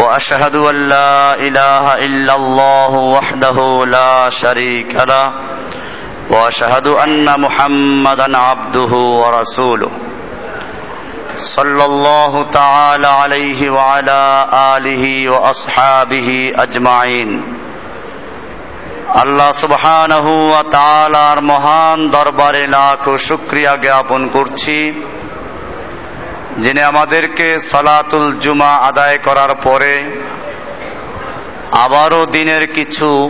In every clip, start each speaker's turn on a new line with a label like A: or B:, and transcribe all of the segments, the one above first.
A: واشهد ان لا اله الا الله وحده لا شريك له واشهد ان محمدا عبده ورسوله صلى الله تعالى عليه وعلى اله واصحابه اجمعين আল্লাহ সুবহানাহু ওয়া তাআলার মহান দরবারে লাখ শুকরিয়া জ্ঞাপন করছি যিনি আমাদেরকে সালাতুল জুমা আদায় করার পরে আবারও দিনের কিছু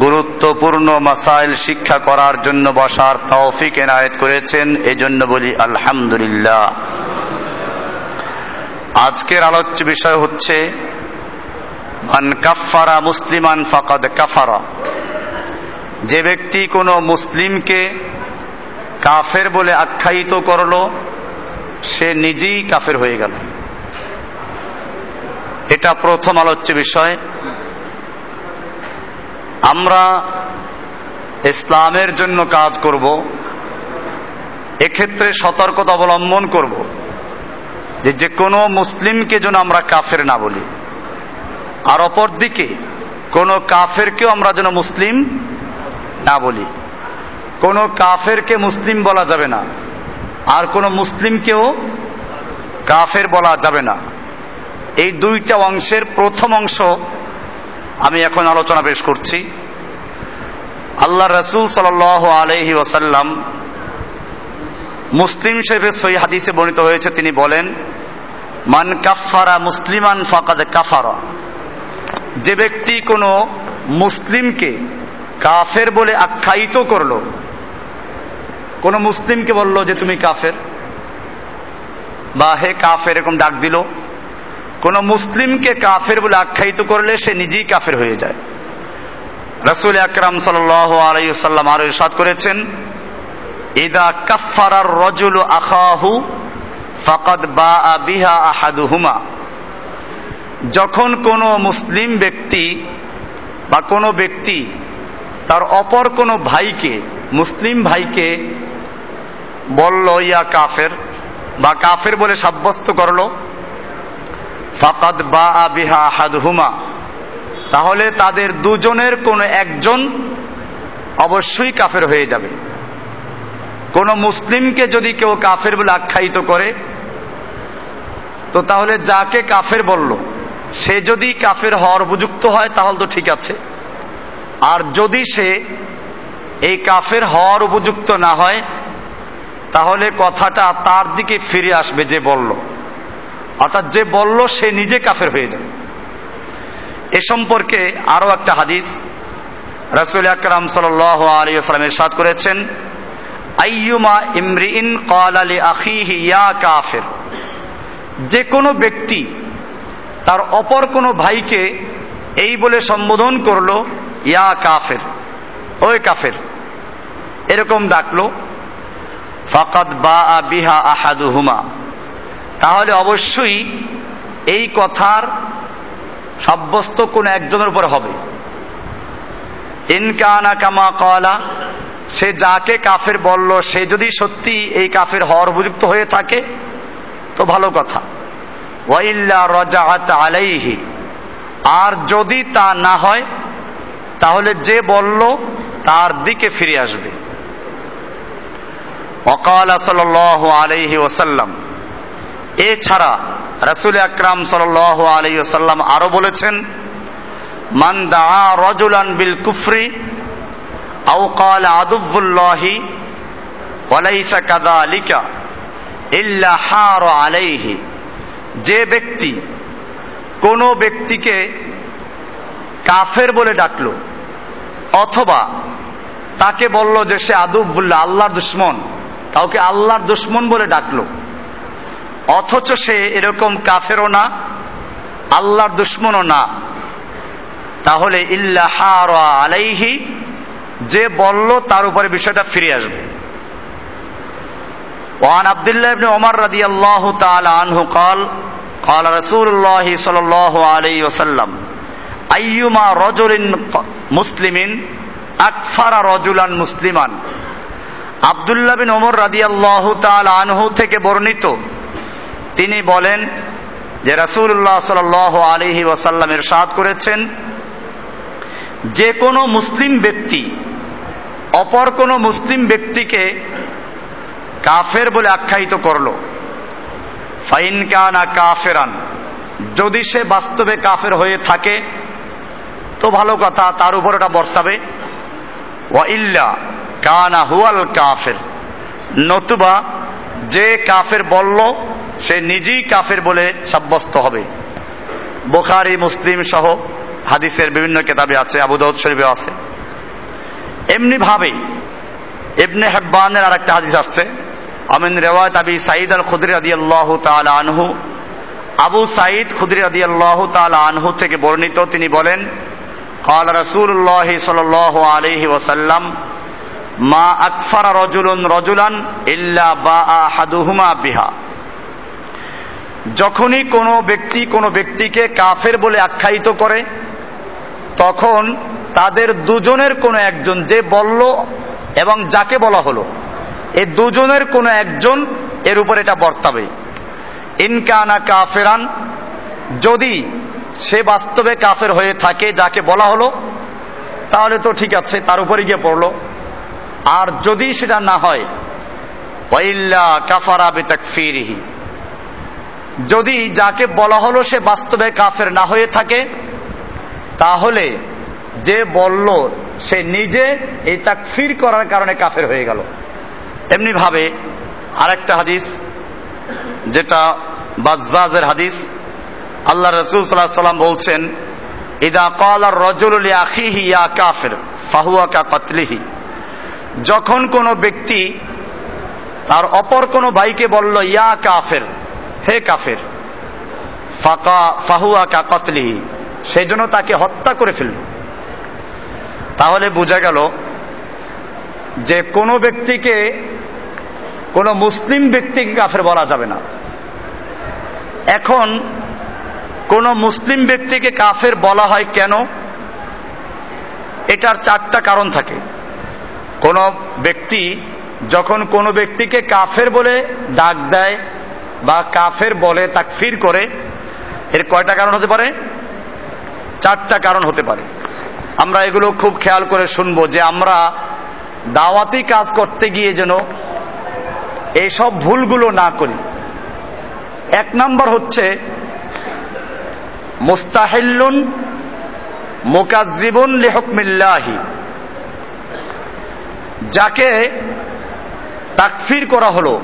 A: গুরুত্বপূর্ণ মাসাইল শিক্ষা করার জন্য বসার তৌফিক এনায়েত করেছেন, এজন্য বলি আলহামদুলিল্লাহ। আজকের আলোচ্য বিষয় হচ্ছে, মান কাফারা মুসলিমান ফাকাদ কাফারা যে ব্যক্তি কোনো মুসলিমকে কাফের বলে আখ্যায়িত করল সে নিজেই কাফের হয়ে গেল। এটা প্রথম আলোচ্য বিষয়। আমরা ইসলামের জন্য কাজ করব, এক্ষেত্রে সতর্কতা অবলম্বন করব যে যে কোনো মুসলিমকে যেন আমরা কাফের না বলি, আর অপরদিকে কোনো কাফেরকেও আমরা যেন মুসলিম না বলি। কোনো কাফেরকে মুসলিম বলা যাবে না। আর কোনো মুসলিমকেও কাফের বলা যাবে না। এই দুইটা অংশের প্রথম অংশ আমি এখন আলোচনা পেশ করছি। আল্লাহ রসুল সাল আলহি ওসাল্লাম মুসলিম শরীফের সই হাদিসে বর্ণিত হয়েছে, তিনি বলেন, মান কাফারা মুসলিমান ফাকাদ কাফারা। যে ব্যক্তি কোনো মুসলিমকে কাফের বলে আখ্যায়িত করল কোন মুসলিমকে বলল যে তুমি কাফের। বা হে কাফের, এরকম ডাক দিল। কোন মুসলিমকে কাফের বলে আখ্যায়িত করলে সে নিজেই কাফের হয়ে যায়। রসুল আকরাম সাল আলাইসাল্লাম আরও ইসাদ করেছেন, ইদা কাফারার রজুল আখাহু ফাকাদ বা বিহা আহাদুহুমা। যখন কোন মুসলিম ব্যক্তি বা কোনো ব্যক্তি তার অপর কোনো ভাইকে, মুসলিম ভাইকে বলল, ইয়া কাফের। বা কাফের বলে সাব্যস্ত করল, ফাকাদ বা বিহা হাদহুমা তাহলে তাদের দুজনের কোন একজন অবশ্যই কাফের হয়ে যাবে। কোন মুসলিমকে যদি কেউ কাফের বলে আখ্যায়িত করে, তো তাহলে যাকে কাফের বলল, সে যদি কাফের হওয়ার উপযুক্ত হয়, তাহলে তো ঠিক আছে। আর যদি সে এই কাফের হওয়ার উপযুক্ত না হয় তাহলে কথাটা তার দিকে ফিরে আসবে যে বলল। অর্থাৎ যে বলল, সে নিজে কাফের হয়ে যাবে। এ সম্পর্কে আরও একটা হাদিস রাসুল আকরাম সাল আলিয়াল্লামের সাদ করেছেন, আইয়ুমা ইমরিন কল আলী ইয়া কাফের। যে কোনো ব্যক্তি তার অপর কোনো ভাইকে এই বলে সম্বোধন করল, ইয়া কাফের, ওই কাফের। এরকম ডাকলো। ফাকাদ বা বিহা আহাদুহুমা। তাহলে অবশ্যই এই কথার সাব্যস্ত কোন একজনের উপর হবে। ইনকানা কামা কলা সে যাকে কাফের বলল, সে যদি সত্যি এই কাফের হওয়ার উপযুক্ত হয়ে থাকে, তো ভালো কথা। ওয়াইল্লা রজাআত আলাইহি, আর যদি তা না হয়, তাহলে যে বলল, তার দিকে ফিরে আসবে। অকাল সাল আলহি ওসাল্লাম এছাড়া রসুল আকরাম সাল আলহি ওসাল্লাম আরও বলেছেন, মান দা রজুলান বিল কুফরি আউ কাল আদুবুল্লাহি ওয়ালাইসা কাদা আলিকা ইল্লা হার আলাইহি। যে ব্যক্তি কোন ব্যক্তিকে কাফের বলে ডাকলো অথবা তাকে বলল যে সে আদুবুল্লাহ আল্লাহর দুশ্মন কাউকে আল্লাহর দুশ্মন বলে ডাকলো অথচ সে এরকম কাফেরও না আল্লাহর দুশ্মনও না তাহলে ইল্লাহ আলাইহি যে বলল তার উপরে বিষয়টা ফিরে আসবে وعن عبد الله بن عمر رضي الله تعالى عنه قال قال رسول الله صلى الله عليه وسلم أيما رجل مسلم أكفر رجلا مسلما আবদুল্লাহ বিন ওমর রাদিয়াল্লাহু তাআলা আনহু থেকে বর্ণিত। তিনি বলেন যে রাসূলুল্লাহ সাল্লাল্লাহু আলাইহি ওয়াসাল্লাম ইরশাদ করেছেন, যে কোনো মুসলিম ব্যক্তি, অপর কোনো মুসলিম ব্যক্তিকে কাফের বলে আখ্যায়িত করল। ফাইন কানা কাফেরান, যদি সে বাস্তবে কাফের হয়ে থাকে, তো ভালো কথা, তার উপর এটা বর্তাবে। ওয়া ইল্লা কানা হুয়াল কাফের নতুবা যে কাফের বলল সে নিজেই কাফের বলে সাব্যস্ত হবে বোখারি মুসলিম সহ হাদিসের বিভিন্ন কেতাবে আছে আবু দাউদ শরীফে আছে এমনি ভাবে ইবনে হেব্বানের আর একটা হাদিস আসছে আমিন রেওয়ায়ত আবি সাইদ আল খুদরি রাদিয়াল্লাহু তাআলা আনহু আবু সাইদ খুদরি রাদিয়াল্লাহু তাআলা আনহু থেকে বর্ণিত তিনি বলেন قال رسول الله صلى الله عليه وسلم মা আকফারা রজুলুন রজুলান ইল্লা বা আহাদুহুমা বিহা। যখনই কোনো ব্যক্তি কোনো ব্যক্তিকে কাফের বলে আখ্যায়িত করে, তখন তাদের দুজনের কোনো একজন যে বলল এবং যাকে বলা হলো এই দুজনের কোনো একজন এর উপর এটা বর্তাবে। ইনকানা কাফেরান, যদি সে বাস্তবে কাফের হয়ে থাকে যাকে বলা হলো, তাহলে তো ঠিক আছে, তার উপরে গিয়ে পড়ল। আর যদি সেটা না হয় কাফারা বেতাকফিরিহি। যদি যাকে বলা হলো সে বাস্তবে কাফের না হয়ে থাকে, তাহলে যে বলল সে নিজে এই তাকফির করার কারণে কাফের হয়ে গেল। এমনি ভাবে আরেকটা হাদিস, যেটা বাজ্জাজের হাদিস, আল্লাহ রসুল সাল্লাহ সাল্লাম বলছেন, ইদা কলার রজুল আখিহি ইয়া কাফের, ফাহুয়া কা কতলিহি। যখন কোনো ব্যক্তি তার অপর কোনো ভাইকে বলল, ইয়া কাফের, হে কাফের, ফাকা, ফাহুয়া কা কতলিহি সেই জন্য তাকে হত্যা করে ফেলল। তাহলে বোঝা গেল যে কোনো ব্যক্তিকে, কোনো মুসলিম ব্যক্তিকে কাফের বলা যাবে না। এখন কোন মুসলিম ব্যক্তিকে কাফের বলা হয় কেন? এটার চারটা কারণ থাকে। কোন ব্যক্তি যখন কোনো ব্যক্তিকে কাফের বলে ডাক দেয় বা কাফের বলে তাকফির করে, এর কয়টা কারণ হতে পারে? চারটা কারণ হতে পারে। আমরা এগুলো খুব খেয়াল করে শুনব যে আমরা দাওয়াতি কাজ করতে গিয়ে যেন এইসব ভুলগুলো না করি। এক নম্বর হচ্ছে মুস্তাহিল্লুন মোকাজিবুন লেহকমিল্লাহি যাকে তাকফির করা হলো,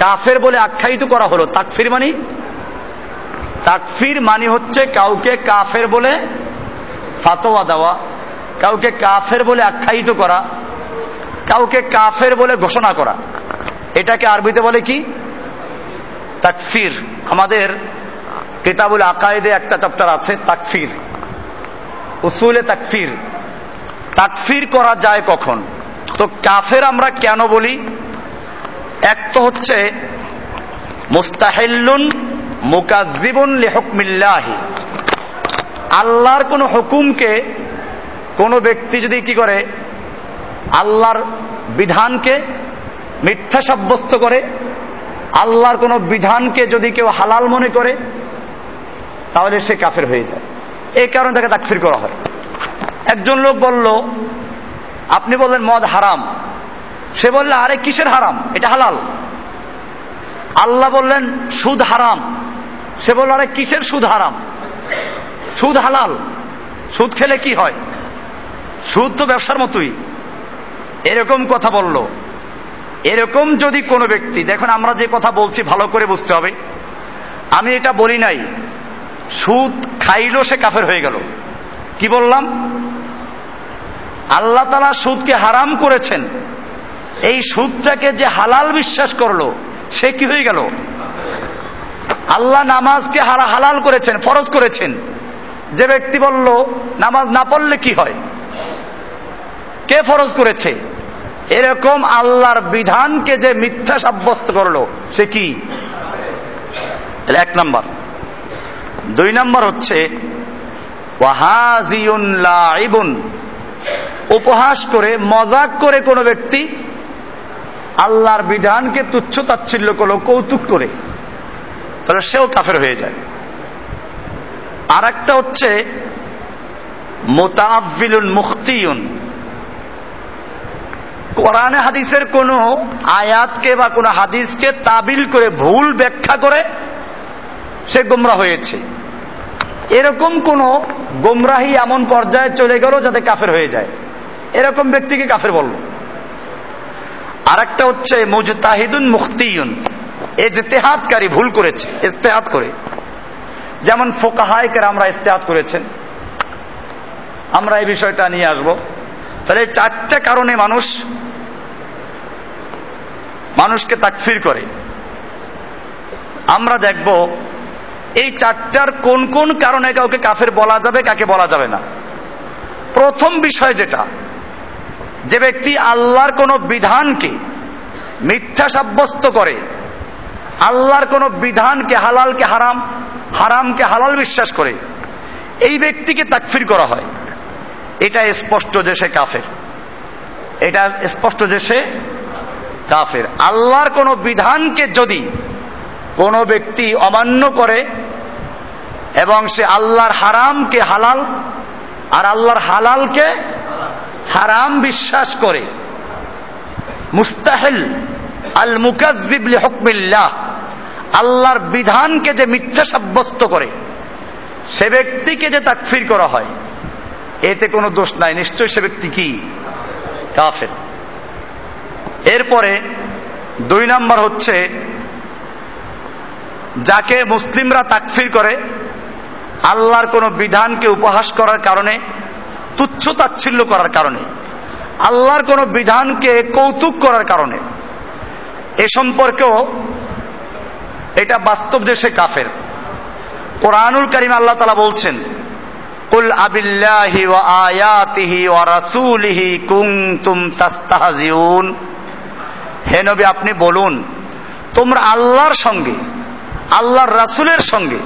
A: কাফের বলে আখ্যায়িত করা হলো, তাকফির মানি? তাকফির মানি হচ্ছে কাউকে কাফের বলে ফাতোয়া দেওয়া, কাউকে কাফের বলে আখ্যায়িত করা, কাউকে কাফের বলে ঘোষণা করা। এটাকে আরবিতে বলে কি? তাকফির। আমাদের কিতাবুল আকায়েদে একটা চ্যাপ্টার আছে, তাকফির। উসুলে তাকফির। তাকফির করা যায় কখন? তো কাফের আমরা কেন বলি? এক তো হচ্ছে, মুস্তাহিল্লুন মুকাজিবুন লিহুকমিল্লাহি। আল্লাহর কোন হুকুমকে কোন ব্যক্তি যদি কি করে, আল্লাহর বিধানকে মিথ্যা সাব্যস্ত করে, আল্লাহর কোন বিধানকে যদি কেউ হালাল মনে করে, তাহলে সে কাফের হয়ে যায়। এই কারণে তাকে তাকফির করা হয়। একজন লোক বলল আপনি বললেন মদ হারাম। সে বললে, আরে কিসের হারাম? এটা হালাল। আল্লাহ বললেন, সুদ হারাম। সে বলল, আরে কিসের সুদ হারাম? সুদ হালাল। সুদ খেলে কি হয়? সুদ তো ব্যবসার মতোই। এরকম কথা বলল। এরকম যদি কোনো ব্যক্তি, দেখুন আমরা যে কথা বলছি, ভালো করে বুঝতে হবে। আমি এটা বলি নাই। সুদ খাইলো সে কাফের হয়ে গেল। কি বললাম? আল্লাহ তালা সুদকে হারাম করেছেন। এই সুদটাকে যে হালাল বিশ্বাস করল, সে কি হয়ে গেল? আল্লাহ নামাজকে হারা হালাল করেছেন, ফরজ করেছেন। যে ব্যক্তি বলল, নামাজ না পড়লে কি হয়? কে ফরজ করেছে? এরকম আল্লাহর বিধানকে যে মিথ্যা সাব্যস্ত করল, সে কি? এক নাম্বার। দুই নাম্বার হচ্ছে, ওয়াহাজিউন উপহাস করে, মজাক করে কোনো ব্যক্তি আল্লাহর বিধানকে তুচ্ছ তাচ্ছিল্য করল, কৌতুক করে, তাহলে সেও কাফের হয়ে যায়। আর একটা হচ্ছে মোতাবিলুন মুখতিউন কোরআনে হাদিসের কোন আয়াতকে বা কোন হাদিসকে তাবিল করে ভুল ব্যাখ্যা করে সে গোমরা হয়েছে। এরকম কোন গোমরাহি এমন পর্যায়ে চলে গেল যাতে কাফের হয়ে যায়। এরকম ব্যক্তিকে কাফের বলল। আর একটা হচ্ছে মুজতাহিদুন মুখতিউন এ জেতেহাতকারী ভুল করেছে ইস্তেহাত করে। যেমন ফোকাহায়কের আমরা ইস্তেহাত করেছেন। আমরা এই বিষয়টা নিয়ে আসব। তাহলে চারটে কারণে মানুষ মানুষকে তাকফির করে। আমরা দেখব এই চারটার কোন কোন কারণে কাউকে কাফের বলা যাবে, কাকে বলা যাবে না? প্রথম বিষয় যেটা, যে ব্যক্তি আল্লাহর কোন বিধানকে মিথ্যা সাব্যস্ত করে, আল্লাহর কোন বিধানকে হালালকে হারাম, হারামকে হালাল বিশ্বাস করে, এই ব্যক্তিকে তাকফির করা হয়। এটা স্পষ্ট যে সে কাফের। এটা স্পষ্ট যে সে কাফের। আল্লাহর কোন বিধানকে যদি কোন ব্যক্তি অমান্য করে এবং সে আল্লাহর হারামকে হালাল আর আল্লাহর হালালকে হারাম বিশ্বাস করে। মুস্তাহিল আল মুকাজিবলি হকমিল্লাহ আল্লাহর বিধানকে যে মিথ্যা সাব্যস্ত করে, সে ব্যক্তিকে যে তাকফির করা হয়, এতে কোনো দোষ নাই। নিশ্চয় সে ব্যক্তি কি? কাফের। এরপরে দুই নাম্বার হচ্ছে যাকে মুসলিমরা তাকফির করে, আল্লাহর কোন বিধানকে উপহাস করার কারণে, তুচ্ছ তাচ্ছিল্য করার কারণে, আল্লাহর কোন বিধানকে কৌতুক করার কারণে, এ সম্পর্কেও এটা বাস্তব দেশে কাফের। কোরআনুল করিম আল্লাহ তালা বলছেন, কুল আবিল্লাহি ওয়া আয়াতিহি ওয়া রাসূলিহি কুনতুম তাস্তাহজিউন। হে নবী, আপনি বলুন, তোমরা আল্লাহর সঙ্গে আল্লাহর রাসূলের সঙ্গে,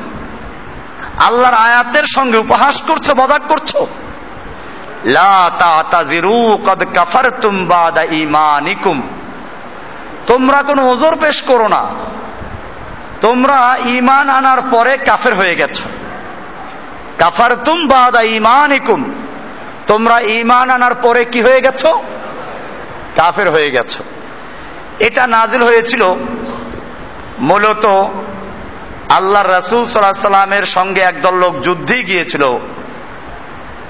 A: আল্লাহর আয়াতের সঙ্গে উপহাস করছ, মজাক করছ? তোমরা কোনো ওজোর পেশ করো না। তোমরা ইমান আনার পরে কাফের হয়ে গেছো। কাফার তুম বাদা ইমান ইকুম তোমরা ইমান আনার পরে কি হয়ে গেছো? কাফের হয়ে গেছো। এটা নাজিল হয়েছিল মূলত আল্লাহ রাসুল সাল্লাহ সাল্লামের সঙ্গে একদল লোক যুদ্ধে গিয়েছিল।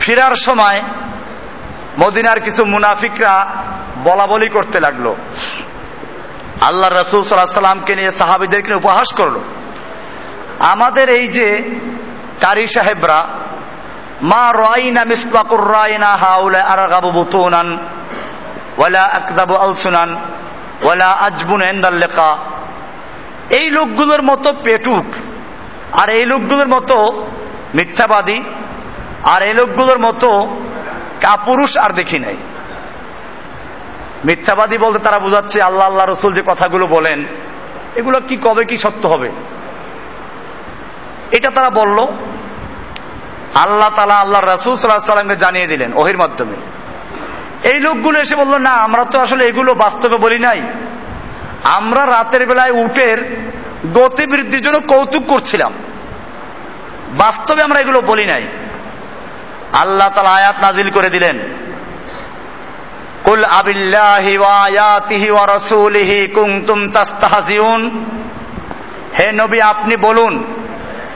A: ফিরার সময় মদিনার কিছু মুনাফিকরা বলা বলি করতে লাগল। আল্লাহ রসুল সাল্লাহ সাল্লামকে নিয়ে সাহাবিদেরকে উপহাস করল। আমাদের এই যে কারি সাহেবরা, মা রাইনা মিসবাকুর রাইনা হাউলা আরাগাবু বুতুনান, ওয়ালা আকদাবু আলসুনান, ওয়ালা আজবুন এন্দাল লেখা এই লোকগুলোর মতো পেটুক, আর এই লোকগুলোর মতো মিথ্যাবাদী, আর এই লোকগুলোর মতো কাপুরুষ আর দেখি নাই। মিথ্যাবাদী বলতে তারা বুঝাচ্ছে, আল্লাহ আল্লাহ রসুল যে কথাগুলো বলেন, এগুলো কি কবে কি সত্য হবে? এটা তারা বলল। আল্লাহ তালা আল্লাহ রাসুল সাল্লাহ সাল্লামকে জানিয়ে দিলেন ওহির মাধ্যমে। এই লোকগুলো এসে বলল, না, আমরা তো আসলে এগুলো বাস্তবে বলি নাই। আমরা রাতের বেলায় উটের গতিবৃদ্ধির জন্য কৌতুক করছিলাম। বাস্তবে আমরা এগুলো বলি নাই। আল্লাহ তালা আয়াত নাজিল করে দিলেন। কুল আবিল্লাহি ওয়ায়াতিহি ওয়া রাসূলিহি কুনতুম তাস্তাহজিউন। হে নবী, আপনি বলুন,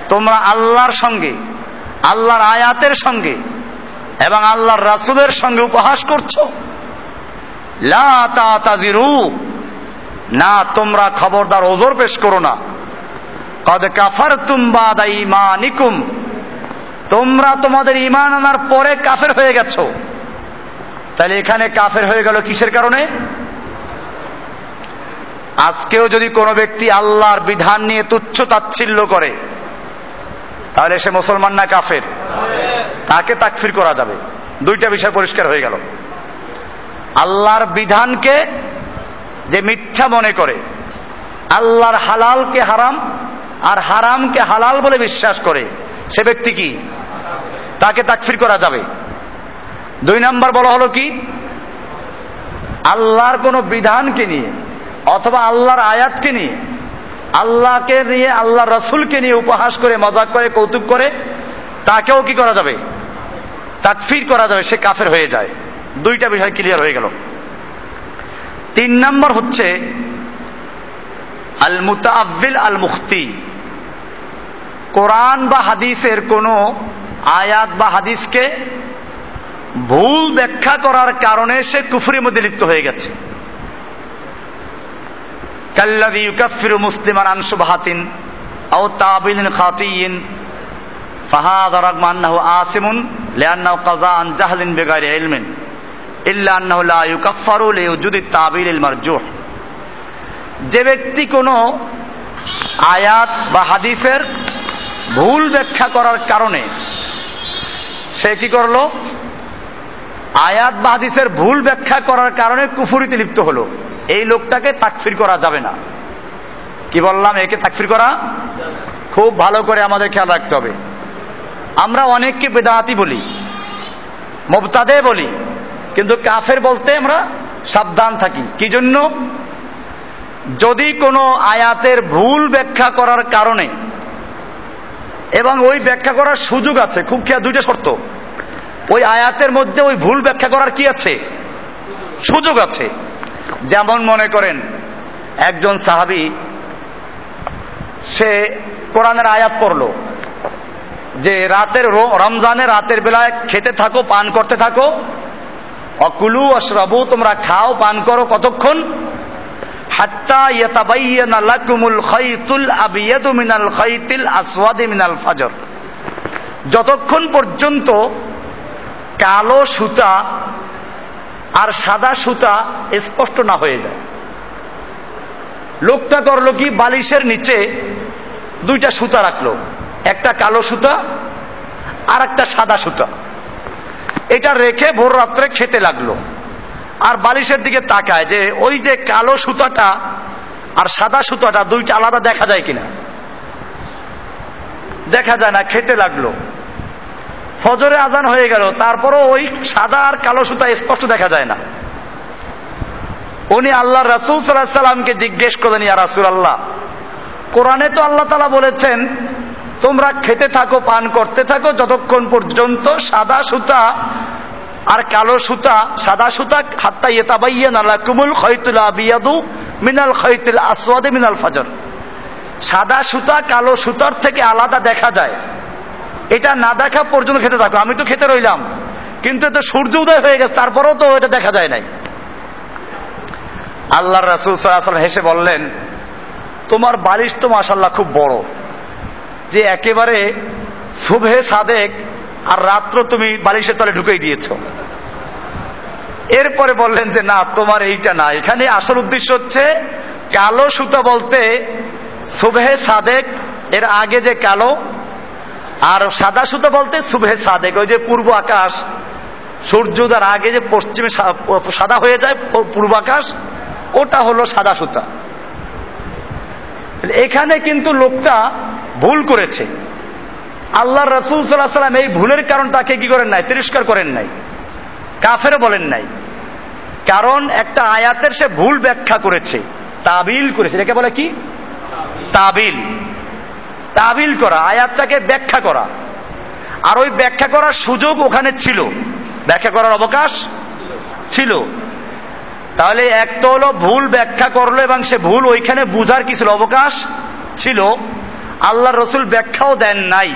A: তোমরা আল্লাহর সঙ্গে, আল্লাহর আয়াতের সঙ্গে এবং আল্লাহর রাসূলের সঙ্গে উপহাস করছ? লা তাতাজিরু। না, তোমরা খবরদার ওজোর পেশ করো না। কদ কাফারতুম বাদা ঈমানিকুম। তোমরা তোমাদের ইমান আনার পরে কাফের হয়ে গেছো। তাহলে এখানে কাফের হয়ে গেল কিসের কারণে? আজকেও যদি কোনো ব্যক্তি আল্লাহর বিধান নিয়ে তুচ্ছ তাচ্ছিল্য করে, তাহলে সে মুসলমান না কাফের? তাকে তাকফির করা যাবে। দুইটা বিষয় পরিষ্কার হয়ে গেল। আল্লাহর বিধানকে যে মিথ্যা মনে করে। আল্লাহর হালালকে হারাম আর হারামকে হালাল বলে বিশ্বাস করে। সে ব্যক্তি কি? তাকে তাকফির করা যাবে। দুই নাম্বার বলা হলো কি? আল্লাহর কোন বিধানকে নিয়ে অথবা আল্লাহর আয়াতকে নিয়ে, আল্লাহকে নিয়ে আল্লাহ রসুলকে নিয়ে উপহাস করে, মজাক করে, কৌতুক করে, তাকেও কি করা যাবে? তাকফির করা যাবে, সে কাফের হয়ে যায়। দুইটা বিষয় ক্লিয়ার হয়ে গেল। তিন নম্বর হচ্ছে আল মুতাবিল আল মুখতি কোরআন বা হাদিসের কোন আয়াত বা হাদিসকে ভুল ব্যাখ্যা করার কারণে সে কুফুরির মধ্যে লিপ্ত হয়ে গেছে। কাল্লাদি ইউকাফিরু মুসলিমান আনসুবাহাতিন আও তাবিলিন খাতিয়িন ফাহাদ আন্নাহু আসিমুন লিআন্নাহু কাযা আন জাহলিন বিগাইরি ইলমিন। যে ব্যক্তি কোনো আয়াত বা হাদিসের ভুল ব্যাখ্যা করার কারণে সে কি করল? আয়াত বা হাদিসের ভুল ব্যাখ্যা করার কারণে কুফুরিতে লিপ্ত হলো। এই লোকটাকে তাকফির করা যাবে না। কি বললাম? একে তাকফির করা খুব ভালো করে আমাদের খেয়াল রাখতে হবে। আমরা অনেককে বেদাহাতি বলি, মোবতাদে বলি কিন্তু কাফের বলতে আমরা সাবধান থাকি। কি জন্য? যদি কোনো আয়াতের ভুল ব্যাখ্যা করার কারণে এবং ওই ব্যাখ্যা করার সুযোগ আছে, খুব খেয়া দুইটা শর্ত। ওই আয়াতের মধ্যে ওই ভুল ব্যাখ্যা করার কি আছে? সুযোগ আছে। যেমন মনে করেন, একজন সাহাবি, সে কোরআনের আয়াত পড়ল, যে রাতের রমজানে রাতের বেলায় খেতে থাকো, পান করতে থাকো অকুলু অশ্রাবু, তোমরা খাও, পান করো কতক্ষণ? মিনাল মিনাল যতক্ষণ পর্যন্ত কালো সুতা আর সাদা সুতা স্পষ্ট না হয়ে যায়। লোকটা করল কি? বালিশের নিচে দুইটা সুতা রাখল। একটা কালো সুতা আর একটা সাদা সুতা। এটা রেখে ভোর রাত্রে খেতে লাগল। আর বালিশের দিকে তাকায় যে ওই যে কালো সুতাটা আর সাদা সুতাটা দুইটা আলাদা দেখা যায় কিনা। দেখা যায় না, খেতে লাগল। ফজরে আজান হয়ে গেল, তারপরও ওই সাদা আর কালো সুতা স্পষ্ট দেখা যায় না। উনি আল্লাহ রাসুল সাল্লাহ সাল্লামকে জিজ্ঞেস করলেন, ইয়া রাসুল আল্লাহ কোরআনে তো আল্লাহ তালা বলেছেন তোমরা খেতে থাকো, পান করতে থাকো, যতক্ষণ পর্যন্ত সাদা সুতা আর কালো সুতা, সাদা সুতা, হাত্তা ইয়েতাবাইয়া নালা কুমুল খৈতুল আবিয়াদু মিনাল খৈতুল আসওয়াদে মিনাল ফাজর। সাদা সুতা, কালো সুতার থেকে আলাদা দেখা যায়। এটা না দেখা পর্যন্ত খেতে থাকো। আমি তো খেতে রইলাম। কিন্তু তো সূর্য উদয় হয়ে গেছে, তারপরেও তো এটা দেখা যায় নাই। আল্লাহ রাসুল সাল্লাম হেসে বললেন, তোমার বালিশ তো মাসাল্লাহ খুব বড়। যে একেবারে শুভে সাদেক আর রাত্র তুমি বালিশের তলে ঢুকেই দিয়েছ। এরপরে বললেন যে, না, তোমার এইটা না। এখানে আসল উদ্দেশ্য হচ্ছে, কালো সুতা বলতে শুভে সাদেক, এর আগে যে কালো, আর সাদা সুতা বলতে শুভে সাদেক। ওই যে পূর্ব আকাশ সূর্যোদয়ের আগে যে পশ্চিমে সাদা হয়ে যায়, পূর্ব আকাশ, ওটা হলো সাদা সুতা। এখানে কিন্তু লোকটা ভুল করেছে। আল্লাহ রসুল সাল্লাহ সাল্লাম এই ভুলের কারণ তাকে কি করেন নাই? তিরস্কার করেন নাই। কাফেরও বলেন নাই। কারণ একটা আয়াতের সে ভুল ব্যাখ্যা করেছে। তাবিল করেছে। এটাকে বলে কি? তাবিল। তাবিল করা, আয়াতটাকে ব্যাখ্যা করা। আর ওই ব্যাখ্যা করার সুযোগ ওখানে ছিল। ব্যাখ্যা করার অবকাশ ছিল। তাহলে এক তো হলো ভুল ব্যাখ্যা করল এবং সে ভুল ওইখানে বুঝার কি ছিল? অবকাশ ছিল। আল্লাহ রসুল ব্যাখ্যাও দেন নাই।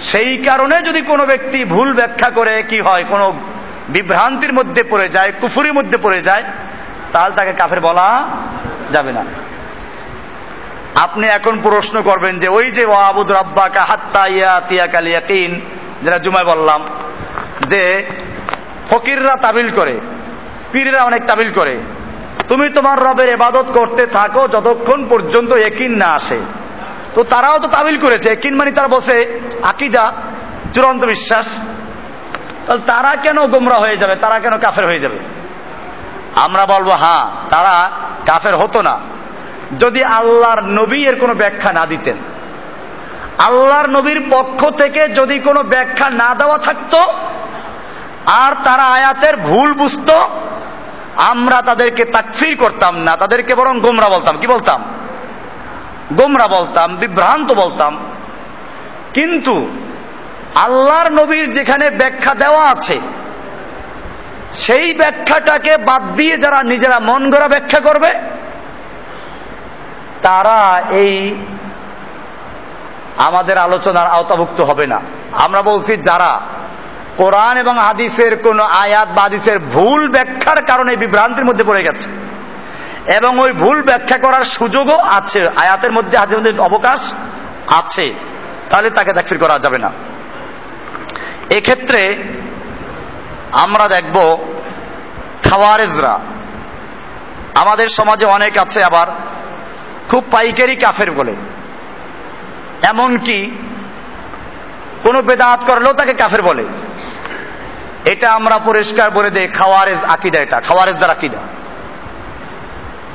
A: সেই কারণে যদি কোনো ব্যক্তি ভুল ব্যাখ্যা করে, কি হয়, কোনো বিভ্রান্তির মধ্যে পড়ে যায়, কুফুরির মধ্যে পড়ে যায়, তাহলে তাকে কাফের বলা যাবে না। আপনি এখন প্রশ্ন করবেন যে, ওই যে ওয়াবুদ রাব্বা কাহাত্তা ইয়া তিয়া কালিয়াকিন যেটা জুমায় বললাম, যে ফকিররা তাবিল করে, পীররা অনেক তাবিল করে। তুমি তোমার রবের এবাদত করতে থাকো যতক্ষণ পর্যন্ত একিন না আসে। তো তারাও তো তাবিল করেছে। একিন মানে তারা বসে আকিদা, চূড়ান্ত বিশ্বাস। তারা কেন গোমরা হয়ে যাবে? তারা কেন কাফের হয়ে যাবে? আমরা বলব হ্যাঁ তারা কাফের হতো না। যদি আল্লাহর নবী এর কোনো ব্যাখ্যা না দিতেন, আল্লাহর নবীর পক্ষ থেকে যদি কোনো ব্যাখ্যা না দেওয়া থাকতো, আর তারা আয়াতের ভুল বুঝত, আমরা তাদেরকে তাকফির করতাম না, তাদেরকে বরং গোমরা বলতাম। কি বলতাম? গোমরা বলতাম, বিভ্রান্ত বলতাম। কিন্তু আল্লাহর নবীর যেখানে ব্যাখ্যা দেওয়া আছে, সেই ব্যাখ্যাটাকে বাদ দিয়ে যারা নিজেরা মন গড়া ব্যাখ্যা করবে, তারা এই আমাদের আলোচনার আওতাভুক্ত হবে না। আমরা বলছি যারা কোরআন এবং হাদিসের কোন আয়াত বা হাদিসের ভুল ব্যাখ্যার কারণে বিভ্রান্তির মধ্যে পড়ে গেছে এবং ওই ভুল ব্যাখ্যা করার সুযোগও আছে। আয়াতের মধ্যে হাদিসের মধ্যে অবকাশ আছে। তাহলে তাকে তাকফির করা যাবে না। এক্ষেত্রে আমরা দেখব খাওয়ারেজরা। আমাদের সমাজে অনেক আছে আবার খুব পাইকারি কাফের বলে। এমনকি কোনো বেদাত করলেও তাকে কাফের বলে। এটা আমরা পরিষ্কার বলে দেই, খাওয়ারেজ আকিদা এটা, খাওয়ারেজদার আকিদা।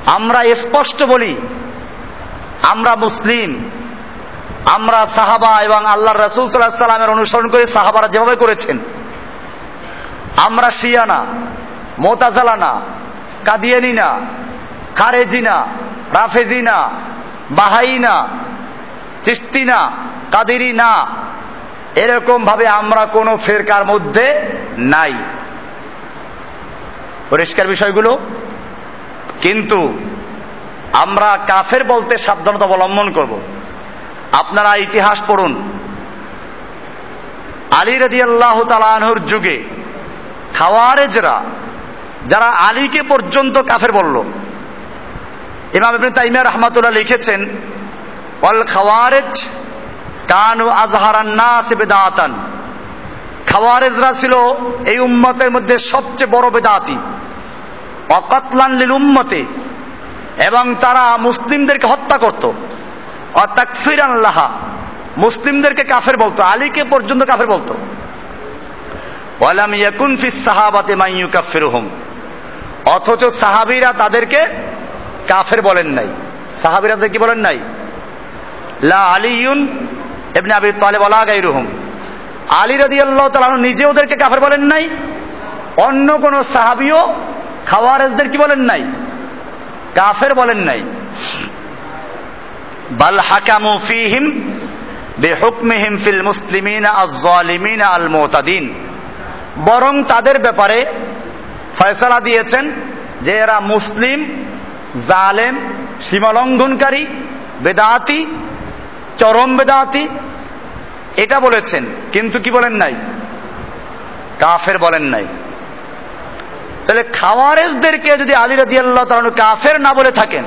A: আমরা স্পষ্ট বলি, আমরা মুসলিম, আমরা সাহাবা এবং আল্লাহ রসুল সাল্লাহ সাল্লামের অনুসরণ করে সাহাবারা যেভাবে করেছেন। আমরা শিয়ানা মোতাজালানা মোতাজালা না রাফেজিনা না, খারেজি না, রাফেজি না, বাহাই না চিস্তি না না এরকম ভাবে আমরা কোন ফেরকার মধ্যে নাই। পরিষ্কার বিষয়গুলো? কিন্তু আমরা কাফের বলতে সাবধানতা অবলম্বন করব। আপনারা ইতিহাস পড়ুন। আলী রদি আল্লাহ তালানহুর যুগে খাওয়ারেজরা, যারা আলীকে পর্যন্ত কাফের বলল ইবনে তাইমিয়া রহমাতুল্লাহ লিখেছেন অল খাওয়ারেজ কানু আজহারান বেদাতান। খাওয়ারেজরা ছিল এই উম্মতের মধ্যে সবচেয়ে বড় বেদাতি। অকতলান লিল উম্মতে। এবং তারা মুসলিমদেরকে হত্যা করত। অতাকফির আল্লাহা মুসলিমদেরকে কাফের বলতো। আলীকে পর্যন্ত কাফের বলতো। ফিস অথচ সাহাবিরা তাদেরকে কাফের বলেন নাই। সাহাবীরা কি বলেন নাই? লা আলিউন ইবনে আবি তালেব ওয়ালা গায়রুহুম। আলী রাদিয়াল্লাহু তাআলা নিজে ওদেরকে কাফের বলেন নাই। অন্য কোন সাহাবীও খাওয়ারেজদের কি বলেন নাই? কাফের বলেন নাই। বাল হাকামু ফিহিম বেহুকমিহিম ফিল মুসলিমিন আজ-জালিমিন আল মুতাদিন বরং তাদের ব্যাপারে ফয়সালা দিয়েছেন যে এরা মুসলিম, জালেম, সীমালঙ্ঘনকারী, বেদাতি, চরম বেদাতি। এটা বলেছেন, কিন্তু কি বলেন নাই? কাফের বলেন নাই। তাহলে খাওয়ারেজদেরকে যদি আলী রাদি আল্লাহ তালন কাফের না বলে থাকেন,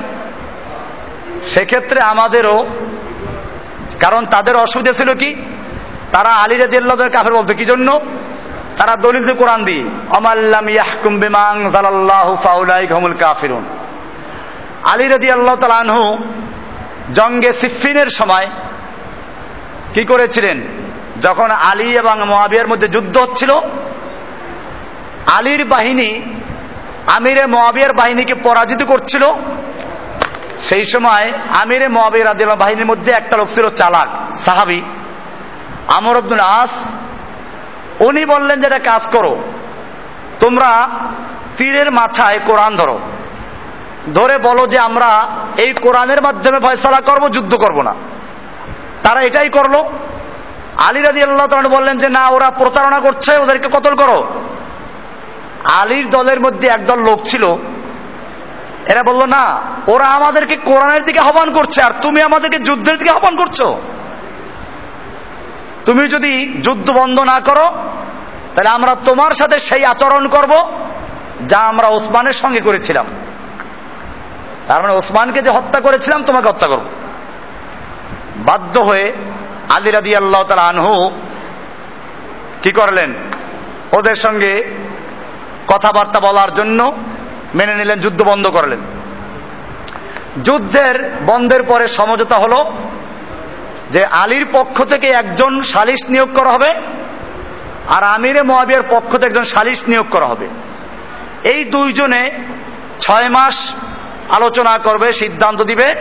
A: সেক্ষেত্রে আমাদেরও, কারণ তাদের অসুবিধা ছিল কি? তারা আলী রাদি আল্লাহ কাফের বলতো কি জন্য তারা দলিল কোরআন দিয়ে অমাল্লাম ইয়াহকুম বিমাং জালাল্লাহু ফাউলাই ঘমুল কাফিরুন। আলী রাদি আল্লাহ তালানহু জঙ্গে সিফিনের সময় কি করেছিলেন? যখন আলী এবং মহাবিয়ার মধ্যে যুদ্ধ হচ্ছিল আলীর বাহিনী, আমিরে মহাবিয়ার বাহিনীকে পরাজিত করছিল। সেই সময় আমিরে মহাবিয়ার আদিল বাহিনীর মধ্যে একটা লোক ছিল চালাক, সাহাবি। আমর আব্দুল আস, উনি বললেন যে, এটা কাজ করো। তোমরা তীরের মাথায় কোরআন ধরো। ধরে বলো যে, আমরা এই কোরআনের মাধ্যমে ফয়সলা করব, যুদ্ধ করব না। তারা এটাই করল। আলী রাজি আল্লাহ বললেন যে, না, ওরা প্রতারণা করছে, ওদেরকে কতল করো। আলীর দলের মধ্যে একদল লোক ছিল। এরা বলল, না, ওরা আমাদেরকে কোরআনের দিকে আহ্বান করছে আর তুমি আমাদেরকে যুদ্ধের দিকে আহ্বান করছ। তুমি যদি যুদ্ধ বন্ধ না করো, তাহলে আমরা তোমার সাথে সেই আচরণ করব যা আমরা ওসমানের সঙ্গে করেছিলাম। তার মানে ওসমানকে যে হত্যা করেছিলাম, তোমাকে হত্যা করব। বাধ্য হয়ে আলী রাদি আল্লাহ তালা আনহু কি করলেন? ওদের সঙ্গে কথাবার্তা বলার জন্য মেনে নিলেন, যুদ্ধ বন্ধ করলেন। যুদ্ধের বন্ধের পরে সমঝোতা হলো যে আলীর পক্ষ থেকে একজন সালিশ নিয়োগ করা হবে আর আমিরে মহাবিয়ার পক্ষ থেকে একজন সালিশ নিয়োগ করা হবে। এই দুইজনে ছয় মাস আলোচনা করবে, সিদ্ধান্ত দিবে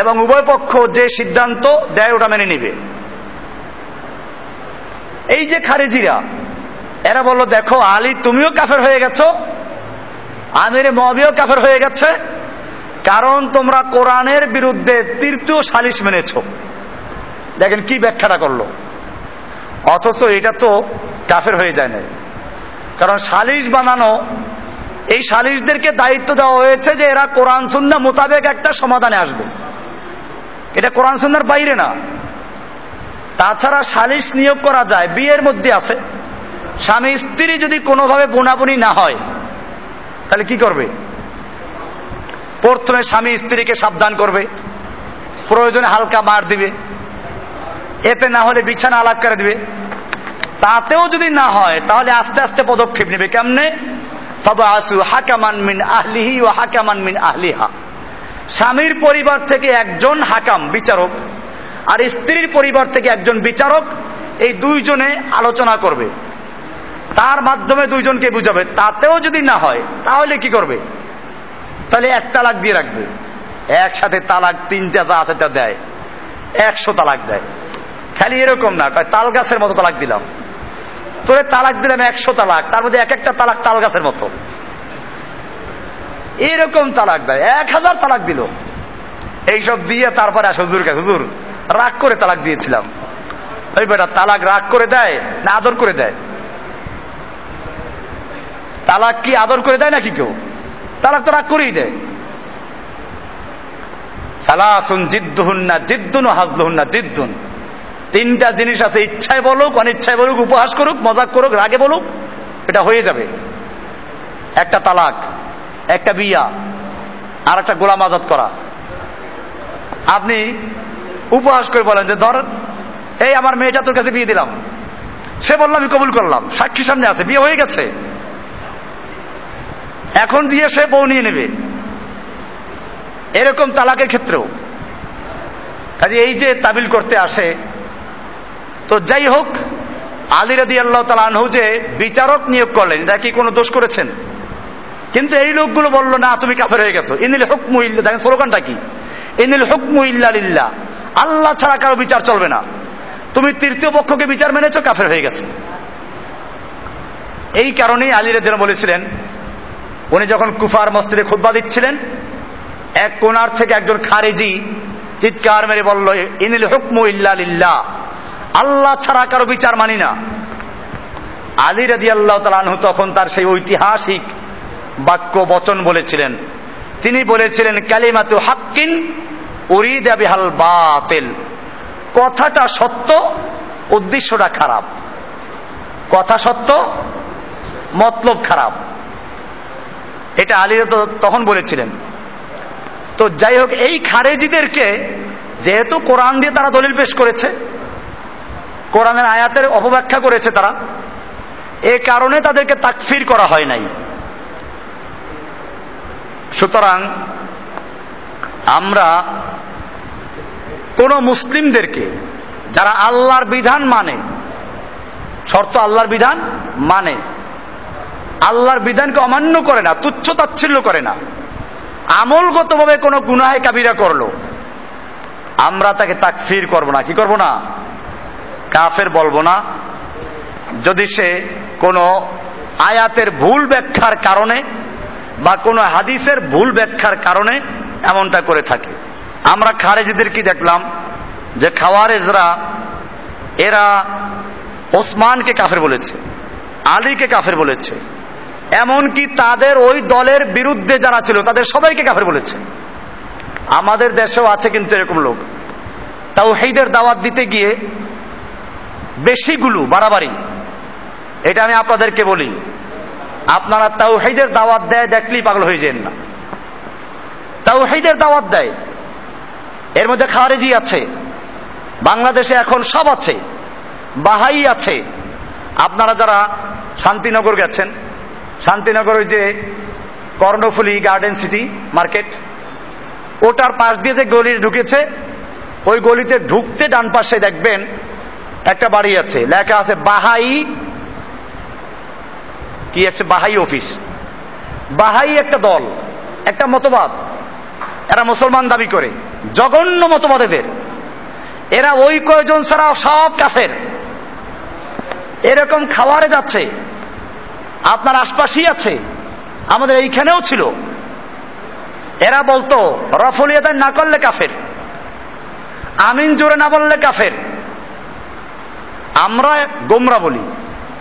A: এবং উভয় পক্ষ যে সিদ্ধান্ত দেয় ওটা মেনে নিবে। এই যে খারেজিরা এরা বলল, দেখো, আলী, তুমিও কাফের হয়ে গেছো, আমির মহাবিও কাফের হয়ে গেছে, কারণ তোমরা কোরআনের বিরুদ্ধে তৃতীয় সালিশ মেনেছ। দেখেন কি ব্যাখ্যাটা করল। অথচ এটা তো কাফের হয়ে যায় না কারণ সালিশ বানানো, এই সালিশদেরকে দায়িত্ব দেওয়া হয়েছে যে এরা কোরআন সুন্না মোতাবেক একটা সমাধানে আসবে। এটা কোরআন সুন্নার বাইরে না। তাছাড়া সালিশ নিয়োগ করা যায়, বিয়ের মধ্যে আছে। স্বামী স্ত্রী যদি কোনোভাবে বোনাবুনি না হয়, তাহলে কি করবে? প্রথমে স্বামী স্ত্রীকে সাবধান করবে, প্রয়োজনে হালকা মার দিবে, এতে না হলে বিছানা আলাপ করে দিবে। তাতেও যদি না হয়, তাহলে আস্তে আস্তে পদক্ষেপ নেবে। কেমনে? আসু হাকামান মিন আহলিহি ও হাকামান মিন আহলিহা। স্বামীর পরিবার থেকে একজন হাকাম, বিচারক, আর স্ত্রীর পরিবার থেকে একজন বিচারক, এই দুইজনে আলোচনা করবে। তার মাধ্যমে দুইজনকে বুঝাবে। তাতেও যদি না হয়, তাহলে কি করবে? তাহলে এক তালাক দিয়ে রাখবে। একসাথে তালাক তিনটা যা আছে তা দেয়। একশো তালাক দেয়। খালি এরকম না তাল গাছের মতো তালাক দিলাম। তোরে তালাক দিলাম একশো তালাক, তার মধ্যে এক একটা তালাক তাল গাছের মতো। এরকম তালাক দেয়, এক হাজার তালাক দিল। এইসব দিয়ে তারপরে আসে হুজুর কাছে হুজুর, রাগ করে তালাক দিয়েছিলাম। ওই বেটা, তালাক রাগ করে দেয় না আদর করে দেয়? তালাক কি আদর করে দেয় নাকি কেউ? তালাক তো রাগ করেই দেয়। সালাসুন জিদ্দুহুন্না জিদ্দুন হাজলুহুন্না জিদ্দুন। তিনটা জিনিস আছে, ইচ্ছায় বলুক, অনিচ্ছায় বলুক, উপহাস করুক, মজাক করুক, রাগে বলুক, এটা হয়ে যাবে। একটা তালাক, একটা বিয়া, আর একটা গোলাম আজাদ করা। আপনি উপহাস করে বলেন যে, ধর, এই আমার মেয়েটা তোর কাছে বিয়ে দিলাম। সে বললাম আমি কবুল করলাম। সাক্ষী সামনে আছে, বিয়ে হয়ে গেছে। এখন দিয়ে সে বউ নিয়ে নেবে। এরকম তালাকের ক্ষেত্রেও। কাজে এই যে তাবিল করতে আসে, তো যাই হোক, আলী রাদি আল্লাহ তালানহু যে বিচারক নিয়োগ করলেন এটা কি কোনো দোষ করেছেন? কিন্তু এই লোকগুলো বলল, না, তুমি কাফের হয়ে গেছো। ইনিল হুকমু ইল্লা, দেখেন স্লোগানটা কি? ইনিল হুকমু ইল্লা লিল্লাহ। আল্লাহ ছাড়া কারও বিচার চলবে না। তুমি তৃতীয় পক্ষকে বিচার মেনেছো, কাফের হয়ে গেছে। এই কারণেই আলী রাদিয়ান বলেছিলেন উনি যখন কুফার মস্তিরে খুদ্া দিচ্ছিলেন, এক কোনার থেকে একজন খারেজি চিৎকার মেরে বলল, ইনিল হুকমু ইল্লা আল্লাহ ছাড়া কারও বিচার মানি না। আলী রাজি আল্লাহ তালানহু তখন তার সেই ঐতিহাসিক বাক্য, বচন বলেছিলেন। তিনি বলেছিলেন, কালিমাতু হাক্কিন উরিদ বিহাল বাতিল। কথাটা সত্য, উদ্দেশ্যটা খারাপ। কথা সত্য, মতলব খারাপ। এটা আলী তখন বলেছিলেন। তো যাই হোক এই খারেজিদেরকে যেহেতু কোরআন দিয়ে তারা দলিল পেশ করেছে, কোরআনের আয়াতের অপব্যাখ্যা করেছে তারা, এ কারণে তাদেরকে তাকফির করা হয় নাই। সুতরাং আমরা কোন মুসলিমদেরকে, যারা আল্লাহর বিধান মানে শর্ত আল্লাহর বিধান মানে আল্লাহর বিধানকে অমান্য করে না, তুচ্ছ তাচ্ছিল্য করে না। আমলগতভাবে কোনো গুনাহে কাবিরা করল। আমরা তাকে তাকফির করব না। কি করব না? কাফের বলব না। যদি সে কোনো আয়াতের ভুল ব্যাখ্যার কারণে বা কোনো হাদিসের ভুল ব্যাখ্যার কারণে এমনটা করে থাকে। আমরা খারেজিদের কি দেখলাম? যে খাওয়ারেজরা, এরা ওসমানকে কাফের বলেছে, আলীকে কাফের বলেছে। এমনকি তাদের ওই দলের বিরুদ্ধে যারা ছিল, তাদের সবাইকে কাফের বলেছে। আমাদের দেশেও আছে কিন্তু এরকম লোক। তাও হেইদের দাওয়াত দিতে গিয়ে বেশিগুলো, বাড়াবাড়ি। এটা আমি আপনাদেরকে বলি। আপনারা তাও হেইদের দাওয়াত দেয় দেখলেই পাগল হয়ে যান না। তাও হেইদের দাওয়াত দেয়। এর মধ্যে খারেজি আছে। বাংলাদেশে এখন সব আছে। বাহাই আছে। আপনারা যারা শান্তিনগর গেছেন শান্তিনগর ওই যে কর্ণফুলি গার্ডেন সিটি মার্কেট ওটার পাশ দিয়ে যে গলি ঢুকেছে, ওই গলিতে ঢুকতে ডান পাশে দেখবেন একটা বাড়ি আছে, লেখা আছে বাহাই, কি আছে? বাহাই অফিস। বাহাই একটা দল, একটা মতবাদ। এরা মুসলমান দাবি করে, জঘন্য মতবাদ এদের। এরা ওই কয়জন ছাড়া সব কাফের। এরকম খাওয়ারে যাচ্ছে। আপনার আশপাশেই আছে। আমাদের এইখানেও ছিল। এরা বলতো রফলিয়াদান না করলে কাফের। আমিন জোরে না বললে কাফের। আমরা গোমরা বলি।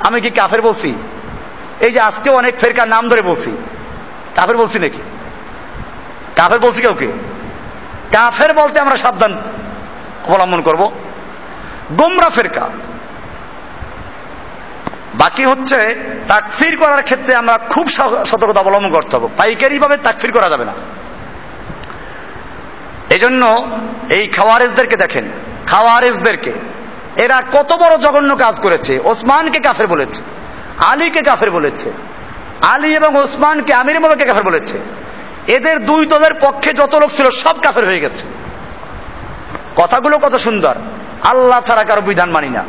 A: আমি কি কাফের বলছি? এই যে আজকে অনেক ফেরকার নাম ধরে বলছি। কাফের বলছি নাকি? কাফের বলছি কাউকে? কাফের বলতে আমরা সাবধান অবলম্বন করব। গোমরা ফেরকা। বাকি হচ্ছে তাকফির করার ক্ষেত্রে আমরা খুব সতর্কতা অবলম্বন করতে হবে। পাইকারি ভাবে তাকফির করা যাবে না। এজন্য এই খাওয়ারেজদেরকে দেখেন, খাওয়ারেজদেরকে। এরা কত বড় জঘন্য কাজ করেছে। ওসমানকে কাফের বলেছে, আলীকে কাফের বলেছে, আলী এবং ওসমানকে আমির মোবাকে কাফের বলেছে। এদের দুই দলের পক্ষে যত লোক ছিল সব কাফের হয়ে গেছে। কথাগুলো কত সুন্দর। আল্লাহ ছাড়া কারও বিধান মানি না।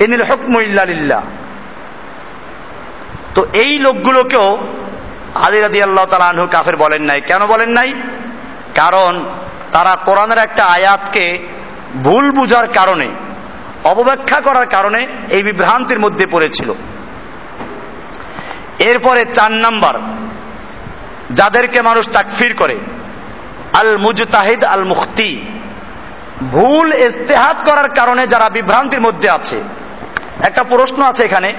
A: এনিল হকমু ইল্লালিল্লাহ তো এই লোকগুলোকেও আলী রাদি আল্লাহ তালা আনহু কাফের বলেন নাই। কেন বলেন নাই? কারণ তারা কোরআনের একটা আয়াতকে ভুল বুঝার কারণে, অবব্যাখ্যা করার কারণে এই বিভ্রান্তির মধ্যে পড়েছিল। এরপরে চার নাম্বার, যাদেরকে মানুষ তাকফির করে আল মুজতাহিদ আল মুখতি ভুল ইস্তেহাত করার কারণে যারা বিভ্রান্তির মধ্যে আছে একটা প্রশ্ন আছে এখানে,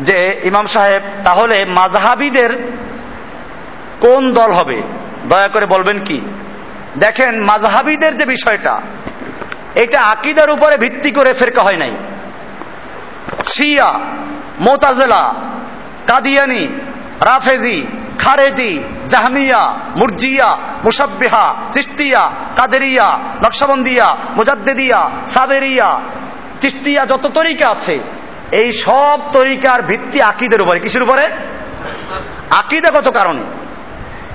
A: যে ইমাম সাহেব, তাহলে মাঝহাবিদের কোন দল হবে? দয়া করে বলবেন কি? দেখেন মাঝহাবিদের যে বিষয়টা, এটা আকিদার উপরে ভিত্তি করে ফেরকা হয় নাই। শিয়া, মোতাজেলা, কাদিয়ানি, রাফেজি, খারেজি, জাহমিয়া, মুরজিয়া মুসাব্বিহা চিস্তিয়া কাদেরিয়া, নকশবন্দিয়া, মুজাদ্দেদিয়া, সাবেরিয়া চিস্তিয়া যত তরিকা আছে, এই সব তরিকার ভিত্তি আকিদের উপরে। কিসের উপরে? আকিদাগত কারণে?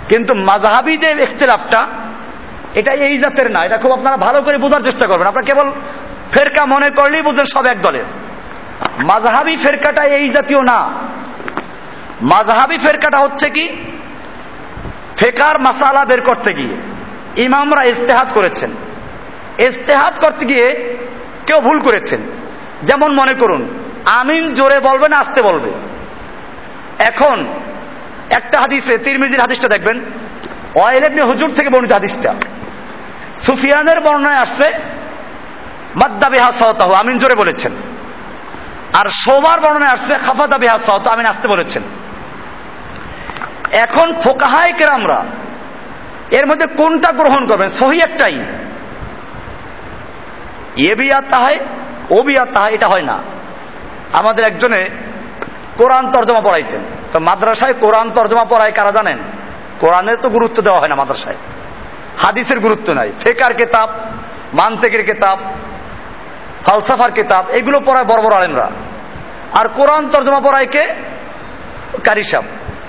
A: কিন্তু মাঝহাবি যে ইখতলাফটা, এটা এই জাতের না। এটা খুব আপনারা ভালো করে বোঝার চেষ্টা করবেন। আপনারা কেবল ফেরকা মনে করলেই বুঝেন সব এক দলের। মাঝহাবি ফেরকাটা এই জাতীয় না। মাঝহাবি ফেরকাটা হচ্ছে কি? ফেকার মাসালা বের করতে গিয়ে। ইমামরা ইস্তেহাত করেছেন। ইস্তেহাত করতে গিয়ে কেউ ভুল করেছেন। যেমন মনে করুন, আমিন জোরে বলবে না, আসতে বলবে। এখন একটা হাদিসে, তিরমিজির হাদিসটা দেখবেন। অয়েল হুজুর থেকে বর্ণিত হাদিসটা। সুফিয়ানের বর্ণনায় আসছে, মাদ্দা বিহা আমিন জোরে বলেছেন। আর সোমার বর্ণনায় আসছে, খাফাদা বিহা সহত আমিন আসতে বলেছেন। এখন ফোকাহায় কেরামরা এর মধ্যে কোনটা গ্রহণ করবেন? সহি একটাই। এ বিয়া তাহায় ও বিয়া তাহায় এটা হয় না। আমাদের একজনে কোরআন তর্জমা পড়াইতেন। তো মাদ্রাসায় কোরআন তর্জমা পড়ায় কারা জানেন? কোরআনের তো গুরুত্ব দেওয়া হয় না মাদ্রাসায়। হাদিসের গুরুত্ব নাই। ফেকার কেতাব, মানতেকের কেতাব, ফালসাফার কেতাব, এগুলো পড়ায় বড় বড় আলেমরা। আর কোরআন তর্জমা পড়ায় কে? কারিসাব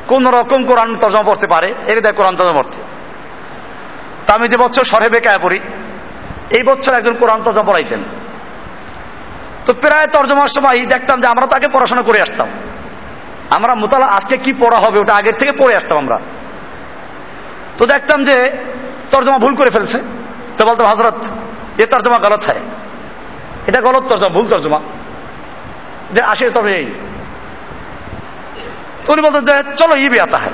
A: কোন রকম কোরআন তর্জমা পড়তে পারে? এর দেয় কোরআন তর্জমা পড়তে। তা আমি যে বছর সরে বেকায় পড়ি এই বছর একজন কোরআন তর্জমা পড়াইতেন। তো প্রায় তর্জমার সময় দেখতাম যে আমরা তাকে পড়াশোনা করে আসতাম। আমরা মোতালা আজকে কি পড়া হবে ওটা আগের থেকে পড়ে আসতাম আমরা। তো দেখতাম যে তর্জমা ভুল করে ফেলছে। তো বলতো হজরত এ তর্জমা গলত হয়। এটা গলত তর্জমা, ভুল তর্জমা। যে আসে তবে এই। উনি বলতেন যে, চলো, ই বিয়াতা হয়।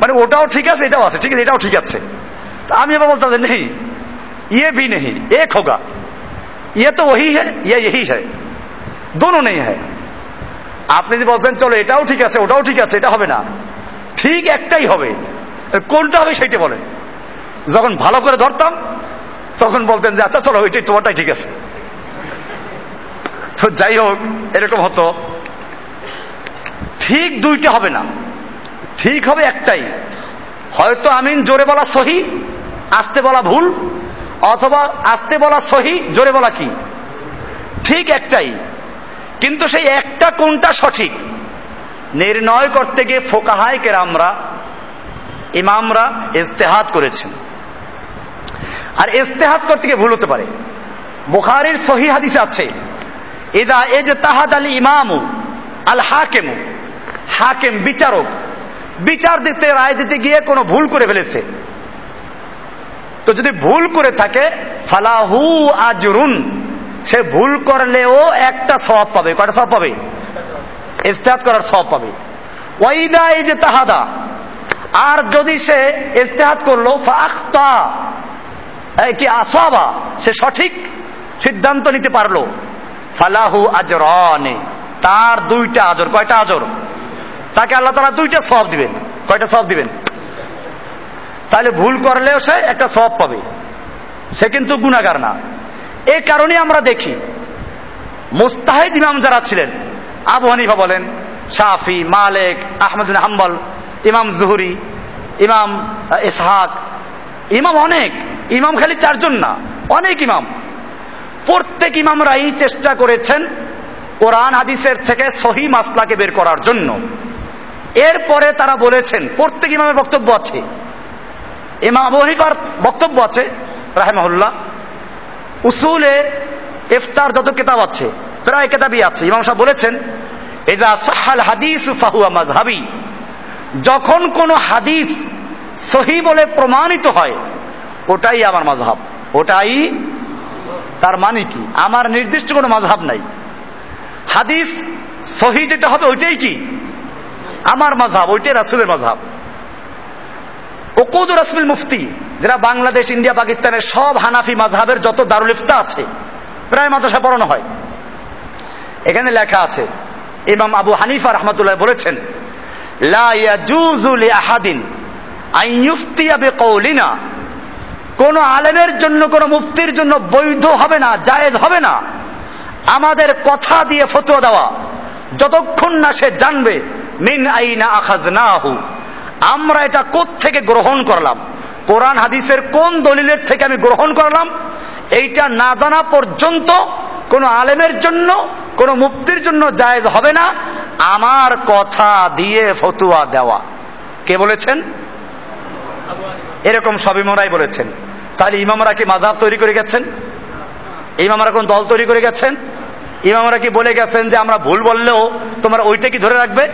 A: মানে ওটাও ঠিক আছে, এটাও আছে। ঠিক আছে, এটাও ঠিক আছে। আমি এবার বলতাম যে, নেই ये भी नहीं एक होगा ये तो वही है ये यही है दोनों नहीं है আপনি যদি বলছেন চলো এটাও ঠিক আছে ওটাও ঠিক আছে এটা হবে না ঠিক একটাই হবে কোনটা হবে সেইটা বলেন যখন ভালো করে ধরতাম তখন বলতেন যে আচ্ছা চলো ওইটাই তোমারটাই ঠিক আছে তো যাই হোক এরকম হতো ঠিক দুইটা হবে না ঠিক হবে একটাই হয়তো আমিন জোরে বলা সহি আসতে বলা ভুল অথবা আসতে বলা সহি, জোরে বলা কি? ঠিক একটাই। কিন্তু সেই একটা কোনটা সঠিক? নির্ণয় করতে গিয়ে ফোকাহায় কেরামরা, ইমামরা ইস্তেহাত করেছেন। আর ইস্তেহাত করতে গিয়ে ভুল হতে পারে। বুখারির সহি হাদিস আছে, ইদা এজ তাহাদ আল ইমামু আল হাকেমু হাকেম বিচারক, বিচার দিতে, রায় দিতে গিয়ে কোনো ভুল করে ফেলেছে। তো যদি ভুল করে থাকে, ফালাহু আজরুন, সে ভুল করলেও একটা সব পাবে। কয়টা সব পাবে? ইস্তেহাত করার সব পাবে। ওয়াইদা এই যে তাহাদা আর যদি সে ইস্তেহাত করল ফাখতা কি আসাবা, সে সঠিক সিদ্ধান্ত নিতে পারল। ফালাহু আজরানে, তার দুইটা আজর, কয়টা আজর? তাকে আল্লাহ তারা দুইটা সব দিবেন। কয়টা সব দিবেন? তাহলে ভুল করলেও সে একটা সব পাবে। সে কিন্তু গুণাগার না। এ কারণে আমরা দেখি, মুস্তাহিদ ইমাম যারা ছিলেন, আবু হানিফা বলেন, শাফি, মালেক, আহমদ হাম্বল, ইমাম জুহুরি, ইমাম ইসহাক, ইমাম অনেক, ইমাম খালি চারজন না, অনেক ইমাম। প্রত্যেক ইমামরাই চেষ্টা করেছেন কোরআন হাদিসের থেকে সহি মাসলাকে বের করার জন্য। এরপরে তারা বলেছেন, প্রত্যেক ইমামের বক্তব্য আছে। ইমাম আবু হানিফার বক্তব্য আছে, রাহেমাহুল্লাহ। উসুলে ইফতার যত কেতাব আছে, প্রায় কেতাবই আছে। ইমাম সাহেব বলেছেন এজা সাহাল হাদিস ফাহুয়া মাজহাবি যখন কোন হাদিস সহি বলে প্রমাণিত হয়, ওটাই আমার মাঝহাব ওটাই তার মানে কি? আমার নির্দিষ্ট কোনো মাঝহাব নাই। হাদিস সহি যেটা হবে, ওইটাই কি? আমার মাঝহাব ওইটাই রাসুলের মাঝহাব ওকুদ রাসমিল মুফতি, যারা বাংলাদেশ, ইন্ডিয়া, পাকিস্তানের সব হানাফি মাঝহাবের যত দারুল ইফতা আছে, প্রায় মাদ্রাসা পড়ানো হয়। এখানে লেখা আছে, ইমাম আবু হানিফা রহমতুল্লাহ বলেছেন কোন আলেমের জন্য, কোন মুফতির জন্য বৈধ হবে না, জায়েজ হবে না। আমাদের কথা দিয়ে ফতোয়া দেওয়া, যতক্ষণ না সে জানবে, মিন আইনা আখাজনাহু। আমরা এটা থেকে গ্রহণ করলাম? কোরআন হাদিসের কোন দলিলের থেকে আমি গ্রহণ করলাম? এইটা না জানা পর্যন্ত কোন আলেমের জন্য, কোন মুক্তির জন্য জায়েজ হবে না। আমার কথা দিয়ে ফতুয়া দেওয়া। কে বলেছেন? এরকম সব ইমামরাই বলেছেন। তাহলে ইমামরা কি মাঝাব তৈরি করে গেছেন? ইমামরা কোন দল তৈরি করে গেছেন? ইমামরা কি বলে গেছেন যে আমরা ভুল বললেও তোমরা ওইটা কি ধরে রাখবে?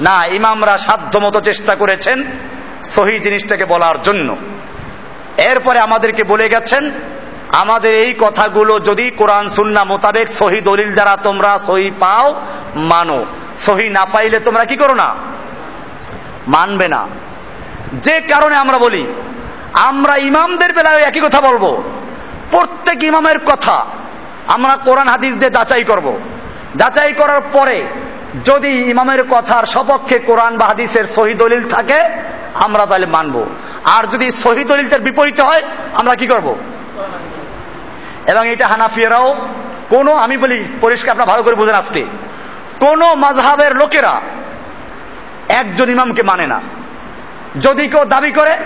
A: না, ইমামরা সাধ্য মতো চেষ্টা করেছেন সহি জিনিসটাকে বলার জন্য। এরপরে আমাদেরকে বলে গেছেন, আমাদের এই কথাগুলো যদি কোরআন সুন্না মোতাবেক সহি দলিল দ্বারা তোমরা সহি পাও, মানো। সহি না পাইলে তোমরা কি করো না? মানবে না। যে কারণে আমরা বলি, আমরা ইমামদের বেলায় একই কথা বলব। প্রত্যেক ইমামের কথা আমরা কোরআন হাদিস দিয়ে যাচাই করব। যাচাই করার পরে যদি ইমামের কথার সপক্ষে কোরআন বা হাদিসের সহি দলিল থাকে, আমরা তাহলে মানব। আর যদি সহি দলিলটার বিপরীত হয়, আমরা কি করব? এবং এটা হানাফিয়ারাও, কোনো, আমি বলি পরিষ্কার, আপনার ভালো করে বুঝেন আজকে। কোন মাঝহাবের লোকেরা একজন ইমামকে মানে না। যদি কেউ দাবি করে,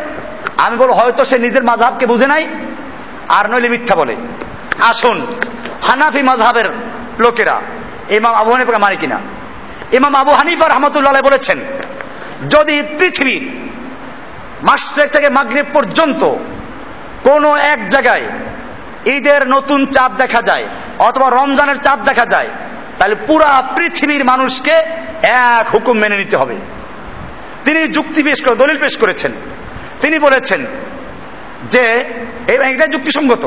A: আমি বলব, হয়তো সে নিজের মাঝহাবকে বুঝে নাই, আর নইলে মিথ্যা বলে। আসুন, হানাফি মাঝহাবের লোকেরা, ইমাম আবু হানিফাকে মানে কিনা? ইমাম আবু হানিফা রহমতুল্লাহ বলেছেন, যদি পৃথিবীর মাসের থেকে মাগরীব পর্যন্ত কোন এক জায়গায় ঈদের নতুন চাঁদ দেখা যায় অথবা রমজানের চাঁদ দেখা যায়, তাহলে পুরা পৃথিবীর মানুষকে এক হুকুম মেনে নিতে হবে। তিনি যুক্তি পেশ করে, দলিল পেশ করেছেন। তিনি বলেছেন যে এটা যুক্তিসঙ্গত।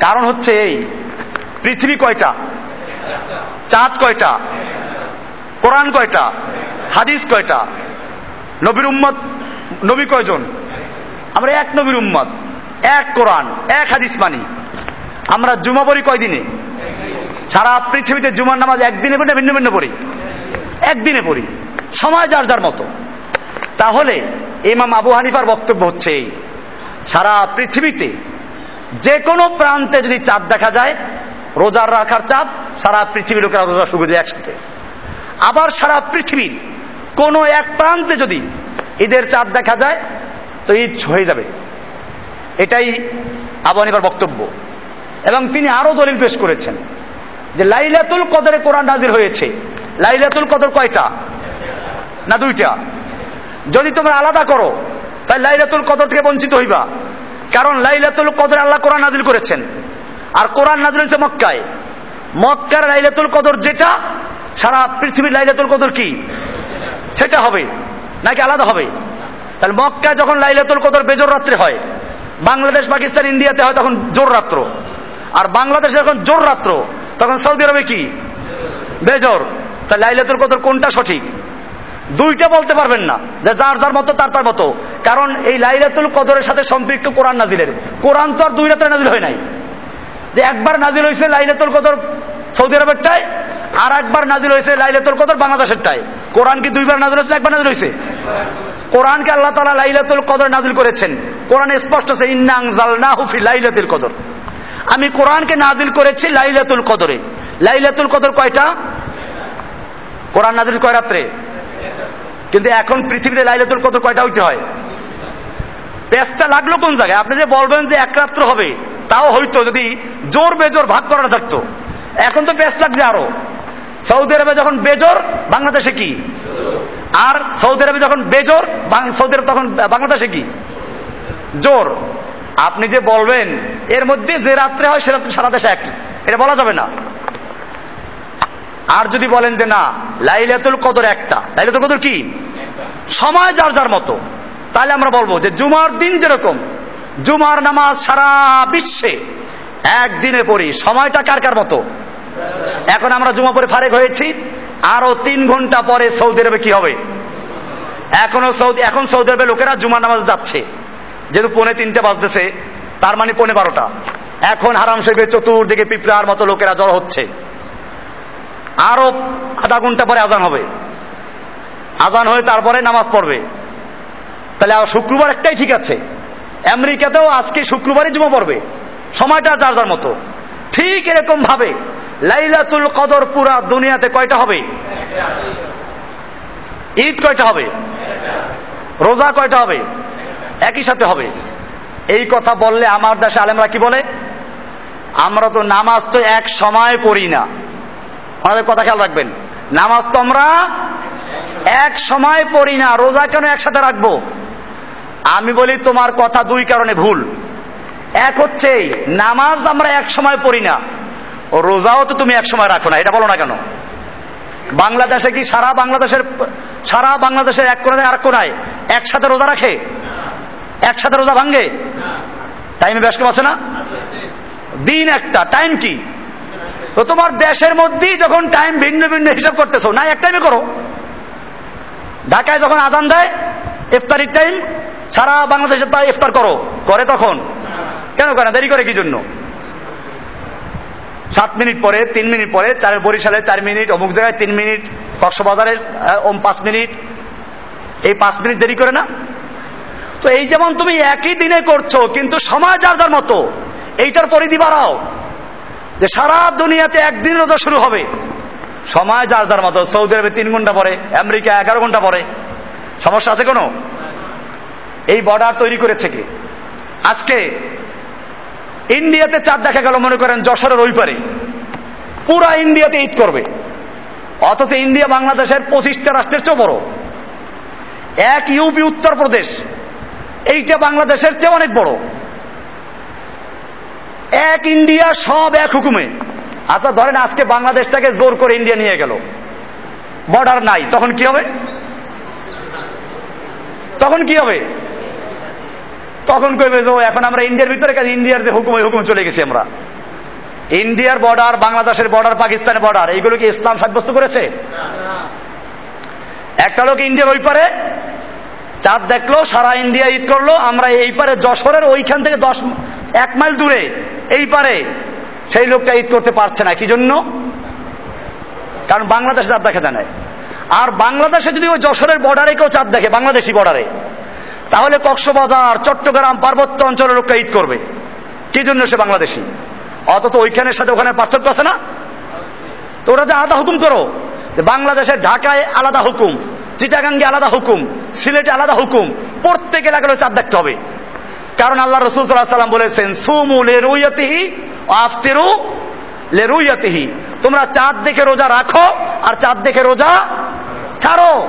A: কারণ হচ্ছে এই, পৃথিবী কয়টা? চাঁদ কয়টা? কোরআন কয়টা? হাদিস কয়টা? নবীর উম্মত, নবী কয়জন? আমরা এক নবীর উম্মত, এক কোরআন, এক হাদিস মানি। আমরা জুমা পড়ি কয়দিনে? সারা পৃথিবীতে জুমার নামাজ একদিনে পড়ি ভিন্ন ভিন্ন পড়ি? একদিনে পড়ি, সময় যার যার মতো। তাহলে ইমাম আবু হানিফার বক্তব্য হচ্ছে এই। সারা পৃথিবীতে যে কোনো প্রান্তে যদি চাঁদ দেখা যায়, রোজার রাখার চাঁদ সারা পৃথিবীর লোকেরা রোজা শুরু একসাথে। আবার সারা পৃথিবীর কোন এক প্রান্তে যদি ঈদের চাঁদ দেখা যায়, তো ঈদ হয়ে যাবে। এটাই আবু হানিফার বক্তব্য। এবং তিনি আরও দলিল পেশ করেছেন যে লাইলাতুল কদরে কোরআন নাজির হয়েছে। লাইলাতুল কদর কয়টা? না দুইটা। যদি তোমরা আলাদা করো, তাই লাইলাতুল কদর থেকে বঞ্চিত হইবা। কারণ লাইলাতুল কদর আল্লাহ কোরআন নাজিল করেছেন। আর কোরআন নাজিল হয়েছে মক্কায়। মক্কার লাইলাতুল কদর যেটা সারা পৃথিবীর লাইলাতুল কদর কি? সেটা হবে, নাকি আলাদা হবে? তাহলে মক্কায় যখন লাইলাতুল কদর বেজোর রাত্রে হয়, বাংলাদেশ, পাকিস্তান, ইন্ডিয়াতে হয় তখন জোর রাত্র। আর বাংলাদেশে যখন জোর রাত্র, তখন সৌদি আরবে কি? বেজর। তা লাইলাতুল কদর কোনটা সঠিক? দুইটা বলতে পারবেন না যার যার মতো, তার তার মতো। কারণ এই লাইলাতুল কদরের সাথে সম্পৃক্ত কোরআন নাজিলের কোরআন তো আর দুই রাত্রে নাজিল হয় নাই। যে একবার নাজিল হয়েছে লাইলাতুল কদর সৌদি আরবেরটায় আর একবার নাজিল হয়েছে লাইলাতুল কদর বাংলাদেশেরটায় কোরআন কি দুইবার নাজিল হয়েছে একবার নাজিল হয়েছে? কোরআনকে আল্লাহ তালা লাইলাতুল কদর নাজিল করেছেন। কোরআনে স্পষ্ট আছে, ইন্নাং জালনা হুফি লাইলাতুল কদর। আমি কোরআনকে নাজিল করেছি লাইলাতুল কদরে। লাইলাতুল কদর কয়টা? কোরআন নাজিল কয় রাত্রে? কিন্তু এখন পৃথিবীতে লাইলাতুল কদর কয়টা হইতে হয়? পেঁচটা লাগল কোন জায়গায়? আপনি যে বলবেন যে এক রাত্র হবে, তাও হইতো যদি জোর বেজোর ভাগ করা থাকতো। এখন তো পেঁচ লাগছে আরও। সৌদি আরবে যখন বেজোর, বাংলাদেশে কি? আর সৌদি আরবে যখন বেজোর সৌদি আরব তখন, বাংলাদেশে কি? জোর। আপনি যে বলবেন, এর মধ্যে যে রাত্রে হয়, সে রাত্রে সারা দেশে এক এটা বলা যাবে না। আর যদি বলেন যে না, লাইলাতুল কদর একটা। লাইলাতুল কদর কি? সময় যার যার মতো। তাহলে আমরা বলব যে জুমার দিন যেরকম, জুমার নামাজ সারা বিশ্বে একদিনে পড়ি সময়টা কার কার মতো? এখন আমরা জুমা পরে ফারেক হয়েছি। আরও তিন ঘণ্টা পরে সৌদি আরবে কি হবে? এখনও সৌদি এখন সৌদি আরবে লোকেরা জুমা নামাজ যাচ্ছে। যেহেতু পৌনে তিনটে বাজতেছে, তার মানে পৌনে বারোটা। এখন হারাম শরীফের চতুর্দিকে পিঁপড়ার মতো লোকেরা জড় হচ্ছে। আরও আধা ঘণ্টা পরে আজান হবে। আজান হয়ে তারপরে নামাজ পড়বে। তাহলে শুক্রবার একটাই ঠিক আছে। আমেরিকাতেও আজকে শুক্রবারই জমা পড়বে। সময়টা যার যার মতো। ঠিক এরকম ভাবে লাইলাতুল কদর পুরা দুনিয়াতে কয়টা হবে? ঈদ কয়টা হবে? রোজা কয়টা হবে? একই সাথে হবে। এই কথা বললে আমার দেশে আলেমরা কি বলে? আমরা তো নামাজ তো এক সময় পড়ি না। আমাদের কথা খেয়াল রাখবেন। নামাজ তো আমরা এক সময় পড়ি না, রোজা কেন একসাথে রাখব? আমি বলি তোমার কথা দুই কারণে ভুল। এক হচ্ছে, নামাজ আমরা এক সময় পড়ি না। ও রোজাও তো তুমি এক সময় রাখো না, এটা বলো না কেন? বাংলাদেশে কি সারা বাংলাদেশের সারা বাংলাদেশের এক কোনায় আর কোনায় একসাথে রোজা রাখে? একসাথে রোজা ভাঙ্গে টাইমে ব্যস্ত আছে না? দিন একটা টাইম কি? তো তোমার দেশের মধ্যেই যখন টাইম ভিন্ন ভিন্ন হিসাব করতেছো না এক টাইমে করো। ঢাকায় যখন আজান দেয়, ইফতারির টাইম সারা বাংলাদেশে তা ইফতার করো। করে তখন? কেন করে দেরি করে কি জন্য? সাত মিনিট পরে, তিন মিনিট পরে চার বরিশালে চার মিনিট, অমুক জায়গায় তিন মিনিট কক্সবাজারের ওম পাঁচ মিনিট। এই পাঁচ মিনিট দেরি করে না? তো এই যেমন তুমি একই দিনে করছ, কিন্তু সময় যার যার মতো, এইটার পরিধি বাড়াও, যে সারা দুনিয়াতে একদিন রোজা শুরু হবে। সময় যার যার মতো, সৌদি আরবে তিন ঘণ্টা পরে, আমেরিকা এগারো ঘণ্টা পরে। সমস্যা আছে কোনো? এই বর্ডার তৈরি করেছে কি? আজকে ইন্ডিয়াতে চাঁদ দেখা গেল, মনে করেন যশোরের ওই পারে। পুরা ইন্ডিয়াতে ঈদ করবে। অথচ ইন্ডিয়া বাংলাদেশের পঁচিশটা রাষ্ট্রের চেয়ে বড়। এক ইউপি উত্তরপ্রদেশ এইটা বাংলাদেশের চেয়ে অনেক বড়। এক ইন্ডিয়া, সব এক হুকুমে। আচ্ছা ধরেন আজকে বাংলাদেশটাকে জোর করে ইন্ডিয়া নিয়ে গেল। বর্ডার নাই, তখন কি হবে? তখন কি হবে? তখন কইবে যে এখন আমরা ইন্ডিয়ার ভিতরে কাছে ইন্ডিয়ার যে হুকুম, ওই হুকুম চলে গেছি আমরা? ইন্ডিয়ার বর্ডার বাংলাদেশের বর্ডার পাকিস্তানের বর্ডার এইগুলো কি ইসলাম সাব্যস্ত করেছে? একটা লোক ইন্ডিয়ার ওই পারে, চাঁদ দেখল, সারা ইন্ডিয়া ঈদ করল, আমরা এই পারে যশোরের ওইখান থেকে দশ, এক মাইল দূরে, এই পারে। সেই লোকটা ঈদ করতে পারছে না, কি জন্য? কারণ বাংলাদেশে চাঁদ দেখা যায় না আর বাংলাদেশে যদি ওই যশোরের বর্ডারে কেউ চাঁদ দেখে, বাংলাদেশি বর্ডারে তাহলে কক্সবাজার, চট্টগ্রাম, পার্বত্য অঞ্চলের লোকটা ঈদ করবে। কি জন্য সে বাংলাদেশি? অথচ ওইখানের সাথে ওখানে পার্থক্য আছে না? তো ওরা যে আলাদা হুকুম করো। বাংলাদেশের ঢাকায় আলাদা হুকুম, চিটাগাঙ্গে আলাদা হুকুম, সিলেটে আলাদা হুকুম, প্রত্যেক এলাকায় চাঁদ দেখতে হবে। কারণ আল্লাহ রসুল সাল্লাম বলেছেন, সুমু লে রুইয়াতিহি আফতিরু লে রুইয়াতিহি তোমরা চাঁদ দেখে রোজা রাখো আর চাঁদ দেখে রোজা ছাড়ো।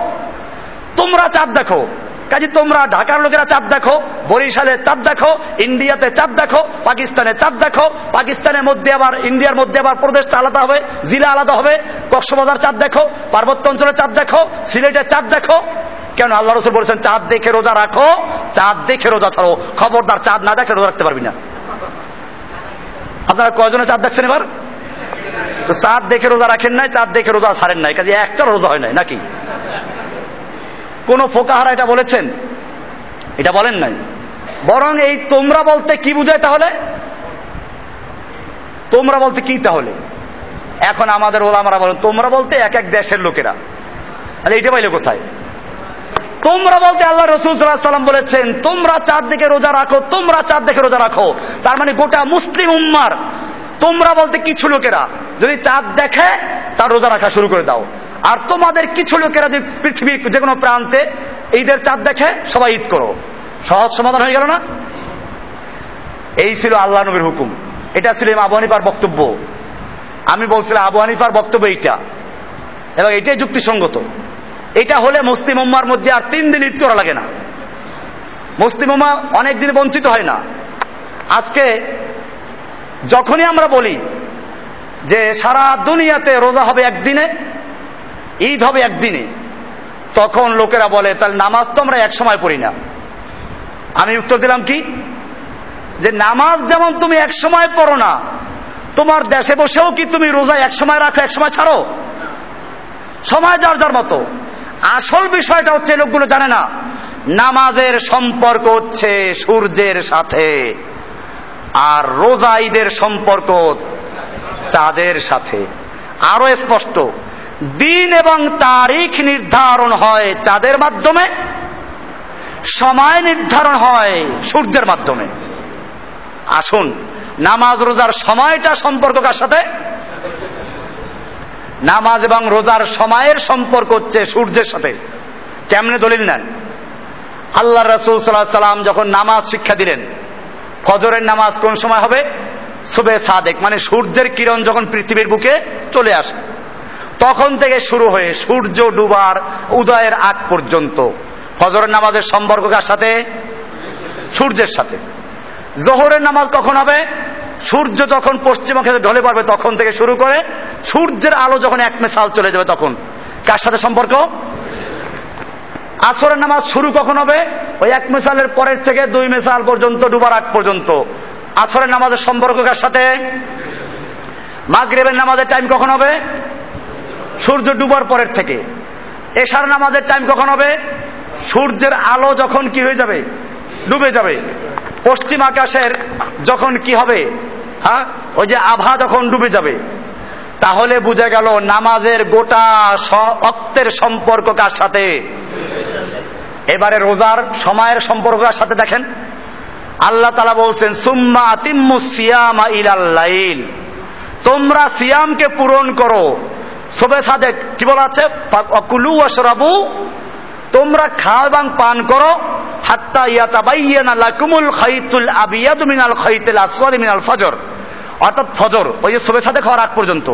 A: তোমরা চাঁদ দেখো। কাজে তোমরা ঢাকার লোকেরা চাঁদ দেখো, বরিশালে চাঁদ দেখো, ইন্ডিয়াতে চাঁদ দেখো, পাকিস্তানে চাঁদ দেখো, পাকিস্তানের মধ্যে আবার, ইন্ডিয়ার মধ্যে আবার প্রদেশ আলাদা হবে, জেলা আলাদা হবে, কক্সবাজার চাঁদ দেখো, পার্বত্য অঞ্চলে চাঁদ দেখো সিলেটের চাঁদ দেখো। কেন আল্লাহ রসুল বলেছেন, চাঁদ দেখে রোজা রাখো, চাঁদ দেখে রোজা ছাড়ো, খবরদার চাঁদ না দেখে রোজা রাখতে পারবি না। আপনারা কয়জনে চাঁদ দেখছেন এবার? চাঁদ দেখে রোজা রাখেন নাই, চাঁদ দেখে রোজা ছাড়েন নাই, কাজে একটা রোজা হয় নাই, নাকি? কোন ফোকাহারা এটা বলেছেন? এটা বলেন নাই। বরং এই তোমরা বলতে কি বুঝায় তাহলে? তোমরা বলতে কি তাহলে? এখন আমাদের ওলামারা বলেন, তোমরা বলতে এক এক দেশের লোকেরা। আরে এইটা পাইলে কোথায়? তোমরা বলতে আল্লাহ রসুল সাল্লাম বলেছেন, তোমরা চাঁদ দেখে রোজা রাখো, তোমরা চাঁদ দেখে রোজা রাখো। তার মানে গোটা মুসলিম উম্মার, তোমরা বলতে কিছু লোকেরা, যদি চাঁদ দেখে তার রোজা রাখা শুরু করে দাও। আর তোমাদের কিছু লোকেরা যে পৃথিবী যে কোনো প্রান্তে ঈদের চাঁদ দেখে সবাই ঈদ করো। সহজ সমাধান হয়ে গেল না? এই ছিল আল্লাহ নবীর হুকুম। এটা ছিল আবু হানিফার বক্তব্য। আমি বলছিলাম, আবু হানিফার বক্তব্য এইটা। এবং এটাই যুক্তিসঙ্গত। এটা হলে মুসলিম উম্মার মধ্যে আর তিন দিন ঈদ করা লাগে না। মুসলিম উম্মা অনেক দিন বঞ্চিত হয় না। আজকে যখনই আমরা বলি যে সারা দুনিয়াতে রোজা হবে একদিনে ঈদ হবে একদিনে। তখন লোকেরা বলে, তাহলে নামাজ তো আমরা এক সময় পড়ি না। আমি উত্তর দিলাম কি? যে নামাজ যেমন তুমি এক সময় পড়ো না, তোমার দেশে বসেও কি তুমি রোজা এক সময় রাখো এক সময় ছাড়ো? সময় যার যার মতো। আসল বিষয়টা হচ্ছে লোকগুলো জানে না, নামাজের সম্পর্ক হচ্ছে সূর্যের সাথে আর রোজা ঈদের সম্পর্ক চাঁদের সাথে। আরও স্পষ্ট দিন এবং তারিখ নির্ধারণ হয় চাঁদের মাধ্যমে, সময় নির্ধারণ হয় সূর্যের মাধ্যমে। আসুন, নামাজ রোজার সময়টা সম্পর্ক কার সাথে? নামাজ এবং রোজার সময়ের সম্পর্ক হচ্ছে সূর্যের সাথে। কেমনে দলিল নেন? আল্লাহ রসুল সাল্লাহ সাল্লাম যখন নামাজ শিক্ষা দিলেন, ফজরের নামাজ কোন সময় হবে? সুবে সাদেক মানে সূর্যের কিরণ যখন পৃথিবীর বুকে চলে আসে। তখন থেকে শুরু হয়ে সূর্য ডুবার উদয়ের আগ পর্যন্ত। ফজরের নামাজের সম্পর্ক কার সাথে? সূর্যের সাথে। জোহরের নামাজ কখন হবে? সূর্য যখন পশ্চিমবঙ্গে ঢলে পড়বে তখন থেকে শুরু করে সূর্যের আলো যখন এক মেসাল চলে যাবে তখন। কার সাথে সম্পর্ক? আসরের নামাজ শুরু কখন হবে? ওই এক মেসালের পরের থেকে দুই মেসাল পর্যন্ত, ডুবার আগ পর্যন্ত। আসরের নামাজের সম্পর্ক কার সাথে? মাগরেবের নামাজের টাইম কখন হবে? সূর্য ডুবার পরের থেকে। এশার নামাজের টাইম কখন হবে? সূর্যের আলো যখন কি হয়ে যাবে? ডুবে যাবে। পশ্চিম আকাশের যখন কি হবে? হ্যাঁ? ওই যে আভা যখন ডুবে যাবে। তাহলে বুঝে গেল নামাজের গোটা অক্তের সম্পর্ক কার সাথে? এবারে রোজার সময়ের সম্পর্ক কার সাথে দেখেন? আল্লাহ তালা বলছেন, সুম্মা তিম্মু সিয়ামা ইলাল্লাইল তোমরা সিয়ামকে পূরণ করো। সবে সাদেক, কি বলা আছে? কুলু ওয়াশরাবু, তোমরা খাও এবং পান করো, হাত্তা ইয়াতাবাইয়ানা লাকুমুল খাইতুল আবিয়াদু মিনাল খাইতুল আসওয়াদ মিনাল ফজর। অর্থাৎ ফজর, ওই যে সবে সাথে খাওয়ার আগ পর্যন্ত।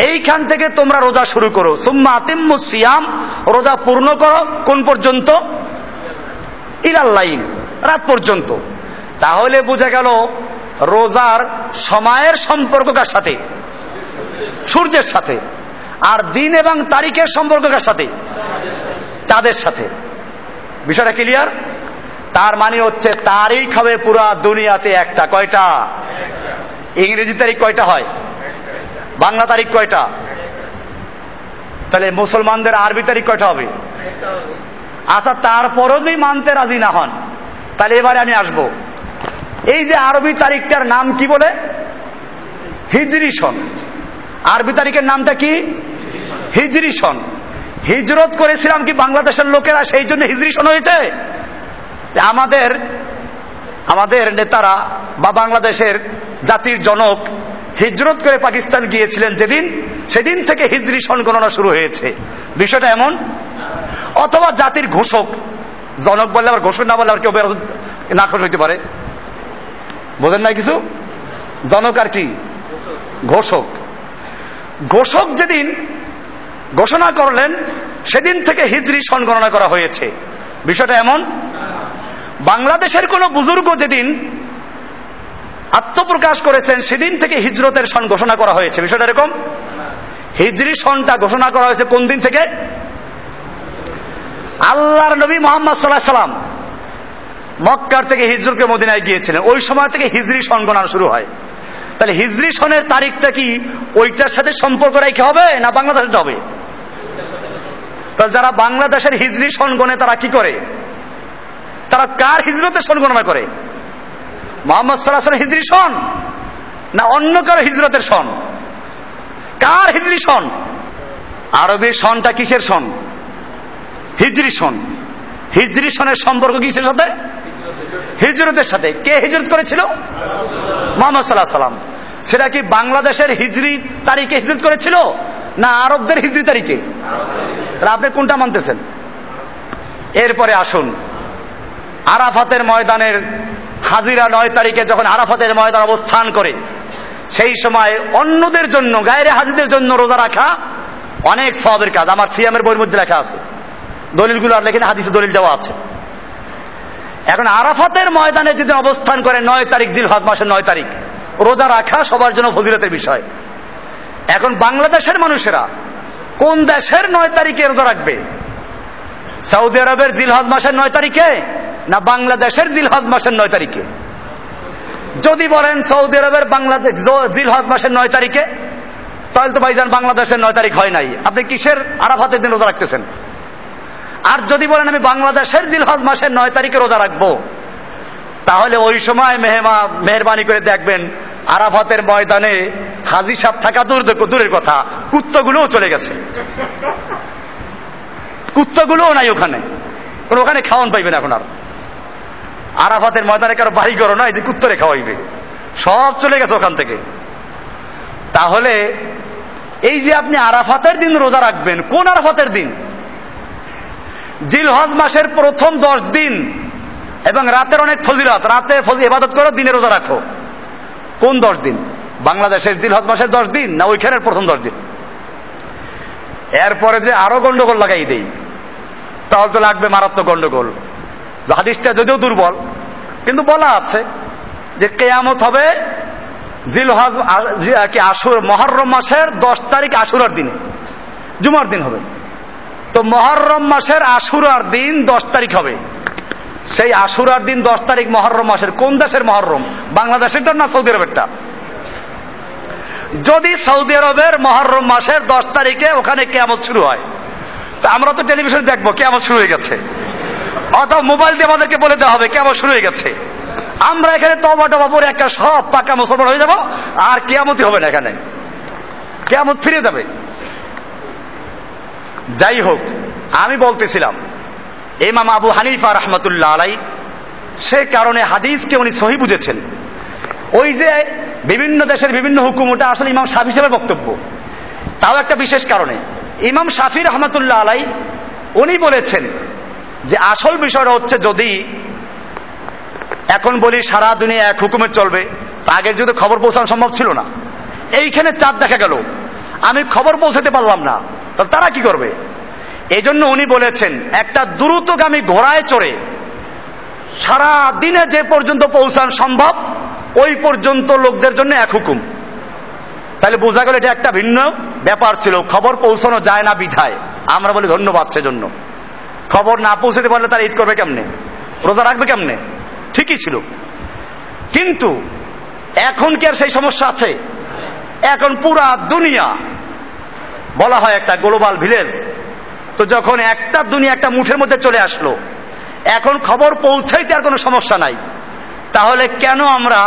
A: এইখান থেকে তোমরা রোজা শুরু করো। সুম্মা আতিম্মু সিয়াম, রোজা পূর্ণ করো। কোন পর্যন্ত? ইলাল্লাইন রাত পর্যন্ত। তাহলে বোঝা গেল রোজার সময়ের সম্পর্ক কার সাথে, সূর্যের সাথে। আর দিন এবং তারিখের সম্পর্ক কার সাথে চাঁদের সাথে। বিষয়টা ক্লিয়ার তার মানে হচ্ছে তারিখ হবে পুরা দুনিয়াতে একটা। কয়টা? ইংরেজি তারিখ কয়টা হয়? বাংলা তারিখ কয়টা? তাহলে মুসলমানদের আরবি তারিখ কয়টা হবে? আচ্ছা তারপরও যদি মানতে রাজি না হন, তাহলে এবারে আমি আসব। এই যে আরবি তারিখটার নাম কি বলে? হিজরি সন। আরবি তারিখের নামটা কি? হিজরি সন। হিজরত করেছিলাম কি বাংলাদেশের লোকেরা, সেই জন্য হিজরি সন হয়েছে? আমাদের আমাদের নেতারা বা বাংলাদেশের জাতির জনক হিজরত করে পাকিস্তান গিয়েছিলেন যেদিন, সেদিন থেকে হিজরি সন গণনা শুরু হয়েছে। বিষয়টা এমন? অথবা জাতির ঘোষক, জনক বললে আবার ঘোষক না বললে আবার কেউ না খুশ হইতে পারে। বোঝেন না কিছু? জনক আর কি? ঘোষক। ঘোষক যেদিন ঘোষণা করলেন, সেদিন থেকে হিজরি সন গণনা করা হয়েছে। বিষয়টা এমন? বাংলাদেশের কোন বুজুর্গ যেদিন আত্মপ্রকাশ করেছেন, সেদিন থেকে হিজরতের সন ঘোষণা করা হয়েছে। বিষয়টা এরকম? হিজরি সনটা ঘোষণা করা হয়েছে কোন দিন থেকে? আল্লাহর নবী মোহাম্মদ সাল্লাহ সাল্লাম মক্কার থেকে হিজরতকে মদিনায় গিয়েছিলেন। ওই সময় থেকে হিজরি সন গণনা শুরু হয়। তাহলে হিজরি সনের তারিখটা কি? ওইটার সাথে সম্পর্ক রেখে হবে না বাংলাদেশের হবে? যারা বাংলাদেশের হিজরি সন গণে তারা কি করে? তারা কার হিজরতের সন গণনা করে? মোহাম্মদ সাল্লাহ হিজরি সন? না অন্য কারও হিজরতের সন? কার হিজরি সন? আরবি সনটা কিসের সন? হিজরি সন। হিজরি সনের সম্পর্ক কিসের সাথে? হিজরতের সাথে। কে হিজরত করেছিল? মোহাম্মদ সাল্লাহ সাল্লাম সেটা কি বাংলাদেশের হিজরি তারিখে হিজরত করেছিল? না আরবদের হিজরি তারিখে? আপনি কোনটা মানতেছেন? এরপরে আসুন। আরাফাতের ময়দানের হাজিরা নয় তারিখে যখন আরাফাতের ময়দান অবস্থান করে, সেই সময় অন্যদের জন্য, গায়ের হাজিদের জন্য রোজা রাখা অনেক সবের কাজ। আমার সিয়ামের বইয়ের মধ্যে লেখা আছে। দলিলগুলো আর লেখেন, হাদিসে দলিল দেওয়া আছে। এখন আরাফাতের ময়দানে যেদিন অবস্থান করে, নয় তারিখ জিল হজ মাসের নয় তারিখ। রোজা রাখা সবার জন্য ফজিলতের বিষয়। এখন বাংলাদেশের মানুষেরা কোন দেশের নয় তারিখে রোজা রাখবে? সৌদি আরবের জিলহজ মাসের নয় তারিখে না বাংলাদেশের জিলহজ মাসের নয় তারিখে? যদি বলেন সৌদি আরবের বাংলাদেশ জিলহজ মাসের নয় তারিখে, তাহলে তো ভাইজান বাংলাদেশের নয় তারিখ হয় নাই। আপনি কিসের আরাফাতের দিন রোজা রাখতেছেন? আর যদি বলেন আমি বাংলাদেশের জিলহজ মাসের নয় তারিখে রোজা রাখব তাহলে ওই সময় মেহমা মেহরবানি করে দেখবেন আরাফাতের ময়দানে হাজি সাহ থাকা দূর দূরের কথা। কুত্তগুলোও চলে গেছে। কুত্তগুলোও নাই ওখানে। ওখানে খাওয়ান পাইবেন এখন আর। আরাফাতের ময়দানে কারও বাড়ি করো না এই যে কুত্তরে খাওয়াইবে। সব চলে গেছে ওখান থেকে। তাহলে এই যে আপনি আরাফাতের দিন রোজা রাখবেন, কোন আরাফাতের দিন? জিলহজ মাসের প্রথম দশ দিন এবং রাতের অনেক ফজিলত। রাতে ফজি ইবাদত করো, দিনে রোজা রাখো। কোন দশ দিন? বাংলাদেশের জিলহজ মাসের দশ দিন না ওইখানের প্রথম দশ দিন? এরপরে যে আরও গন্ডগোল লাগাই দেই তাহলে তো লাগবে মারাত্মক গন্ডগোল। হাদিসটা যদিও দুর্বল, কিন্তু বলা আছে যে কেয়ামত হবে জিলহাজ কি আশুর, মহরম মাসের দশ তারিখ আশুরার দিনে। জুমার দিন হবে। তো মহরম মাসের আশুরার দিন দশ তারিখ হবে। সেই আশুরার দিন দশ তারিখ মহরম মাসের। কোন দেশের মহরম? বাংলাদেশেরটা না সৌদি আরবেরটা? যদি সৌদি আরবের মহরম মাসের দশ তারিখে ওখানে কেমন শুরু হয়, তা আমরা তো টেলিভিশন দেখব কেমন শুরু হয়ে গেছে। অথবা মোবাইল দিয়ে আমাদেরকে বলে দেওয়া হবে কেমন শুরু হয়ে গেছে। আমরা এখানে তবা টবা পরে একটা সব পাকা মুসলমান হয়ে যাব, আর কেয়ামতি হবে না এখানে। কেয়ামত ফিরে যাবে। যাই হোক, আমি বলতেছিলাম ইমাম আবু হানিফা রহমতুল্লাহ আলাই সে কারণে হাদিসকে উনি সহি বুঝেছেন। ওই যে বিভিন্ন দেশের বিভিন্ন হুকুম, ওটা আসলে ইমাম সাফি হিসেবে বক্তব্য। তাও একটা বিশেষ কারণে। ইমাম শাফি রহমতুল্লাহ আলাই উনি বলেছেন যে আসল বিষয়টা হচ্ছে যদি এখন বলি সারা দুনিয়া এক হুকুমে চলবে আগের যদি খবর পৌঁছানো সম্ভব ছিল না। এইখানে চাঁদ দেখা গেল। আমি খবর পৌঁছাতে পারলাম না। তাহলে তারা কি করবে? এই জন্য উনি বলেছেন, একটা দ্রুতগামী ঘোড়ায় চড়ে সারা দিনে যে পর্যন্ত পৌঁছান সম্ভব, ওই পর্যন্ত লোকদের জন্য এক হুকুম। তাহলে বোঝা গেল এটা একটা ভিন্ন ব্যাপার ছিল। খবর পৌঁছানো যায় না বিধায়। আমরা বলি ধন্যবাদ সেজন্য। খবর না পৌঁছাতে পারলে তারা ঈদ করবে কেমনে? রোজা রাখবে কেমনে? ঠিকই ছিল। কিন্তু এখন কি আর সেই সমস্যা আছে? এখন পুরা দুনিয়া, বলা হয় একটা গ্লোবাল ভিলেজ তো যখন একটা দুনিয়া একটা মুঠের মধ্যে চলে আসলো, এখন খবর পৌঁছাইতে আর কোনো সমস্যা নাই। তাহলে কেন আমরা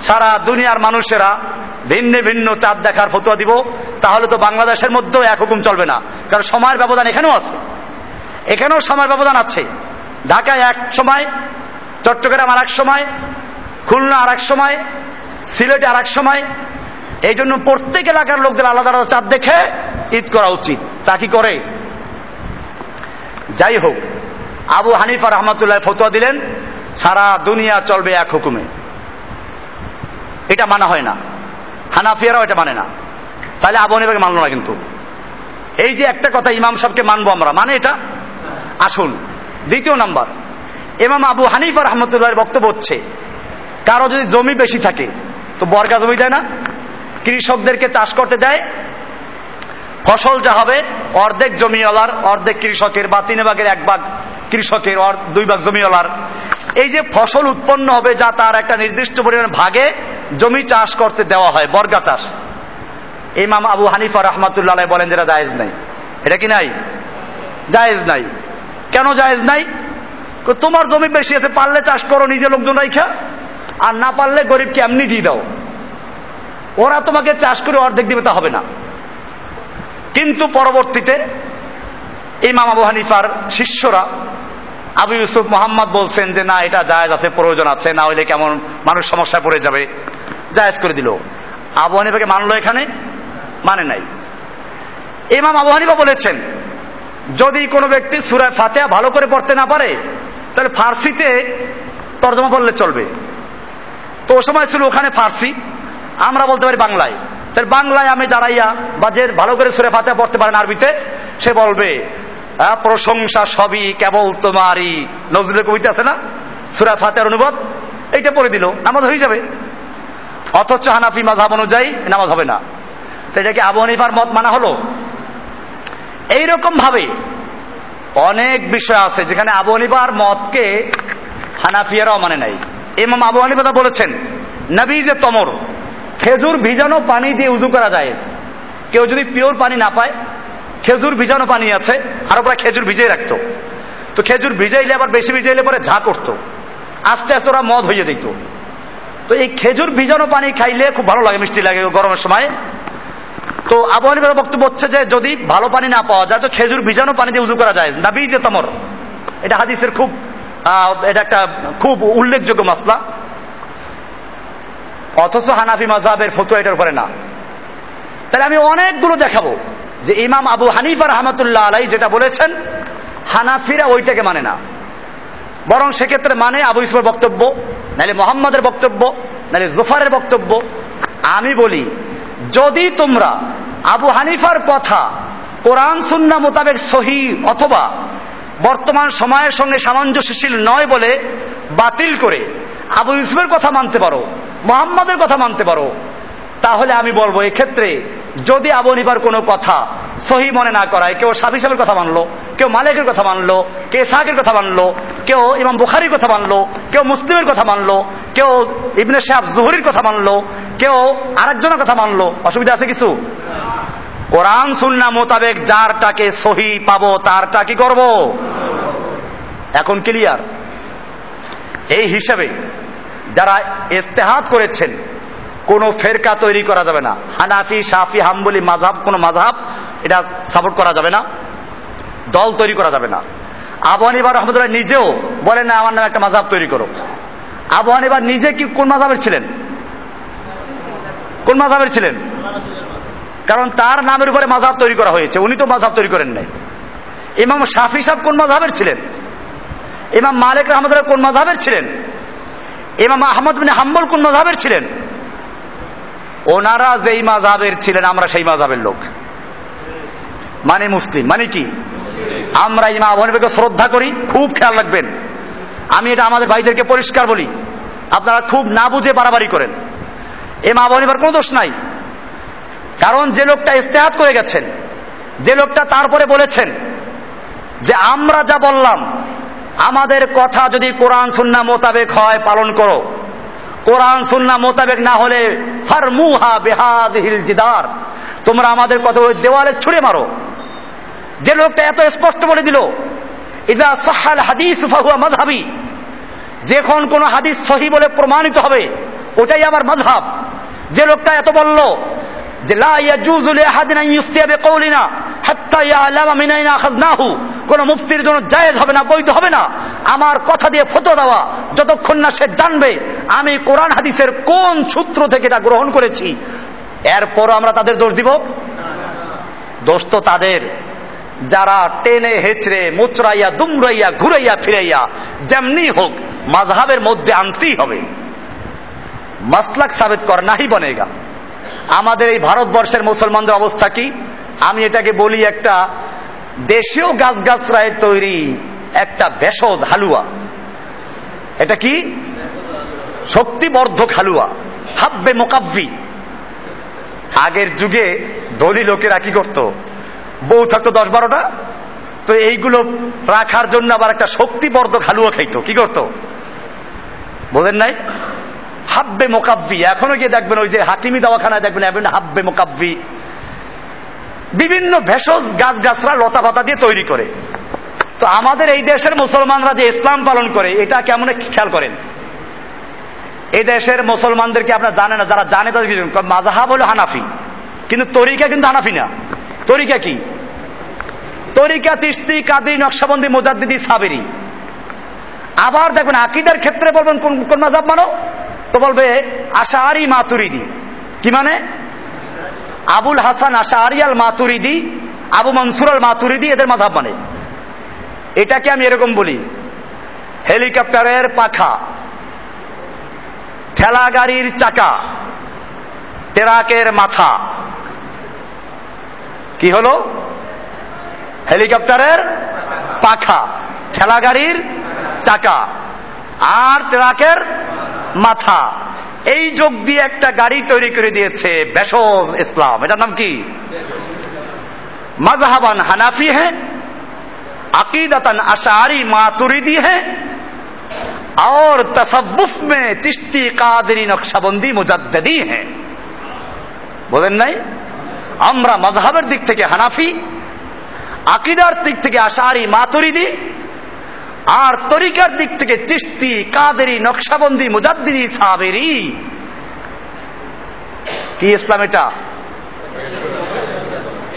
A: সারা দুনিয়ার মানুষেরা ভিন্ন ভিন্ন চাঁদ দেখার ফতুয়া দিব? তাহলে তো বাংলাদেশের মধ্যেও এক হুকুম চলবে না। কারণ সময়ের ব্যবধান এখানেও আছে। এখানেও সময়ের ব্যবধান আছে। ঢাকায় এক সময়, চট্টগ্রাম আর এক সময়, খুলনা আর এক সময়, সিলেটে আর এক সময়। এই জন্য প্রত্যেক এলাকার লোকদের আলাদা আলাদা চাঁদ দেখে ঈদ করা উচিত। তা কি করে? যাই হোক, আবু হানিফা রহমতুল্লাহ ফতোয়া দিলেন, সারা দুনিয়া চলবে এক হুকুমে। এটা মানা হয় না। হানাফিয়ারাও এটা মানে না। তাহলে আবু হানিফাকে মানলো না কিন্তু। এই যে একটা কথা ইমাম সাহেবকে মানবো আমরা মানে এটা? আসুন, দ্বিতীয় নাম্বার এমাম আবু হানিফা রহমতুল্লাহ বক্তব্য হচ্ছে, কারও যদি জমি বেশি থাকে, তো বর্গা জমি দেয় না? কৃষকদেরকে চাষ করতে দেয় ফসল যা হবে, অর্ধেক জমিওয়ালার, অর্ধেক কৃষকের, বা তিন ভাগের এক ভাগ কৃষকের দুই ভাগ জমিওয়ালার। এই যে ফসল উৎপন্ন হবে, যা তার একটা নির্দিষ্ট পরিমাণ ভাগে জমি চাষ করতে দেওয়া হয়, বর্গা চাষ। ইমাম আবু হানিফা রহমাতুল্লাহ বলেন যেটা জায়েজ নাই। এটা কি নাই? জায়েজ নাই। কেন জায়েজ নাই? তোমার জমি বেশি আছে, পারলে চাষ করো, নিজে লোকজন রাইখা। আর না পারলে গরিবকে এমনি দিয়ে দাও। ওরা তোমাকে চাষ করে অর্ধেক দিবে, তা হবে না। কিন্তু পরবর্তীতে ইমাম আবু হানিফার শিষ্যরা আবু ইউসুফ মোহাম্মদ বলছেন যে, না, এটা জায়েজ আছে, প্রয়োজন আছে, না হইলে কেমন মানুষ সমস্যায় পড়ে যাবে। জায়েজ করে দিল। আবু হানিফাকে মানলো এখানে? মানে নাই। ইমাম আবু হানিফা বলেছেন, যদি কোনো ব্যক্তি সুরায় ফাতেহা ভালো করে পড়তে না পারে, তাহলে ফার্সিতে তর্জমা পড়লে চলবে। তো ও সময় ছিল ওখানে ফার্সি, আমরা বলতে পারি বাংলায়। বাংলায় আমি দাঁড়াইয়া বা যে ভালো করে সুরে ফাতে পড়তে পারেন আরবিতে সে বলবে আহ, প্রশংসা সবই কেবল তোমারই। নজরুলের কবিতা আছে না? সুরা ফাতের অনুবাদ। এইটা পড়ে দিল নামাজ হয়ে যাবে। অথচ হানাফি মাঝাব অনুযায়ী নামাজ হবে না। এটা কি আবু হানিফার মত মানা হলো? এইরকম ভাবে অনেক বিষয় আছে যেখানে আবু হানিফার মতকে হানাফিয়ারাও মানে নাই। ইমাম আবু হানিফা বলেছেন নবী যে তমর খেজুর ভিজানো পানি দিয়ে উজু করা যায়। কেউ যদি পিওর পানি না পায়, খেজুর ভিজানো পানি আছে, আরও প্রায় খেজুর ভিজিয়ে রাখতো। তো খেজুর ভিজাইলে আবার বেশি ভিজাইলে পরে ঝা করতো। আস্তে আস্তে ওরা মদ হয়ে যেত তো এই খেজুর ভিজানো পানি খাইলে খুব ভালো লাগে, মিষ্টি লাগে গরমের সময়। তো আবু হানিফার বক্তব্য হচ্ছে যে, যদি ভালো পানি না পাওয়া যায়, তো খেজুর ভিজানো পানি দিয়ে উজু করা যায়। না তমর। এটা হাদিসের খুব এটা একটা খুব উল্লেখযোগ্য মাসলা। অথচ হানাফি মাজাবের ফতুয়া এটার উপরে না। তাহলে আমি অনেকগুলো দেখাবো যে ইমাম আবু হানিফা রহমতুল্লাহ আলাই যেটা বলেছেন, হানাফিরা ওইটাকে মানে না। বরং সেক্ষেত্রে মানে আবু ইসমের বক্তব্য, নাহলে মোহাম্মদের বক্তব্য, নাহলে জোফারের বক্তব্য। আমি বলি, যদি তোমরা আবু হানিফার কথা কোরআন, সুন্না মোতাবেক সহি অথবা বর্তমান সময়ের সঙ্গে সামঞ্জস্যশীল নয় বলে বাতিল করে আবু ইসমের কথা মানতে পারো, মোহাম্মদের কথা মানতে পারো। তাহলে আমি বলব, এক্ষেত্রে যদি আবু হানিফার কোনো কথা সহি মনে না করায়, কেউ সাবি সাহেবের কথা মানলো, কেউ মালিকের কথা মানলো কে সাহের কথা মানলো, কেউ ইমাম বুখারির কথা মানলো, কেউ মুসলিমের কথা মানলো, কেউ ইবনে সাহেব জুহরির কথা মানলো, কেউ আরেকজনের কথা মানলো, অসুবিধা আছে কিছু? কোরআন, সুন্না মোতাবেক যারটাকে সহি পাবো, তারটা কি করব? এখন ক্লিয়ার এই হিসাবে যারা ইস্তেহাত করেছেন, কোন ফেরকা তৈরি করা যাবে না। হানাফি সাফি হাম্বলি মাঝহাব কোন মাঝহাব এটা সাপোর্ট করা যাবে না, দল তৈরি করা যাবে না। আবু হানিফা রহমতুল্লাহ নিজেও বলেন, না, আমার নামে একটা মাঝহাব তৈরি করো। আবু হানিফা নিজে কি কোন মাঝহাবের ছিলেন? কোন মাঝহাবের ছিলেন? কারণ তার নামের উপরে মাঝহাব তৈরি করা হয়েছে, উনি তো মাঝহাব তৈরি করেন নাই। ইমাম শাফি সাহেব কোন মাঝহাবের ছিলেন? ইমাম মালিক রহমতুল্লাহ কোন মাঝহাবের ছিলেন? ইমাম আহমদ বিন হাম্বল কোন মাঝহাবের ছিলেন? ওনারা যেই মাঝহাবের ছিলেন, আমরা সেই মাঝহাবের লোক। মানে মুসলিম মানে কি? আমরা ইমাম আবু হানিফাকে শ্রদ্ধা করি, খুব খেয়াল রাখবেন। আমি এটা আমাদের ভাইদেরকে পরিষ্কার বলি। আপনারা খুব না বুঝে বাড়াবাড়ি করেন। ইমাম আবু হানিফার কোনো দোষ নাই। কারণ যে লোকটা ইস্তেহাত করে গেছেন, যে লোকটা তারপরে বলেছেন যে আমরা যা বললাম আমাদের কথা যদি কোরআন সুন্না মোতাবেক হয়, পালন করো। কোরআন সুন্না মোতাবেক না হলে ফারমুহা বেহাদিল জিদার। তোমরা আমাদের কথা ওই দেওয়ালে ছুড়ে মারো। যে লোকটা এত স্পষ্ট বলে দিল, ইদা সাহাল হাদিস ফাহুয়া মাযহাবি। যখন কোন হাদিস সহি বলে প্রমাণিত হবে, ওটাই আমার মাযহাব। যে লোকটা এত বলল যে, লা ইয়াজুজু লিআহাদিন আন ইফতিয়া বিকাউলিনা হাত্তা ইয়ালামা মিন আইনা আখাযনাহু। কোন মুফতির জন্য জায়েজ হবে না, বৈধ হবে না। আমার কথা দিয়ে ফতো দেওয়া, যতক্ষণ না সে জানবে আমি কোরআন হাদিসের কোন সূত্র থেকে এটা গ্রহণ করেছি। এরপরও আমরা তাদের দোষ দিব? দোষ তো তাদের। যারা টেনে, হেচড়ে, মুচড়াইয়া দুমরাইয়া ঘুরাইয়া, ফিরাইয়া, যেমনি হোক মাঝহাবের মধ্যে আনতেই হবে। মাসলাক সাবেত কর, নাহি বনেগা। আমাদের এই ভারতবর্ষের মুসলমানদের অবস্থা কি? আমি এটাকে বলি একটা দেশীয় গাছ গাছরায় তৈরি একটা ভেষজ হালুয়া। এটা কি? শক্তিবর্ধক হালুয়া, হাব্বে মোকাব্বি। আগের যুগে দলি লোকেরা কি করত? বউ থাকতো দশ বারোটা, তো এইগুলো রাখার জন্য আবার একটা শক্তিবর্ধক হালুয়া খাইতো। কি করতো? বলেন নাই? হাব্বে মোকাব্বি। এখনও গিয়ে দেখবেন ওই যে হাকিমি দাওয়াখানায় দেখবেন হাব্বে মোকাব্বি। বিভিন্ন ভেষজ গাছ গাছরা লতা পাতা দিয়ে তৈরি করে। তো আমাদের এই দেশের মুসলমানরা যে ইসলাম পালন করে, এটা কেমন খেয়াল করেন? এই দেশের মুসলমানদেরকে আপনার জানে না, যারা জানে তাদের কিছু মাজাহাব হলো হানাফি। কিন্তু তরিকা কিন্তু হানাফি না। তরিকা কি? তরিকা চিস্তি কাদি, নকশাবন্দি, মোজাদ্দিদি, সাবেরি। আবার দেখবেন আকিদার ক্ষেত্রে বলবেন, কোন কোন মাজাব মানো? তো বলবে আশাহারি মাতুরিদি। কি মানে? আবুল হাসান আশাহারি আল Maturidi Abu Mansur al Maturidi এদের মাধাব মানে। এটাকে আমি এরকম বলি, হেলিকপ্টারের পাখা, ঠেলা গাড়ির চাকা, টেরাকের মাথা। কি হলো? হেলিকপ্টারের পাখা, ঠেলা গাড়ির চাকা আর ট্রাকের মাথা। এই যোগ দিয়ে একটা গাড়ি তৈরি করে দিয়েছে বেসজ ইসলাম এটার নাম কি মজহাবান হানাফি হ্যাঁ अकीदतन अशारी मातुरीदी है और तसव्वुफ में चिश्ती कादरी नक्शाबंदी मुजद्दी है বলেন নাই আমরা মজহাবের দিক থেকে হানাফি আকিদার দিক থেকে আশারি মাতুরিদি আর তরিকার দিক থেকে চিস্তি কাদেরি নকশাবন্দি মুজাদ্দিদি সাবেরি কি ইসলাম এটা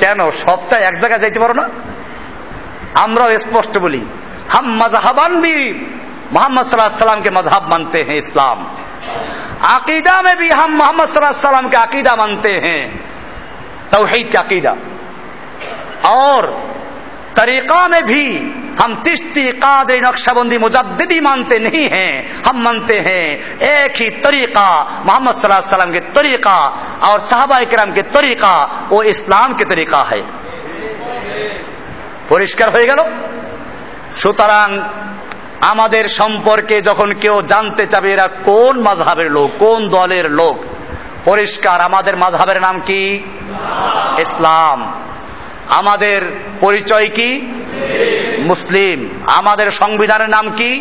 A: কেন সবটা এক জায়গায় যাইতে পারো না আমরাও স্পষ্ট বলি हम मजहबान भी मोहम्मद सल्लम के मजहब मानते हैं इस्लाम अकीदा में भी हम मोहम्मद सल्लम के अकीदा मानते हैं तोहीद का अकीदा और तरीका में भी हम तिश्ती कादरी नक्शाबंदी मुजद्दी मानते नहीं हैं हम मानते हैं एक ही तरीका मोहम्मद सल्लम के तरीका और साहबा कराम के तरीका वो इस्लाम के तरीका है পরিষ্কার হয়ে গেল সুতরাং আমাদের সম্পর্কে যখন কেউ জানতে চাবে এরা কোন মাঝহাবের লোক কোন দলের লোক পরিষ্কার আমাদের মাঝহাবের নাম কি ইসলাম আমাদের পরিচয় কি মুসলিম। আমাদের সংবিধানের নাম কি?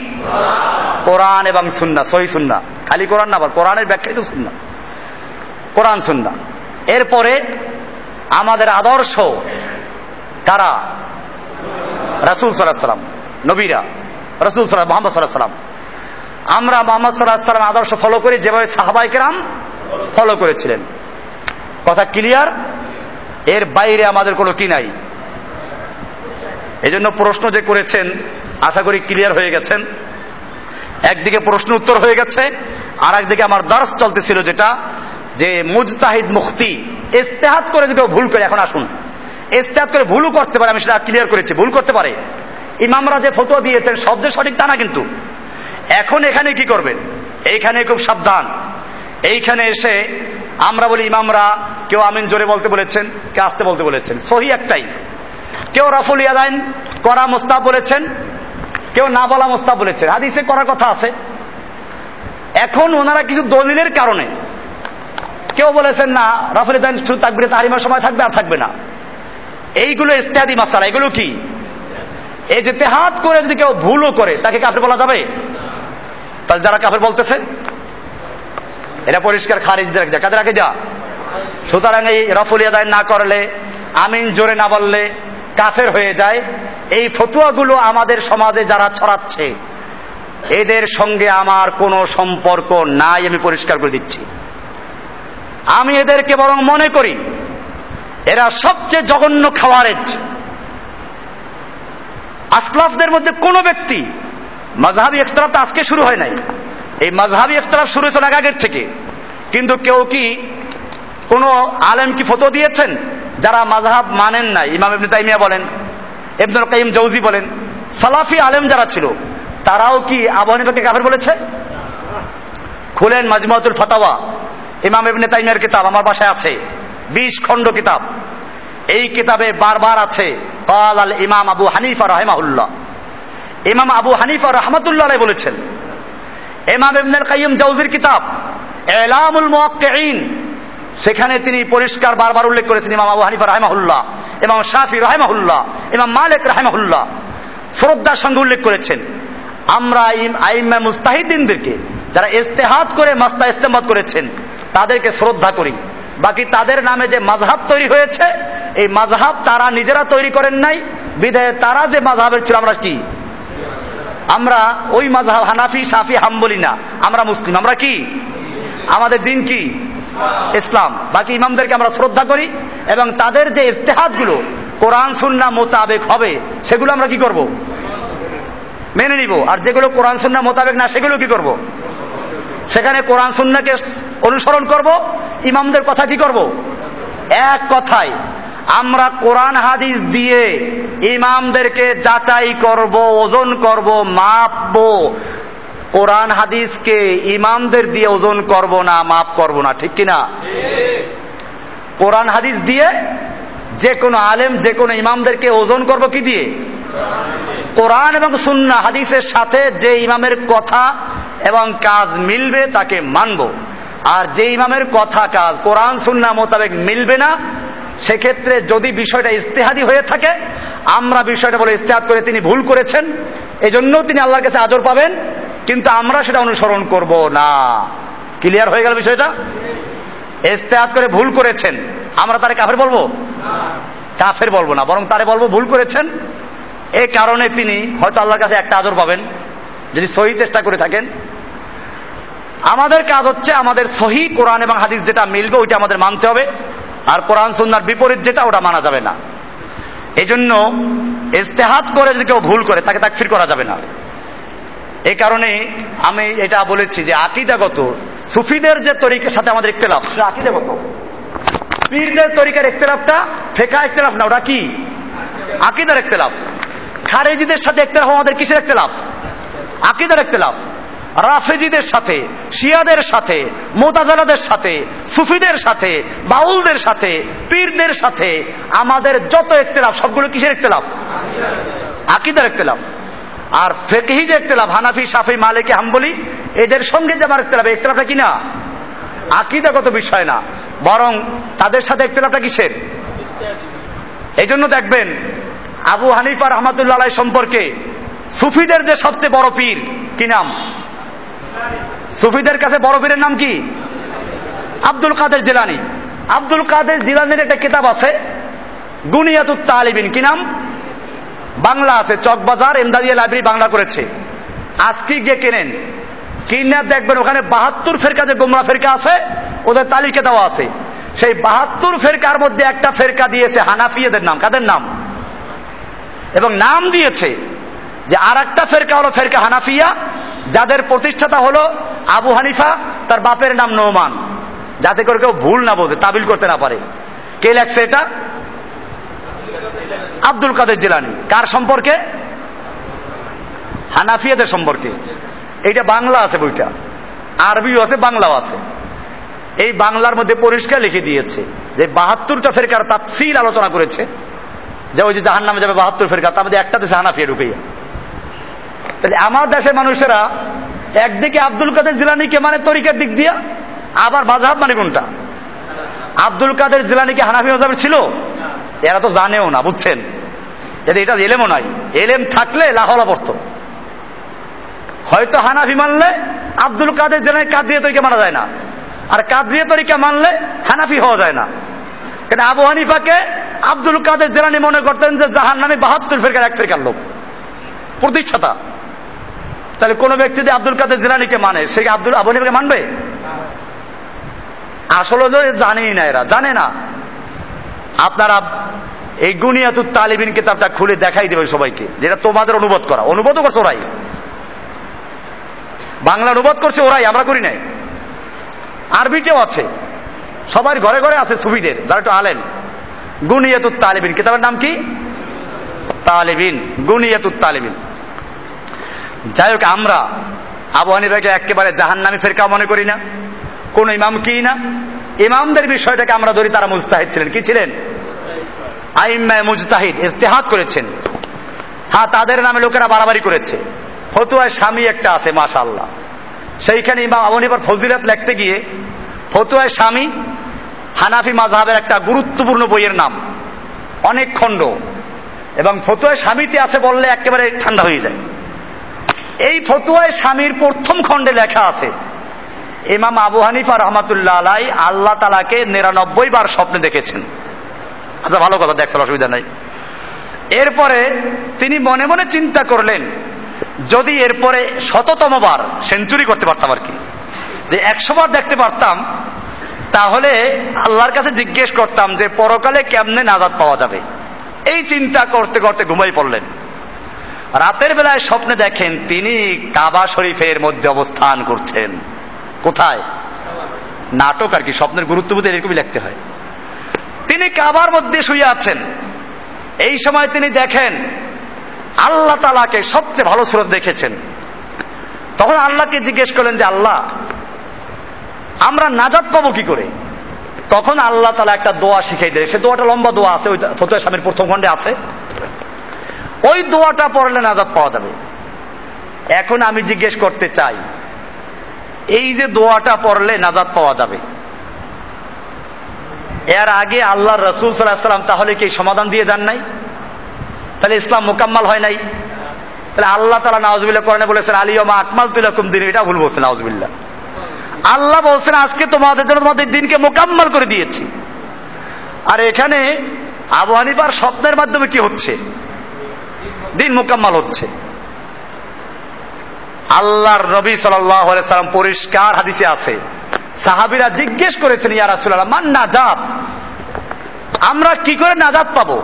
A: কোরআন এবং সুন্না সহি সুন্না খালি কোরআন না কোরআনের ব্যাখ্যাই তো সুন্না কোরআন সুন্না এরপরে আমাদের আদর্শ কারা? রাসুল সাল্লাম, নবীরা। রসুল সাল্লাম মোহাম্মদ সাল্লাহ সাল্লাম। আমরা মোহাম্মদ সাল্লাহ সাল্লাম আদর্শ ফলো করি, যেভাবে সাহাবাইকেরাম ফলো করেছিলেন। কথা ক্লিয়ার এর বাইরে আমাদের কোনো কি নাই। এই জন্য প্রশ্ন যে করেছেন, আশা করি ক্লিয়ার হয়ে গেছেন। একদিকে প্রশ্ন উত্তর হয়ে গেছে আর একদিকে আমার দর্শ চলতেছিল যেটা, যে মুজতাহিদ মুক্তি ইস্তেহাত করে যদি ভুল করে, এখন আসুন। ইস্তেহাত করে ভুলও করতে পারে, আমি সেটা ক্লিয়ার করেছি, ভুল করতে পারে। ইমামরা যে ফতোয়া দিয়েছেন যে সঠিক তা না কিন্তু। এখন এখানে কি করবেন? এইখানে খুব সাবধান। এইখানে এসে আমরা বলি, ইমামরা কেউ আমিন জোরে বলতে বলেছেন কেউ আসতে বলতে বলেছেন? সহি একটাই। কেউ রাফুল ইয়াদাইন করা মোস্তাব বলেছেন, কেউ না বলা মোস্তাব বলেছেন। হাদিসে করার কথা আছে। এখন ওনারা কিছু দলিলের কারণে কেউ বলেছেন, না, রাফুল ইয়াদাইন শুধু তাকবিরে তাহারিমার সময় থাকবে আর থাকবে না। এইগুলো ইত্যাদি মাসালা, এগুলো কি? এই যে তেহাত করে যদি কেউ ভুলও করে, তাকে কাফের বলা যাবে? তাহলে যারা কাফের বলতেছে এটা পরিষ্কার খারিজ যা কাদের রাখে যা সুতরাং এই রফুল আদায় না করলে, আমিন জোরে না বললে কাফের হয়ে যায়, এই ফতুয়াগুলো আমাদের সমাজে যারা ছড়াচ্ছে, এদের সঙ্গে আমার কোনো সম্পর্ক নাই, আমি পরিষ্কার করে দিচ্ছি। আমি এদেরকে বরং মনে করি, এরা সবচেয়ে জঘন্য খাওয়ারেজ। আসলাফদের মধ্যে কোন ব্যক্তি মাঝহাবি তো আজকে শুরু হয় নাই। এই মাঝহাবি ইফতরাফ শুরু হয়েছে আগের থেকে। কিন্তু কেউ কি কোন আলেম কি ফটো দিয়েছেন? যারা মাঝহাব মানেন নাই ইমাম ইবনে তাইমিয়া বলেন, ইবনুল কাইম জৌজি বলেন, সালাফি আলেম যারা ছিল, তারাও কি আবু হানিফাকে কাফের বলেছে? খুলেন মাজমাতুল ফতাওয়া, ইমাম ইবনে তাইমিয়ার কিতাব আমার বাসায় আছে, বিশ খণ্ড কিতাব। এই কিতাবে বারবার আছে কাল আল ইমাম আবু হানিফা রহেমাউল্লাহ ইমাম আবু হানিফা রহমতুল্লাহ বলেছেন, ইমাম ইবনুল কাইয়িম জাউজির কিতাব, এলামুল মুওয়াক্কিঈন সেখানে তিনি পরিষ্কার বারবার উল্লেখ করেছেন, ইমাম আবু হানিফা রাহেমাহুল্লাহ, ইমাম শাফি রাহেমাহুল্লাহ, ইমাম মালিক রাহেমাহুল্লাহ শ্রদ্ধার সঙ্গে উল্লেখ করেছেন, আমরা আইম্মা মুস্তাহিদিনদেরকে যারা ইস্তেহাত করে মাস্তা ইস্তেমাদ করেছেন, তাদেরকে শ্রদ্ধা করি। বাকি তাদের নামে যে মাঝহাব তৈরি হয়েছে, এই মাঝহাব তারা নিজেরা তৈরি করেন নাই বিদায় তারা যে মাঝহাবের ছিল, আমরা কি? আমরা ওই মাঝহাব হানাফি সাফি হাম্বলি না, আমরা মুসলিম, আমরা কি? আমাদের দিন কি? ইসলাম। বাকি ইমামদেরকে আমরা শ্রদ্ধা করি এবং তাদের যে ইস্তেহাদগুলো কোরআন, সুন্না মোতাবেক হবে, সেগুলো আমরা কি করব? মেনে নিব। আর যেগুলো কোরআন, সুন্না মোতাবেক না, সেগুলো কি করব? সেখানে কোরআন, সুন্নাকে অনুসরণ করব। ইমামদের কথা কি করব? এক কথায়, আমরা কোরআন, হাদিস দিয়ে ইমামদেরকে যাচাই করব, ওজন করব, মাপবো কোরআন হাদিসকে ইমামদের দিয়ে ওজন করব না মাপ করব না, ঠিক কিনা? কোরআন হাদিস দিয়ে যে কোনো আলেম, যে কোনো ইমামদেরকে ওজন করব কি দিয়ে? কোরআন এবং সুন্না হাদিসের সাথে যে ইমামের কথা এবং কাজ মিলবে তাকে মানব। আর যে ইমামের কথা, কাজ, কোরআন সুন্না মোতাবেক মিলবে না, সেক্ষেত্রে যদি বিষয়টা ইস্তেহাদি হয়ে থাকে, আমরা বিষয়টা বলে ইস্তেহাদ করে তিনি ভুল করেছেন এজন্য তিনি আল্লাহর কাছে আজর পাবেন কিন্তু আমরা সেটা অনুসরণ করব না। ক্লিয়ার হয়ে গেল বিষয়টা? ইস্তেহাদ করে ভুল করেছেন। আমরা তারে কাফের বলব? কাফের বলব না, বরং তারে বলব ভুল করেছেন। এই কারণে তিনি হয়তো আল্লাহর কাছে একটা আদর পাবেন, যদি সহি চেষ্টা করে থাকেন। আমাদের কাজ হচ্ছে আমাদের সহি কোরআন এবং হাদিস যেটা মিলবে, ওইটা আমাদের মানতে হবে। আর কোরআন সুন্নার বিপরীত যেটা, ওটা মানা যাবে না। এই জন্য ইস্তেহাত করে যদি কেউ ভুল করে, তাকে তাকফির করা যাবে না। এই কারণে আমি এটা বলেছি যে আকিদাগত, সুফিদের যে তরিকার সাথে আমাদের ইখতলাফ, সেটা আকিদাগত। পীরদের তরিকার ইখতলাফটা ফেকা ইখতলাফ না, ওটা কি? আকিদার ইখতলাফ। খারেজিদের সাথে ইখতলাফ আমাদের কিসের ইখতলাফ? আকিদার ইখতলাফ। রাফেজিদের সাথে, শিয়াদের সাথে, মোতাজালাদের সাথে, সুফিদের সাথে, বাউলদের সাথে, পীরদের সাথে আমাদের যত ইখতলাফ, সবগুলো কিসের ইখতলাফ? আকিদার ইখতলাফ। আর ফেকহি যে ইখতলাফ, হানাফি সাফি মালিকে, হাম্বলি, এদের সঙ্গে যে আমার ইখতলাফ ইখতলাফটা কি না? আকিদাগত বিষয় না। বরং তাদের সাথে ইখতলাফটা কিসের? এই জন্য দেখবেন আবু হানিফা রহমতুল্লাহ সম্পর্কে সুফিদের যে সবচেয়ে বড় পীর, কি নাম? সুফিদের কাছে বড় পীরের নাম কি? আব্দুল কাদের জিলানি। আব্দুল কাদের জিলানির একটা কিতাব আছে, গুনিয়াতুত তালিবিন, কি নাম? বাংলা আছে, চকবাজার, এমদাদিয়া লাইব্রেরি বাংলা করেছে। আজকে গিয়ে কেনেন? কিনে দেখবেন ওখানে বাহাত্তর ফেরকা যে গোমরা ফেরকা আছে, ওদের তালিকা দেওয়া আছে। সেই বাহাত্তর ফেরকার মধ্যে একটা ফেরকা দিয়েছে হানাফিয়েদের নাম। কাদের নাম? এবং নাম দিয়েছে যে আর একটা ফেরকা হলো ফেরকা হানাফিয়া, যাদের প্রতিষ্ঠাতা হলো আবু হানিফা, তার বাপের নাম নোমান যাতে করে কেউ ভুল না বোঝে, তাবিল করতে না পারে। কে লেখছে এটা? আব্দুল কাদের জিলানি। কার সম্পর্কে? হানাফিয়াদের সম্পর্কে। এইটা বাংলা আছে বইটা। আরবিও আছে, বাংলাও আছে। এই বাংলার মধ্যে পরিষ্কার লিখে দিয়েছে যে বাহাত্তরটা ফেরকার তাফসিল আলোচনা করেছে। যে ওই যে জাহান নামে যাবে বাহাত্তর ফেরকা তার মধ্যে একটা দেশে হানাফিয়া ঢুকাইয়া। তাহলে আমার দেশের মানুষেরা একদিকে আব্দুল কাদের জিলানিকে মানে তরিকার দিক দিয়া, আবার মাঝহাব মানে কোনটা? আব্দুল কাদের জিলানিকে হানাফি মজাবের ছিল? এরা তো জানেও না, বুঝছেন? এটা এলেমও নাই। এলেম থাকলে লাহলা পড়ত হয়তো হানাফি মানলে আব্দুল কাদের জিলানি কাদরিয়া তরিকা মানা যায় না। আর কাদরিয়া তরিকা মানলে হানাফি হওয়া যায় না। কিন্তু আবু হানিফাকে আব্দুল কাদের জেলানি মনে করতেন যে জাহান নামে বাহাত্তর ফেরকার, এক ফেরকার লোক। প্রতিষ্ঠাতা। তাহলে কোন ব্যক্তি যদি আব্দুল কাদের জিলানিকে মানে সে আব্দুল আবু হানিফাকে মানবে? আসলে জানেই না এরা। জানে না। আপনারা এই গুনিয়াতুর তালিবিন কিতাবটা খুলে দেখাই দেবে সবাইকে, যেটা তোমাদের অনুবাদ করা। অনুবাদও করছে ওরাই। বাংলা অনুবাদ করছে ওরাই, আমরা করি নাই। আরবিতেও আছে। সবার ঘরে ঘরে আছে সুবিদের যারা একটু আলেন গুনিয়াতুত তালিবিন। কিতাবের নাম কি? তালিবিন। গুনিয়াতুত তালিবিন। যাই হোক, আমরা আবু একেবারে জাহান্নামি ফেরকা মনে করি না। কোন ইমাম কি না? ইমামদের বিষয়টাকে আমরা ধরি, তারা মুজতাহিদ ছিলেন। কি ছিলেন? আইম্মায় মুজতাহিদ ইস্তেহাদ করেছেন। হ্যাঁ তাদের নামে লোকেরা বাড়াবাড়ি করেছে। ফতুয়ায় স্বামী একটা আছে মাশাল্লাহ সেইখানে ইমাম আবু হানিফার ফজিলাত লিখতে গিয়ে, ফতুয়ায় স্বামী হানাফি মাযহাবের একটা গুরুত্বপূর্ণ বইয়ের নাম, অনেক খণ্ড। এবং ফতুয়ায় স্বামীতে আছে বললে একেবারে ঠান্ডা হয়ে যায়। এই ফতুয়ায় স্বামীর প্রথম খণ্ডে লেখা আছে ইমাম আবু হানিফা রহমাতুল্লাহ আলাই আল্লাহ তালাকে নিরানব্বই বার স্বপ্নে দেখেছেন। আচ্ছা ভালো কথা, দেখছেন, অসুবিধা নাই। এরপরে তিনি মনে মনে চিন্তা করলেন, যদি এরপরে শততম বার সেঞ্চুরি করতে পারতাম আর কি। যে একশো বার দেখতে পারতাম, তাহলে আল্লাহর কাছে জিজ্ঞেস করতাম যে, পরকালে কেমনে নাজাদ পাওয়া যাবে? এই চিন্তা করতে করতে ঘুমাই পড়লেন। রাতের বেলায় স্বপ্নে দেখেন তিনি কাবা শরীফের মধ্যে অবস্থান করছেন। কোথায়? নাটক আর কি, স্বপ্নের গুরুত্ব বুঝে এরকমই লিখতে হয়। তিনি কাবার মধ্যে শুয়ে আছেন। এই সময় তিনি দেখেন, আল্লাহ তালাকে সবচেয়ে ভালো সুরত দেখেছেন। তখন আল্লাহকে জিজ্ঞেস করলেন যে, আল্লাহ, আমরা নাজাদ পাবো কি করে? তখন আল্লাহ তালা একটা দোয়া শিখাই দেয় সে দোয়াটা লম্বা দোয়া আছে, ওই ফতুয়া স্বামীর প্রথম খণ্ডে আছে। ওই দোয়াটা পড়লে নাজাদ পাওয়া যাবে। এখন আমি জিজ্ঞেস করতে চাই এই যে দোয়াটা পড়লে নাজাদ পাওয়া যাবে। এর আগে আল্লাহ রসুল সাল্লাম তাহলে কি সমাধান দিয়ে যান নাই? তাহলে ইসলাম মোকাম্মাল হয় নাই? তাহলে আল্লাহ তালা নওয়াজবিল্লা করেন বলেছেন আলিয়মা আকমাল তুলাকুম দিন এটা ভুল বলছেন নওয়াজবিল্লা আল্লাহ বলছেন, আজকে তোমাদের জন্য তোমাদের দিনকে মোকাম্মাল করে দিয়েছি। আর এখানে আবু হানিফার স্বপ্নের মাধ্যমে কি হচ্ছে? দিন মোকাম্মাল হচ্ছে। আল্লাহর নবী সাল্লাম পরিষ্কার হাদিসে আছে। সাহাবিরা জিজ্ঞেস করেছেন, ইয়া রাসুল্লাহ মান নাজাত? আমরা কি করে নাজাত পাবো?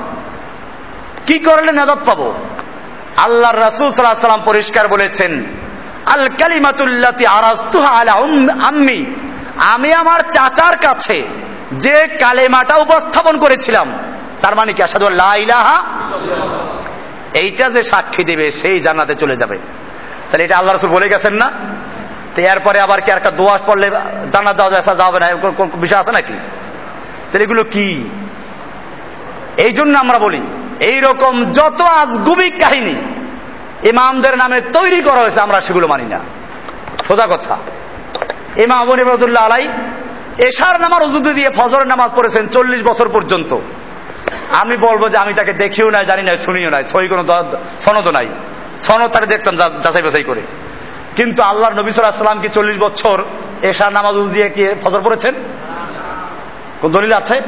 A: কি করলে নাজাত পাবো? আল্লাহর রাসুল সাল্লাহ সাল্লাম পরিষ্কার বলেছেন, আল কালিমাতুল্লাতি আরাস্তুহা আলা আম্মি, আমি আমার চাচার কাছে যে কালেমাটা উপস্থাপন করেছিলাম, তার মানে কি আসাদু ইলাহা এইটা যে সাক্ষী দেবে, সেই জান্নাতে চলে যাবে। তাহলে এটা আল্লাহ রসুল বলে গেছেন না? তো এরপরে আবার কি একটা দোয়াশ পড়লে জানা যাওয়া আসা যাবে না? কোন বিষয় আছে নাকি? তাহলে এগুলো কি? এই জন্য আমরা বলি এই রকম যত আজগুবিক কাহিনী ইমামদের নামে তৈরি করা হয়েছে আমরা সেগুলো মানি না। সোজা কথা। ইমাম আবু নিবাদুল্লাহ আলাই এশার নামার উজুদু দিয়ে ফজরের নামাজ পড়েছেন চল্লিশ বছর পর্যন্ত। আমি বলব যে আমি তাকে দেখিও নাই, জানি নাই, শুনিও নাই সই কোনো সনদ নাই। সনদ তাকে দেখতাম যাচাই বাছাই করে। কিন্তু আল্লাহর নবী সাল্লাম চল্লিশ বছর এশার নামাজ দিয়ে কি ফজর পড়েছেন? কোন দলিল আছে?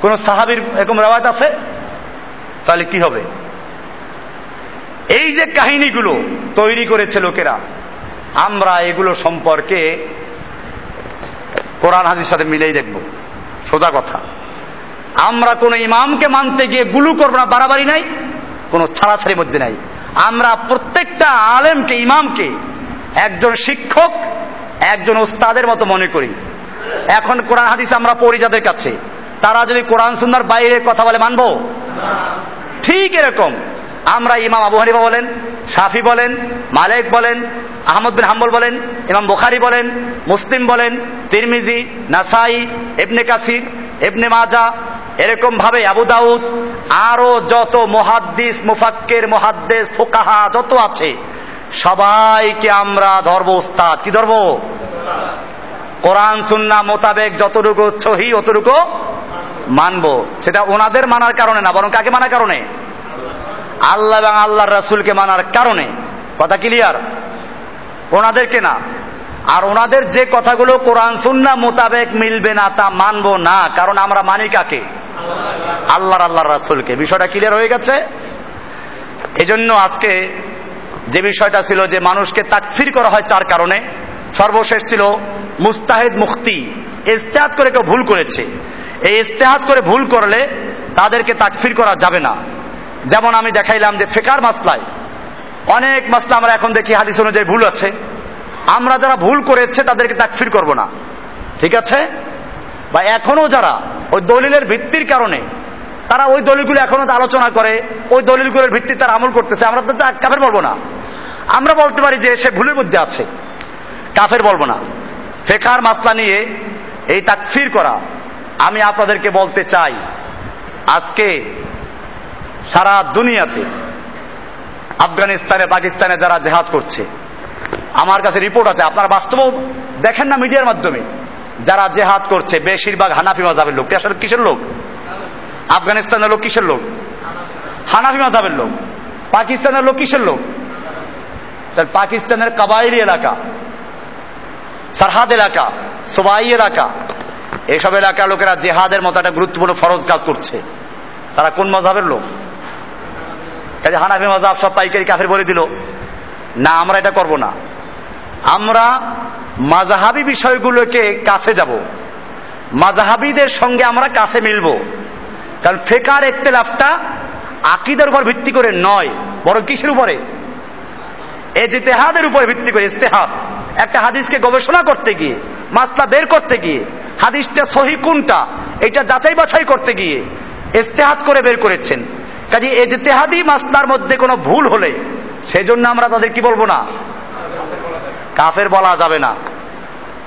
A: কোন সাহাবির এরকম রেওয়ায়ত আছে? তাহলে কি হবে? এই যে কাহিনীগুলো তৈরি করেছে লোকেরা, আমরা এগুলো সম্পর্কে কোরআন হাজির সাথে মিলেই দেখব। সোজা কথা। আমরা কোন ইমামকে মানতে গিয়ে গুলু করব না, বাড়াবাড়ি নাই, কোন ছাড়াছাড়ির মধ্যে নাই। আমরা প্রত্যেকটা আলেমকে, ইমামকে একজন শিক্ষক, একজন ওস্তাদের মতো মনে করি। এখন কোরআন হাদিস আমরা পড়ি যাদের কাছে। তারা যদি কোরআন সুন্নার বাইরে কথা বলে, মানব? ঠিক এরকম। আমরা ইমাম আবু হানিফা বলেন, শাফি বলেন, মালেক বলেন, আহমদ বিন হাম্বল বলেন, ইমাম বুখারি বলেন, মুসলিম বলেন, তিরমিজি, নাসাই এবনে কাসির এবনে মাজা এরকম ভাবে আবু দাউদ আরও যত মহাদ্দিস, মুফাক্কের মহাদ্দেশ ফোকাহা যত আছে, সবাইকে আমরা ধরবো উস্তাদ। কি ধরবো? কোরআন সুন্না মোতাবেক যতটুকু ছহি অতটুকু মানবো। সেটা ওনাদের মানার কারণে না, বরং কাকে মানার কারণে? আল্লাহ এবং আল্লাহর রাসুলকে মানার কারণে। কথা ক্লিয়ার ওনাদেরকে না। আর ওনাদের যে কথাগুলো কোরআন সুন্না মোতাবেক মিলবে না তা মানবো না, কারণ আমরা মানি কাকে? আল্লাহর আল্লাহর রাসুলকে। বিষয়টা ক্লিয়ার হয়ে গেছে? এজন্য আজকে যে বিষয়টা ছিল যে মানুষকে তাকফির করা হয় চার কারণে। সর্বশেষ ছিল মুস্তাহেদ মুক্তি ইস্তেহাত করে কেউ ভুল করেছে। এই ইস্তেহাত করে ভুল করলে তাদেরকে তাকফির করা যাবে না। যেমন আমি দেখাইলাম যে ফেকার মাসলায়। অনেক মাসলা আমরা এখন দেখি, হাদিস অনুযায়ী ভুল আছে। আমরা যারা ভুল করেছে তাদেরকে তাকফির করব না। ঠিক আছে? বা এখনও যারা ওই দলিলের ভিত্তির কারণে তারা ওই দলিলগুলো এখনও আলোচনা করে, ওই দলিলগুলোর ভিত্তি তারা আমল করতেছে, আমরা তো কাফের বলব না। আমরা বলতে পারি যে সে ভুলের মধ্যে আছে। কাফের বলব না। ফেকার মাসলা নিয়ে এই তাকফির করা আমি আপনাদেরকে বলতে চাই, আজকে সারা দুনিয়াতে, আফগানিস্তানে, পাকিস্তানে যারা জেহাদ করছে, আমার কাছে রিপোর্ট আছে, আপনারা বাস্তব দেখেন না মিডিয়ার মাধ্যমে। যারা জেহাদ করছে, বেশিরভাগ হানাফি মাজাবের লোক। আসলে কিসের লোক? আফগানিস্তানের লোক কিসের লোক? হানাফি মাজাবের লোক। পাকিস্তানের লোক কিসের লোক? তার পাকিস্তানের কাবাইলি এলাকা, সারহাদ এলাকা, সোবাই এলাকা, এসব এলাকার লোকেরা জেহাদের মতো একটা গুরুত্বপূর্ণ ফরজ কাজ করছে। তারা কোন মজাবের লোক? হানাফি মজাব সব পাইকারি কাফের বলে দিল, না, আমরা এটা করব না। আমরা মাজাহাবি বিষয়গুলোকে কাছে যাব। মাজাহাবিদের সঙ্গে আমরা কাছে মিলব। কারণ ফেকার একতেলাফটা আকিদের উপর ভিত্তি করে নয়, বরং কিসের উপরে? এই উপরে ভিত্তি করে ইস্তেহাদ একটা হাদিসকে গবেষণা করতে গিয়ে, মাসলা বের করতে গিয়ে, হাদিসটা সহি কোনটা, এটা যাচাই বাছাই করতে গিয়ে ইস্তেহাদ করে বের করেছেন। কাজে এই যে তেহাদি মাসলার মধ্যে কোনো ভুল হলে সেই জন্য আমরা তাদের কি বলব না? কাফের বলা যাবে না।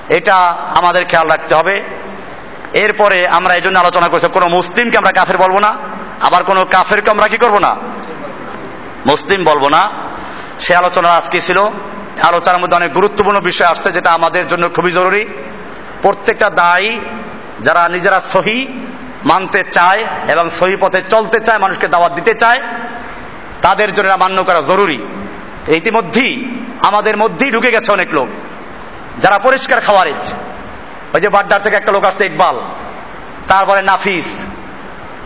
A: এটা আমাদের খেয়াল রাখতে হবে। এরপরে আমরা এই জন্য আলোচনা করছি, কোনো মুসলিমকে আমরা কাফের বলব না, আবার কোনো কাফেরকে আমরা কি করব না? মুসলিম বলব না। সে আলোচনা আজকে ছিল? আলোচনার মধ্যে অনেক গুরুত্বপূর্ণ বিষয় আসছে যেটা আমাদের জন্য খুবই জরুরি। প্রত্যেকটা দায়ী যারা নিজেরা সহি মানতে চায় এবং সহি পথে চলতে চায়, মানুষকে দাওয়াত দিতে চায়, তাদের জন্য মান্য করা জরুরি। ইতিমধ্যেই আমাদের মধ্যেই ঢুকে গেছে অনেক লোক। যারা পরিষ্কার খাওয়ারেজ। ওই যে বাড্ডার থেকে একটা লোক আসছে, ইকবাল। তারপরে নাফিস।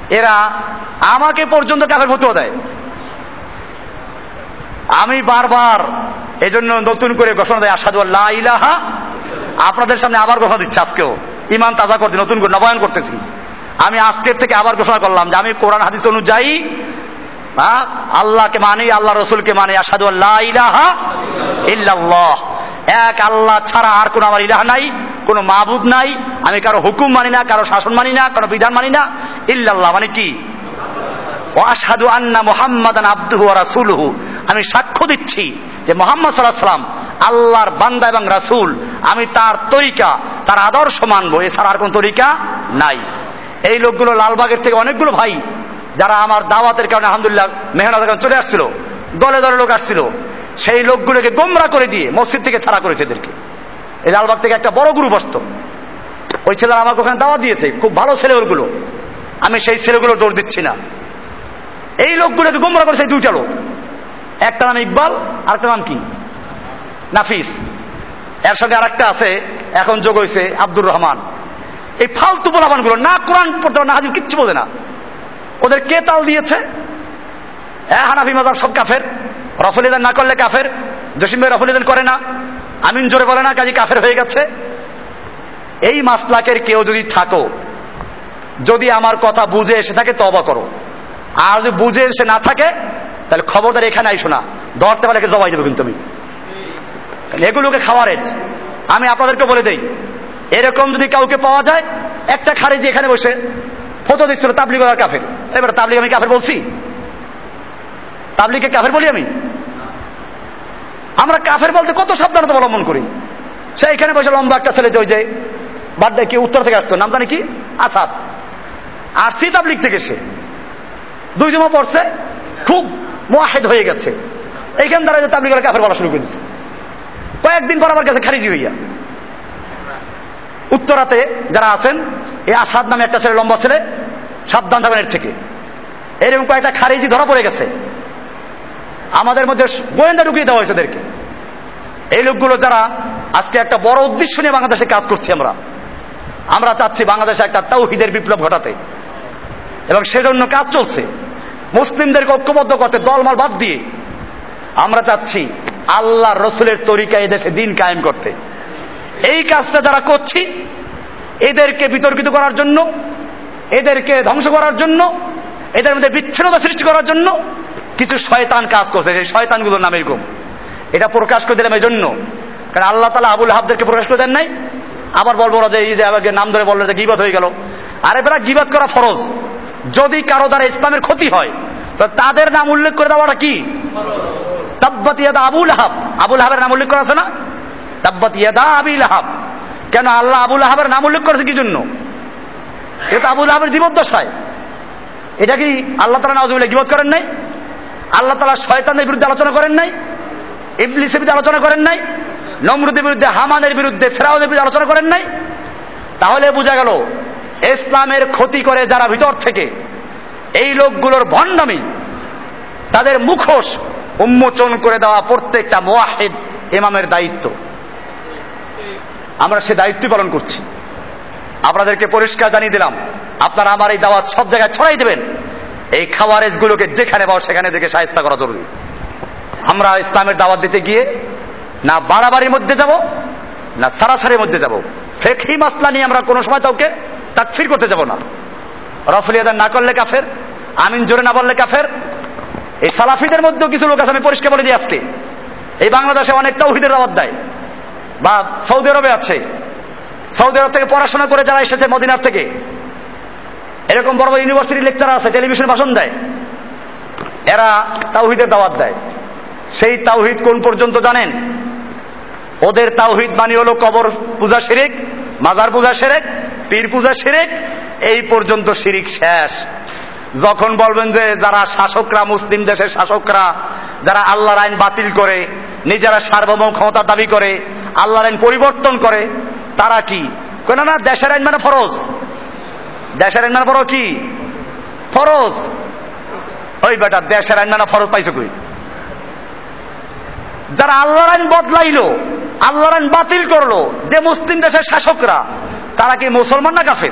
A: এরা আমাকে পর্যন্ত কাফের ফতুয়া দেয়। আমি বারবার এজন্য নতুন করে ঘোষণা দেয় আসাদু ইলাহা। আপনাদের সামনে আবার ঘোষণা দিচ্ছে আজকেও। ইমান তাজা করছি, নতুন করে নবায়ন করতেছি। আমি আজকের থেকে আবার ঘোষণা করলাম যে আমি কোরআন, হাদিস অনুযায়ী আল্লাহকে মানি, আল্লাহ রসুলকে মানি আসাদু আল্লাহ ইলাহা এক আল্লাহ ছাড়া আর কোন আমার ইলাহা নাই, কোন মাহবুদ নাই, আমি কারও হুকুম মানি না, কারও শাসন মানি না, কারও বিধান মানি না। ইল্লাল্লাহ মানে কি? ওয়াসাদু আন্না মুহাম্মাদান আব্দুহু রাসূলুহু। আমি সাক্ষ্য দিচ্ছি যে মোহাম্মদ সাল্লাম আল্লাহর বান্দা এবং রাসূল, আমি তার তরিকা, তার আদর্শ মানবো, এছাড়া আর কোন তরিকা নাই। এই লোকগুলো লালবাগের থেকে অনেকগুলো ভাই যারা আমার দাওয়াতের কারণে, আলহামদুলিল্লাহ, মেহনতের কারণে চলে আসছিল, দলে দলে লোক আসছিল, সেই লোকগুলোকে গোমরা করে দিয়ে মসজিদ থেকে ছাড়া করেছে এদেরকে। এই লালবাগ থেকে একটা বড় গ্রুপ আসতো ওই ছেলেরা আমাকে ওখানে দাওয়া দিয়েছে, খুব ভালো ছেলে ওগুলো। আমি সেই ছেলেগুলো দৌড় দিচ্ছি না। এই লোকগুলোকে গোমরা করেছে দুইটা লোক। একটা নাম ইকবাল আর একটা নাম কি? নাফিস। এর সঙ্গে আর একটা আছে, এখন যোগ হয়েছে আব্দুর রহমান। এই ফালতু বলাবানগুলো না কোরআন পড়তে না, হাজির কিচ্ছু বোঝে না। ওদের কে তাল দিয়েছে? হ্যাঁ হানাফি মাজার সব কাফের। রফলিদান না করলে কাফের। জসিম ভাই রফলিদান করে না। আমিন জোরে বলে না কাজী কাফের হয়ে গেছে। এই মাসলাকের কেউ যদি থাকো, যদি আমার কথা বুঝে এসে থাকে তবা করো। আর যদি বুঝে এসে না থাকে, তাহলে খবরদার এখানে আইসো না। ধরতে পারলে জবাই দেবো কিন্তু আমি। এগুলোকে খাওয়ারেজ আমি আপনাদেরকে বলে দেই, এরকম যদি কাউকে পাওয়া যায়, একটা খারেজি এখানে বসে। ফটো দিচ্ছিল তাবলিগ আর কাফের। এবার তাবলিগ আমি কাফের বলছি। তাবলিগকে কাফের বলি আমি? আমরা কাফের বলতে কত সাবধানতা অবলম্বন করি? সে এখানে বসে লম্বা একটা ছেলে যে বাড্ডায় কি উত্তর থেকে আসতো, নাম জানি কি? আসাদ। আর সি তাবলিগ থেকে সে। দুই জমা পড়ছে, খুব মোয়াহেদ হয়ে গেছে। এইখান দ্বারা যে তাবলিগের কাফের বলা শুরু করে দিচ্ছে কয়েকদিন পর আমার কাছে খারিজি হইয়া। উত্তরাতে যারা আছেন, এই আসাদ নামে একটা ছেলে, লম্বা ছেলে, সাবধান থাকবেন এর থেকে। এরকম কয়েকটা খারিজি ধরা পড়ে গেছে। আমাদের মধ্যে গোয়েন্দা ঢুকিয়ে দেওয়া হয়েছে ওদেরকে। এই লোকগুলো যারা আজকে একটা বড় উদ্দেশ্য নিয়ে বাংলাদেশে কাজ করছি আমরা আমরা চাচ্ছি বাংলাদেশে একটা তাওহিদের বিপ্লব ঘটাতে। এবং সেজন্য কাজ চলছে। মুসলিমদেরকে ঐক্যবদ্ধ করতে দলমাল বাদ দিয়ে আমরা চাচ্ছি আল্লাহ রসুলের তরিকা এদেশে দিন কায়েম করতে। এই কাজটা যারা করছি, এদেরকে বিতর্কিত করার জন্য, এদেরকে ধ্বংস করার জন্য, এদের মধ্যে বিচ্ছিন্নতা সৃষ্টি করার জন্য কিছু শয়তান কাজ করছে। সেই শয়তানগুলোর নাম এরকম। এটা প্রকাশ করে দিলাম এই জন্য কারণ আল্লাহ তালা আবুল হাবদেরকে প্রকাশ করে দেন নাই। আবার বলব না যে এই যে আমাকে নাম ধরে বলল গিবাদ হয়ে গেল। আরে বেলা গিবাদ করা ফরজ। যদি কারও দ্বারা ইসলামের ক্ষতি হয় তাদের নাম উল্লেখ করে দেওয়াটা কি? তাব্বাত ইয়াদা আবুল হাব। আবুল হাবের নাম উল্লেখ করা আছে না? তাব্বাত ইয়াদা আবিল আহাব কেন আল্লাহ আবুল আহাবের নাম উল্লেখ করেছে কি জন্য? এটা আবুল আহাবের জীবদ্দশায়। এটা কি আল্লাহ তালা নাজুবিল্লাহ গিবত করেন নাই? আল্লাহ তালা শয়তানের বিরুদ্ধে আলোচনা করেন নাই? ইবলিসের বিরুদ্ধে আলোচনা করেন নাই? নমরুদের বিরুদ্ধে, হামানের বিরুদ্ধে, ফেরাউনের বিরুদ্ধে আলোচনা করেন নাই? তাহলে বোঝা গেল, ইসলামের ক্ষতি করে যারা ভিতর থেকে, এই লোকগুলোর ভণ্ডামি, তাদের মুখোশ উন্মোচন করে দেওয়া প্রত্যেকটা মোয়াহেদ ইমামের দায়িত্ব। আমরা সে দায়িত্ব পালন করছি। আপনাদেরকে পরিষ্কার জানিয়ে দিলাম, আপনারা আমার এই দাওয়াত সব জায়গায় ছড়াই দেবেন। এই খাওয়ারেজ গুলোকে যেখানে পাও সেখানে দেখে সাহিস্তা করা জরুরি। আমরা ইসলামের দাওয়াত দিতে গিয়ে না বাড়াবাড়ির মধ্যে যাব, না সারাসারির মধ্যে যাব। ফেকি মাসলা নিয়ে আমরা কোনো সময় কাউকে তাকফির করতে যাব না। রফলিয়াদার না করলে কাফের, আমিন জোরে না বললে কাফের। এই সালাফিদের মধ্যেও কিছু লোক আছে, আমি পরিষ্কার বলে দিই আজকে। এই বাংলাদেশে অনেক তৌহিদের দাওয়াত দেয়। বা সৌদি আরবে আছে। সৌদি আরব থেকে পড়াশোনা করে যারা এসেছে মদিনার থেকে। এরকম বড় বড় ইউনিভার্সিটি লেকচার আছে, টেলিভিশন ভাষণ দেয়। এরা তাওহিদের দাওয়াত দেয়। সেই তাওহিদ কোন পর্যন্ত জানেন? ওদের তাওহিদ মানি হলো কবর পূজা শিরিক, মাজার পূজা সেরেক পীর পূজা শিরিক, এই পর্যন্ত শিরিক শেষ। যখন বলবেন যে যারা শাসকরা, মুসলিম দেশের শাসকরা, যারা আল্লাহর আইন বাতিল করে নিজেরা সার্বভৌম ক্ষমতার দাবি করে, আল্লাহর আইন পরিবর্তন করে, তারা কি? কেন না, দেশের আইন মানে ফরজ। দেশের আইন মানে ফরজ কি? ফরজ। ওই বেটা, দেশের আইন মানে ফরজ পাইছে কই? যারা আল্লাহর আইন বদলাইলো, আল্লাহর আইন বাতিল করল, যে মুসলিম দেশের শাসকরা, তারা কি মুসলমান না কাফের?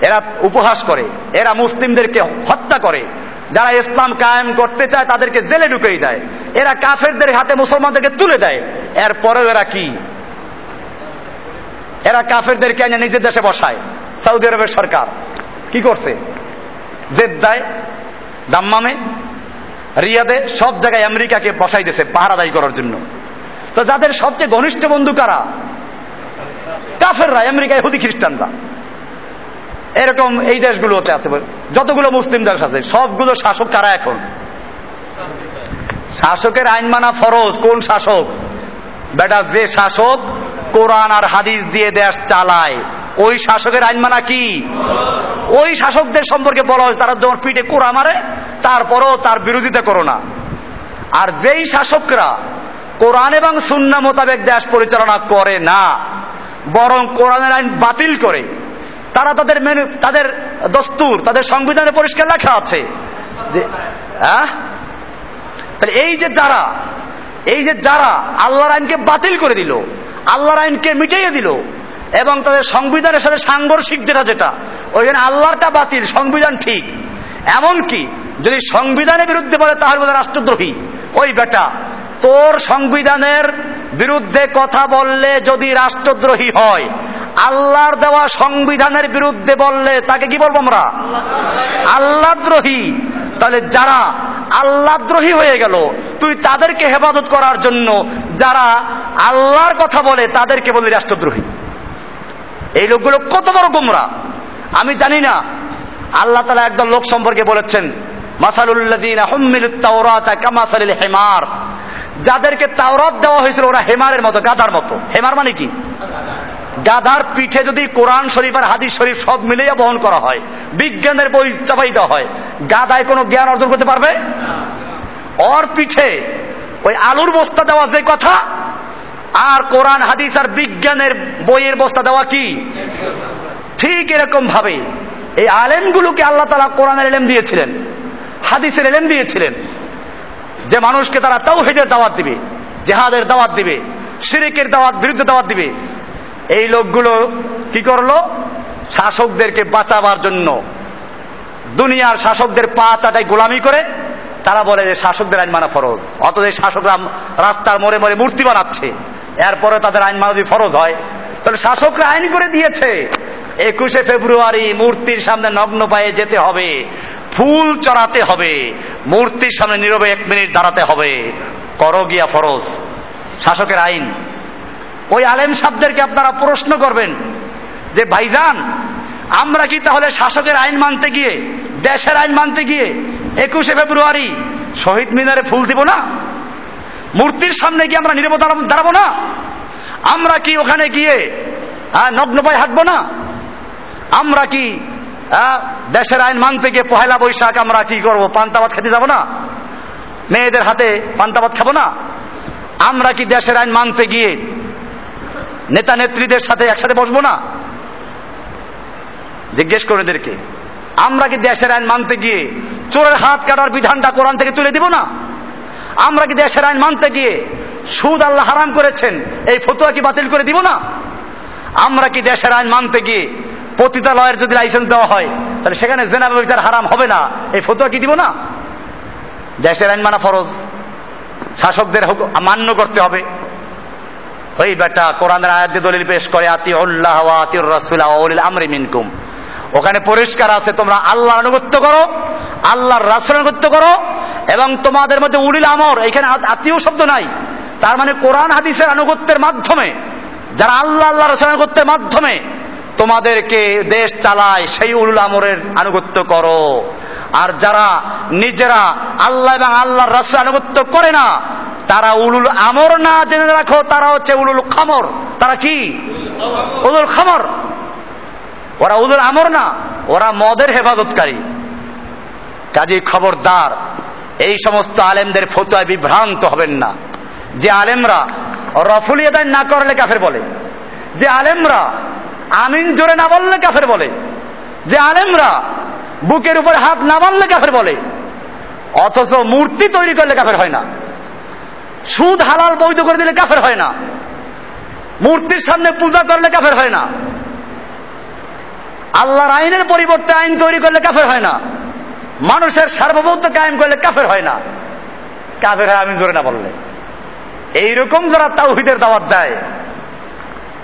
A: এরা উপহাস করে, এরা মুসলিমদেরকে হত্যা করে যারা ইসলাম কায়েম করতে চায়, তাদেরকে জেলে ঢুকেই দেয়। এরা কাফেরদের হাতে মুসলমানদেরকে তুলে দেয়। এরপরেও এরা কি? এরা কাফেরদেরকে এনে নিজের দেশে বসায়। সৌদি আরবের সরকার কি করছে? জেদ্দায়, দাম্মামে, রিয়াদে সব জায়গায় আমেরিকাকে বসাই দিয়েছে পাহারাদারি করার জন্য। তো যাদের সবচেয়ে ঘনিষ্ঠ বন্ধু কারা? কাফেররা আমেরিকায় হুদি খ্রিস্টানরা। এরকম এই দেশগুলোতে আছে। যতগুলো মুসলিম দেশ আছে, সবগুলো শাসক কারা এখন? শাসকের আইন মানা ফরজ, কোন শাসক? বেটা, যে শাসক কোরআন আর হাদিস দিয়ে দেশ চালায়, ওই শাসকের আইন মানা কি? ওই শাসকদের সম্পর্কে বলা হয়েছে, তারা যখন পিঠে কোরআ মারে, তারপরও তার বিরোধিতা করো না। আর যেই শাসকরা কোরআন এবং সুন্না মোতাবেক দেশ পরিচালনা করে না, বরং কোরআনের আইন বাতিল করে তারা তাদের মেনু তাদের দস্তুর, তাদের সংবিধানে পরিষ্কার লেখা আছে। যে হ্যাঁ? তাহলে এই যে যারা, এই যে যারা আল্লাহর আইনকে বাতিল করে দিল, আল্লাহর আইনকে মিটাইয়ে দিল, এবং তাদের সংবিধানের সাথে সাংঘর্ষিক যেটা যেটা, ওইখানে আল্লাহরটা বাতিল, সংবিধান ঠিক। এমন কি যদি সংবিধানের বিরুদ্ধে বলে তাহলে বোধ রাষ্ট্রদ্রোহী। ওই বেটা তোর সংবিধানের বিরুদ্ধে কথা বললে যদি রাষ্ট্রদ্রোহী হয়, আল্লাহর দেওয়া সংবিধানের বিরুদ্ধে বললে তাকে কি বলব আমরা? আল্লাহদ্রোহী। তাহলে যারা আল্লাহদ্রোহী হয়ে গেল, তুই তাদেরকে হেফাজত করার জন্য যারা আল্লাহর কথা বলে তাদেরকে বলি রাষ্ট্রদ্রোহী। এই লোকগুলো কত বড় গুমরা। আমি জানি না, আল্লাহ তালা একদল লোক সম্পর্কে বলেছেন হেমার। যাদেরকে তাওরাত দেওয়া হয়েছিল ওরা হেমারের মতো, গাদার মতো। হেমার মানে কি? গাধার পিঠে যদি কোরআন শরীফ আর হাদিস শরীফ সব মিলিয়ে বহন করা হয়, বিজ্ঞানের বই চাপাই দেওয়া হয়, গাদায় কোনো জ্ঞান অর্জন করতে পারবে? ওর পিঠে ওই আলুর বস্তা দেওয়া যে কথা, আর কোরআন, হাদিস আর বিজ্ঞানের বইয়ের বস্তা দেওয়া কি? ঠিক এরকম ভাবে এই আলেমগুলোকে আল্লাহ তালা কোরআনের এলেম দিয়েছিলেন, হাদিসের এলেম দিয়েছিলেন। যে মানুষকে তারা তাও হেদের দাওয়াত দিবে, জেহাদের দাওয়াত দিবে সিরিকের দাওয়াত, বিরুদ্ধে দাওয়াত দিবে। এই লোকগুলো কি করল? শাসকদেরকে বাঁচাবার জন্য দুনিয়ার শাসকদের পা চাটাই গোলামি করে, তারা বলে যে শাসকদের আইন মানা ফরজ। অতদের শাসকরা রাস্তার মোড়ে মোড়ে মূর্তি বানাচ্ছে, এরপরে তাদের আইন মানা যদি ফরজ হয়, তাহলে শাসকরা আইন করে দিয়েছে। একুশে ফেব্রুয়ারি মূর্তির সামনে নগ্ন পায়ে যেতে হবে। ফুল চড়াতে হবে। মূর্তির সামনে নীরবে এক মিনিট দাঁড়াতে হবে। করো গিয়া ফরজ। শাসকের আইন। ওই আলেম সাহেবদেরকে আপনারা প্রশ্ন করবেন যে, ভাইজান, আমরা কি তাহলে শাসকের আইন মানতে গিয়ে, দেশের আইন মানতে গিয়ে একুশে ফেব্রুয়ারি শহীদ মিনারে ফুল দিব না? মূর্তির সামনে গিয়ে আমরা নিরাপদ দাঁড়াবো না? আমরা কি ওখানে গিয়ে নগ্ন পায়ে হাঁটবো না? আমরা কি দেশের আইন মানতে গিয়ে পহেলা বৈশাখ আমরা কি করব? পান্তাবাদ খেতে যাব না? মেয়েদের হাতে পান্তাবাদ খাব না? আমরা কি দেশের আইন মানতে গিয়ে নেতা নেত্রীদের সাথে একসাথে বসবো না? জিজ্ঞেস করুন এদেরকে। আমরা কি দেশের আইন মানতে গিয়ে চোরের হাত কাটার বিধানটা কোরআন থেকে তুলে দিব না? আমরা কি দেশের আইন মানতে গিয়ে সুদ আল্লাহ হারাম করেছেন, এই ফতুয়া কি বাতিল করে দিব না? আমরা কি দেশের আইন মানতে গিয়ে পতিতালয়ের যদি লাইসেন্স দেওয়া হয়, তাহলে সেখানে জেনা বিচার হারাম হবে না। এই ফতুয়া কি দিব না? দেশের আইন মানা ফরজ। শাসকদের মান্য করতে হবে। ওই বেটা কোরআনের আয়াত দলিল পেশ করে আতি উল্লাহ আতি রাসুল আমরি মিনকুম। ওখানে পরিষ্কার আছে, তোমরা আল্লাহর আনুগত্য করো, আল্লাহর রাসুল আনুগত্য করো এবং তোমাদের মধ্যে উলিল আমর। এখানে আত্মীয় শব্দ নাই। তার মানে কোরআন হাদিসের আনুগত্যের মাধ্যমে, যারা আল্লাহ আল্লাহ রাসুল আনুগত্যের মাধ্যমে তোমাদেরকে দেশ চালায়, সেই উলুল আমরের আনুগত্য করো। আর যারা নিজেরা আল্লাহ এবং আল্লাহর রাসুল আনুগত্য করে না, তারা উলুল আমর না জেনে রাখো, তারা হচ্ছে উলুল খামর। তারা কি? উলুল খামর। ওরা উলুল আমর না, ওরা মদের হেফাজতকারী। কাজী খবরদার, এই সমস্ত আলেমদের ফতুয়ায় বিভ্রান্ত হবেন না। যে আলেমরা রফুলি আদায় না করলে কাফের বলে। যে আলেমরা আমিন জোরে না বললে কাফের বলে। যে আলেমরা বুকের উপর হাত না মারলে কাফের বলে। অথচ মূর্তি তৈরি করলে কাফের হয় না। সুদ হালাল বৈধ করে দিলে কাফের হয় না। মূর্তির সামনে পূজা করলে কাফের হয় না। আল্লাহর আইনের পরিবর্তে আইন তৈরি করলে কাফের হয় না। মানুষের সার্বভৌমত্ব কায়েম করলে কাফের হয় না। কাফের হয় আমি জোরে না বললে। এইরকম যারা তাওহিদের দাওয়াত দেয়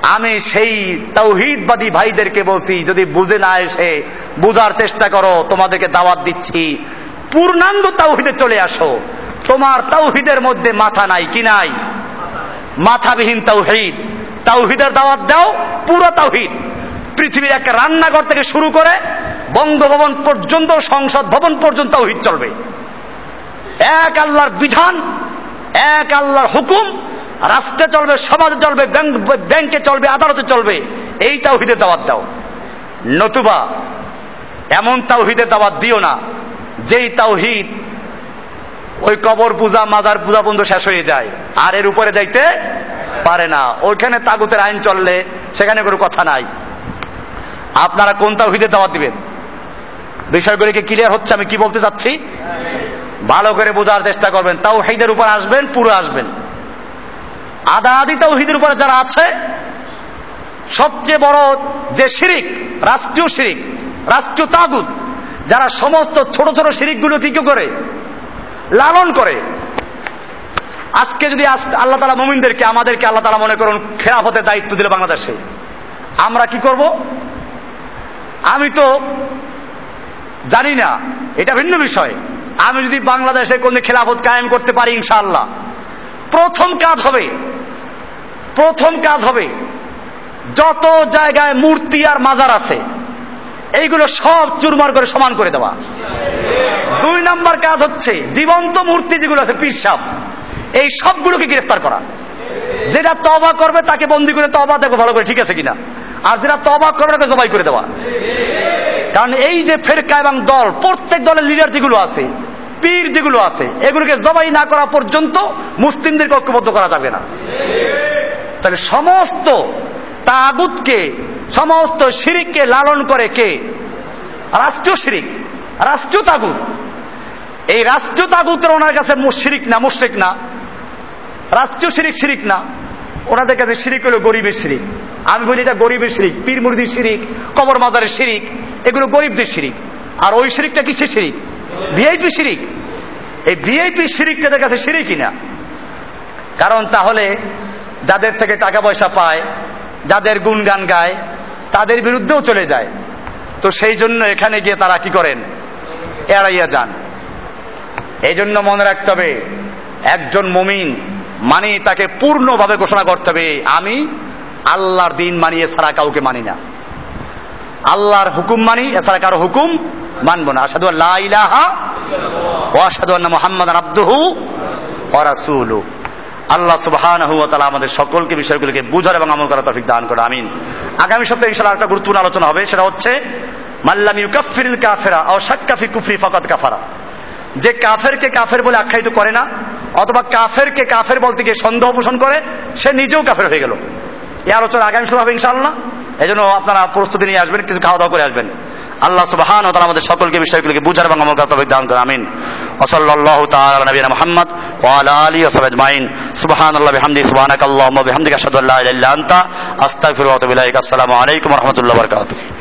A: আমি সেই তৌহিদবাদী ভাইদেরকে বলছি, যদি বুঝে না এসে বুঝার চেষ্টা করো, তোমাদেরকে দাওয়াত দিচ্ছি। পূর্ণাঙ্গ তাওহিদে চলে আসো। তোমার তাওহিদের মধ্যে মাথা নাই, কি নাই? মাথাবিহীন তাওহিদ তাওহিদের দাওয়াত দাও, পুরো তাওহিদ পৃথিবীর একটা রান্নাঘর থেকে শুরু করে বঙ্গভবন পর্যন্ত, সংসদ ভবন পর্যন্ত তাওহিদ চলবে। এক আল্লাহর বিধান, এক আল্লাহর হুকুম রাষ্ট্রে চলবে, সমাজে চলবে, ব্যাংকে চলবে, আদালতে চলবে, এই তাওহিদের দাওয়াত দাও। নতুবা, এমন তাওহিদের দাওয়াত দিও না, যেই তাওহিদ ওই কবর পূজা, মাজার পূজা বন্ধ শেষ হয়ে যায়, আর এর উপরে যাইতে পারে না। ওইখানে তাগুতের আইন চললে সেখানে কোনো কথা নাই। আপনারা কোন তাওহিদের দাওয়াত দিবেন? বিষয়গুলিকে ক্লিয়ার হচ্ছে? আমি কি বলতে চাচ্ছি? ভালো করে বোঝার চেষ্টা করবেন। তাও হেদের উপর আসবেন, পুরো আসবেন। আদা আদি তাওহিদের উপরে যারা আছে, সবচেয়ে বড় যে শিরিক, রাষ্ট্রীয় শিরিক, রাষ্ট্রীয় তাগুদ যারা সমস্ত ছোট ছোট শিরিকগুলো কি করে? লালন করে। আজকে যদি আল্লাহ তালা মোমিনদেরকে, আমাদেরকে আল্লাহ তালা মনে করুন খেলাফতের দায়িত্ব দিল বাংলাদেশে। আমরা কি করব? আমি তো জানি না, এটা ভিন্ন বিষয়। আমি যদি বাংলাদেশে কোন খেলাফত কায়েম করতে পারি ইনশাআল্লাহ। প্রথম কাজ হবে প্রথম কাজ হবে যত জায়গায় মূর্তি আর মাজার আছে, এইগুলো সব চুরমার করে সমান করে দেওয়া। দুই নাম্বার কাজ হচ্ছে জীবন্ত মূর্তি যেগুলো আছে পিসাব এই সবগুলোকে গ্রেফতার করা। যেটা তবা করবে তাকে বন্দি করে তবা দেখো ভালো করে ঠিক আছে কিনা। আর যেটা তবা করবে তাকে জবাই করে দেওয়া। কারণ এই যে ফেরকা এবং দল, প্রত্যেক দলের লিডার যেগুলো আছে, পীর যেগুলো আছে, এগুলোকে জবাই না করা পর্যন্ত মুসলিমদেরকে ঐক্যবদ্ধ করা যাবে না। তাহলে সমস্ত তাগুতকে, সমস্ত শিরিককে লালন করে কে? রাষ্ট্রীয় শিরিক, রাষ্ট্রীয় তাগুত। এই রাষ্ট্রীয় তাগুতের ওনার কাছে শিরিক না, মুশ্রিক না। রাষ্ট্রীয় শিরিক শিরিক না। ওনাদের কাছে শিরিক হলো গরিবের শিরিক। আমি বলি এটা গরিবের শিরিক, পীর মুরদির শিরিক কবর মাজারের শিরিক, এগুলো গরিবদের শিরিক। আর ওই শিরিকটা কিসের শিরিক? ভিআইপি শিরিক। এই ভিআইপি শিরিকটাদের কাছে শিরিকই না। কারণ তাহলে যাদের থেকে টাকা পয়সা পায়, যাদের গুণগান গায়, তাদের বিরুদ্ধেও চলে যায়। তো সেই জন্য এখানে গিয়ে তারা কি করেন? এড়াইয়া যান। এই জন্য মনে রাখতে হবে, একজন মুমিন মানে তাকে পূর্ণভাবে ঘোষণা করতে হবে, আমি আল্লাহর দিন মানিয়ে ছাড়া কাউকে মানি না। আল্লাহর হুকুম মানি, এছাড়া কারও হুকুম মানবো না। আসাদু আল্লাহ ইলাহা ও আসাদু আল্লাহ মোহাম্মদ আব্দুহু ও রাসূলু আল্লাহ সুবহান আমাদের সকলকে বিষয়গুলিকে বুঝার এবং আমল করার তফিক দান করে, আমিন। আগামী সপ্তাহে ইনশাল্লাহ একটা গুরুত্বপূর্ণ আলোচনা হবে, সেটা হচ্ছে মাল্লাম ইউকাফিরিল কাফেরা ও সাক্কাফি কুফরি ফাকাত কাফারা। যে কাফেরকে কাফের বলে আখ্যায়িত করে না, অথবা কাফেরকে কাফের বলতে গিয়ে সন্দেহ পোষণ করে, সে নিজেও কাফের হয়ে গেল। এই আলোচনা আগামী শুরু হবে ইনশাআল্লাহ। এই জন্য আপনারা প্রস্তুতি নিয়ে আসবেন, কিছু খাওয়া দাওয়া করে আসবেন। আল্লাহ সুবহান ও তাআলা আমাদের সকলকে বিষয়গুলোকে বুঝার এবং আমল করার তৌফিক দান করুন, আমিন। ওসল্লাল্লাহু তাআলা আলা নবিয়িনা মুহাম্মদ ওয়া আলা আলিহি ওয়া সাহবিহি আজমাইন। সুবহানাল্লাহি বিহামদিহি সুবহানাকাল্লাহুম্মা ওয়া বিহামদিকা আশহাদু আল্লা ইলাহা ইল্লা আনতা, আস্তাগফিরুকা ওয়া আতুবু ইলাইক। আসসালামু আলাইকুম ওয়া রাহমাতুল্লাহি ওয়া বারাকাতুহু।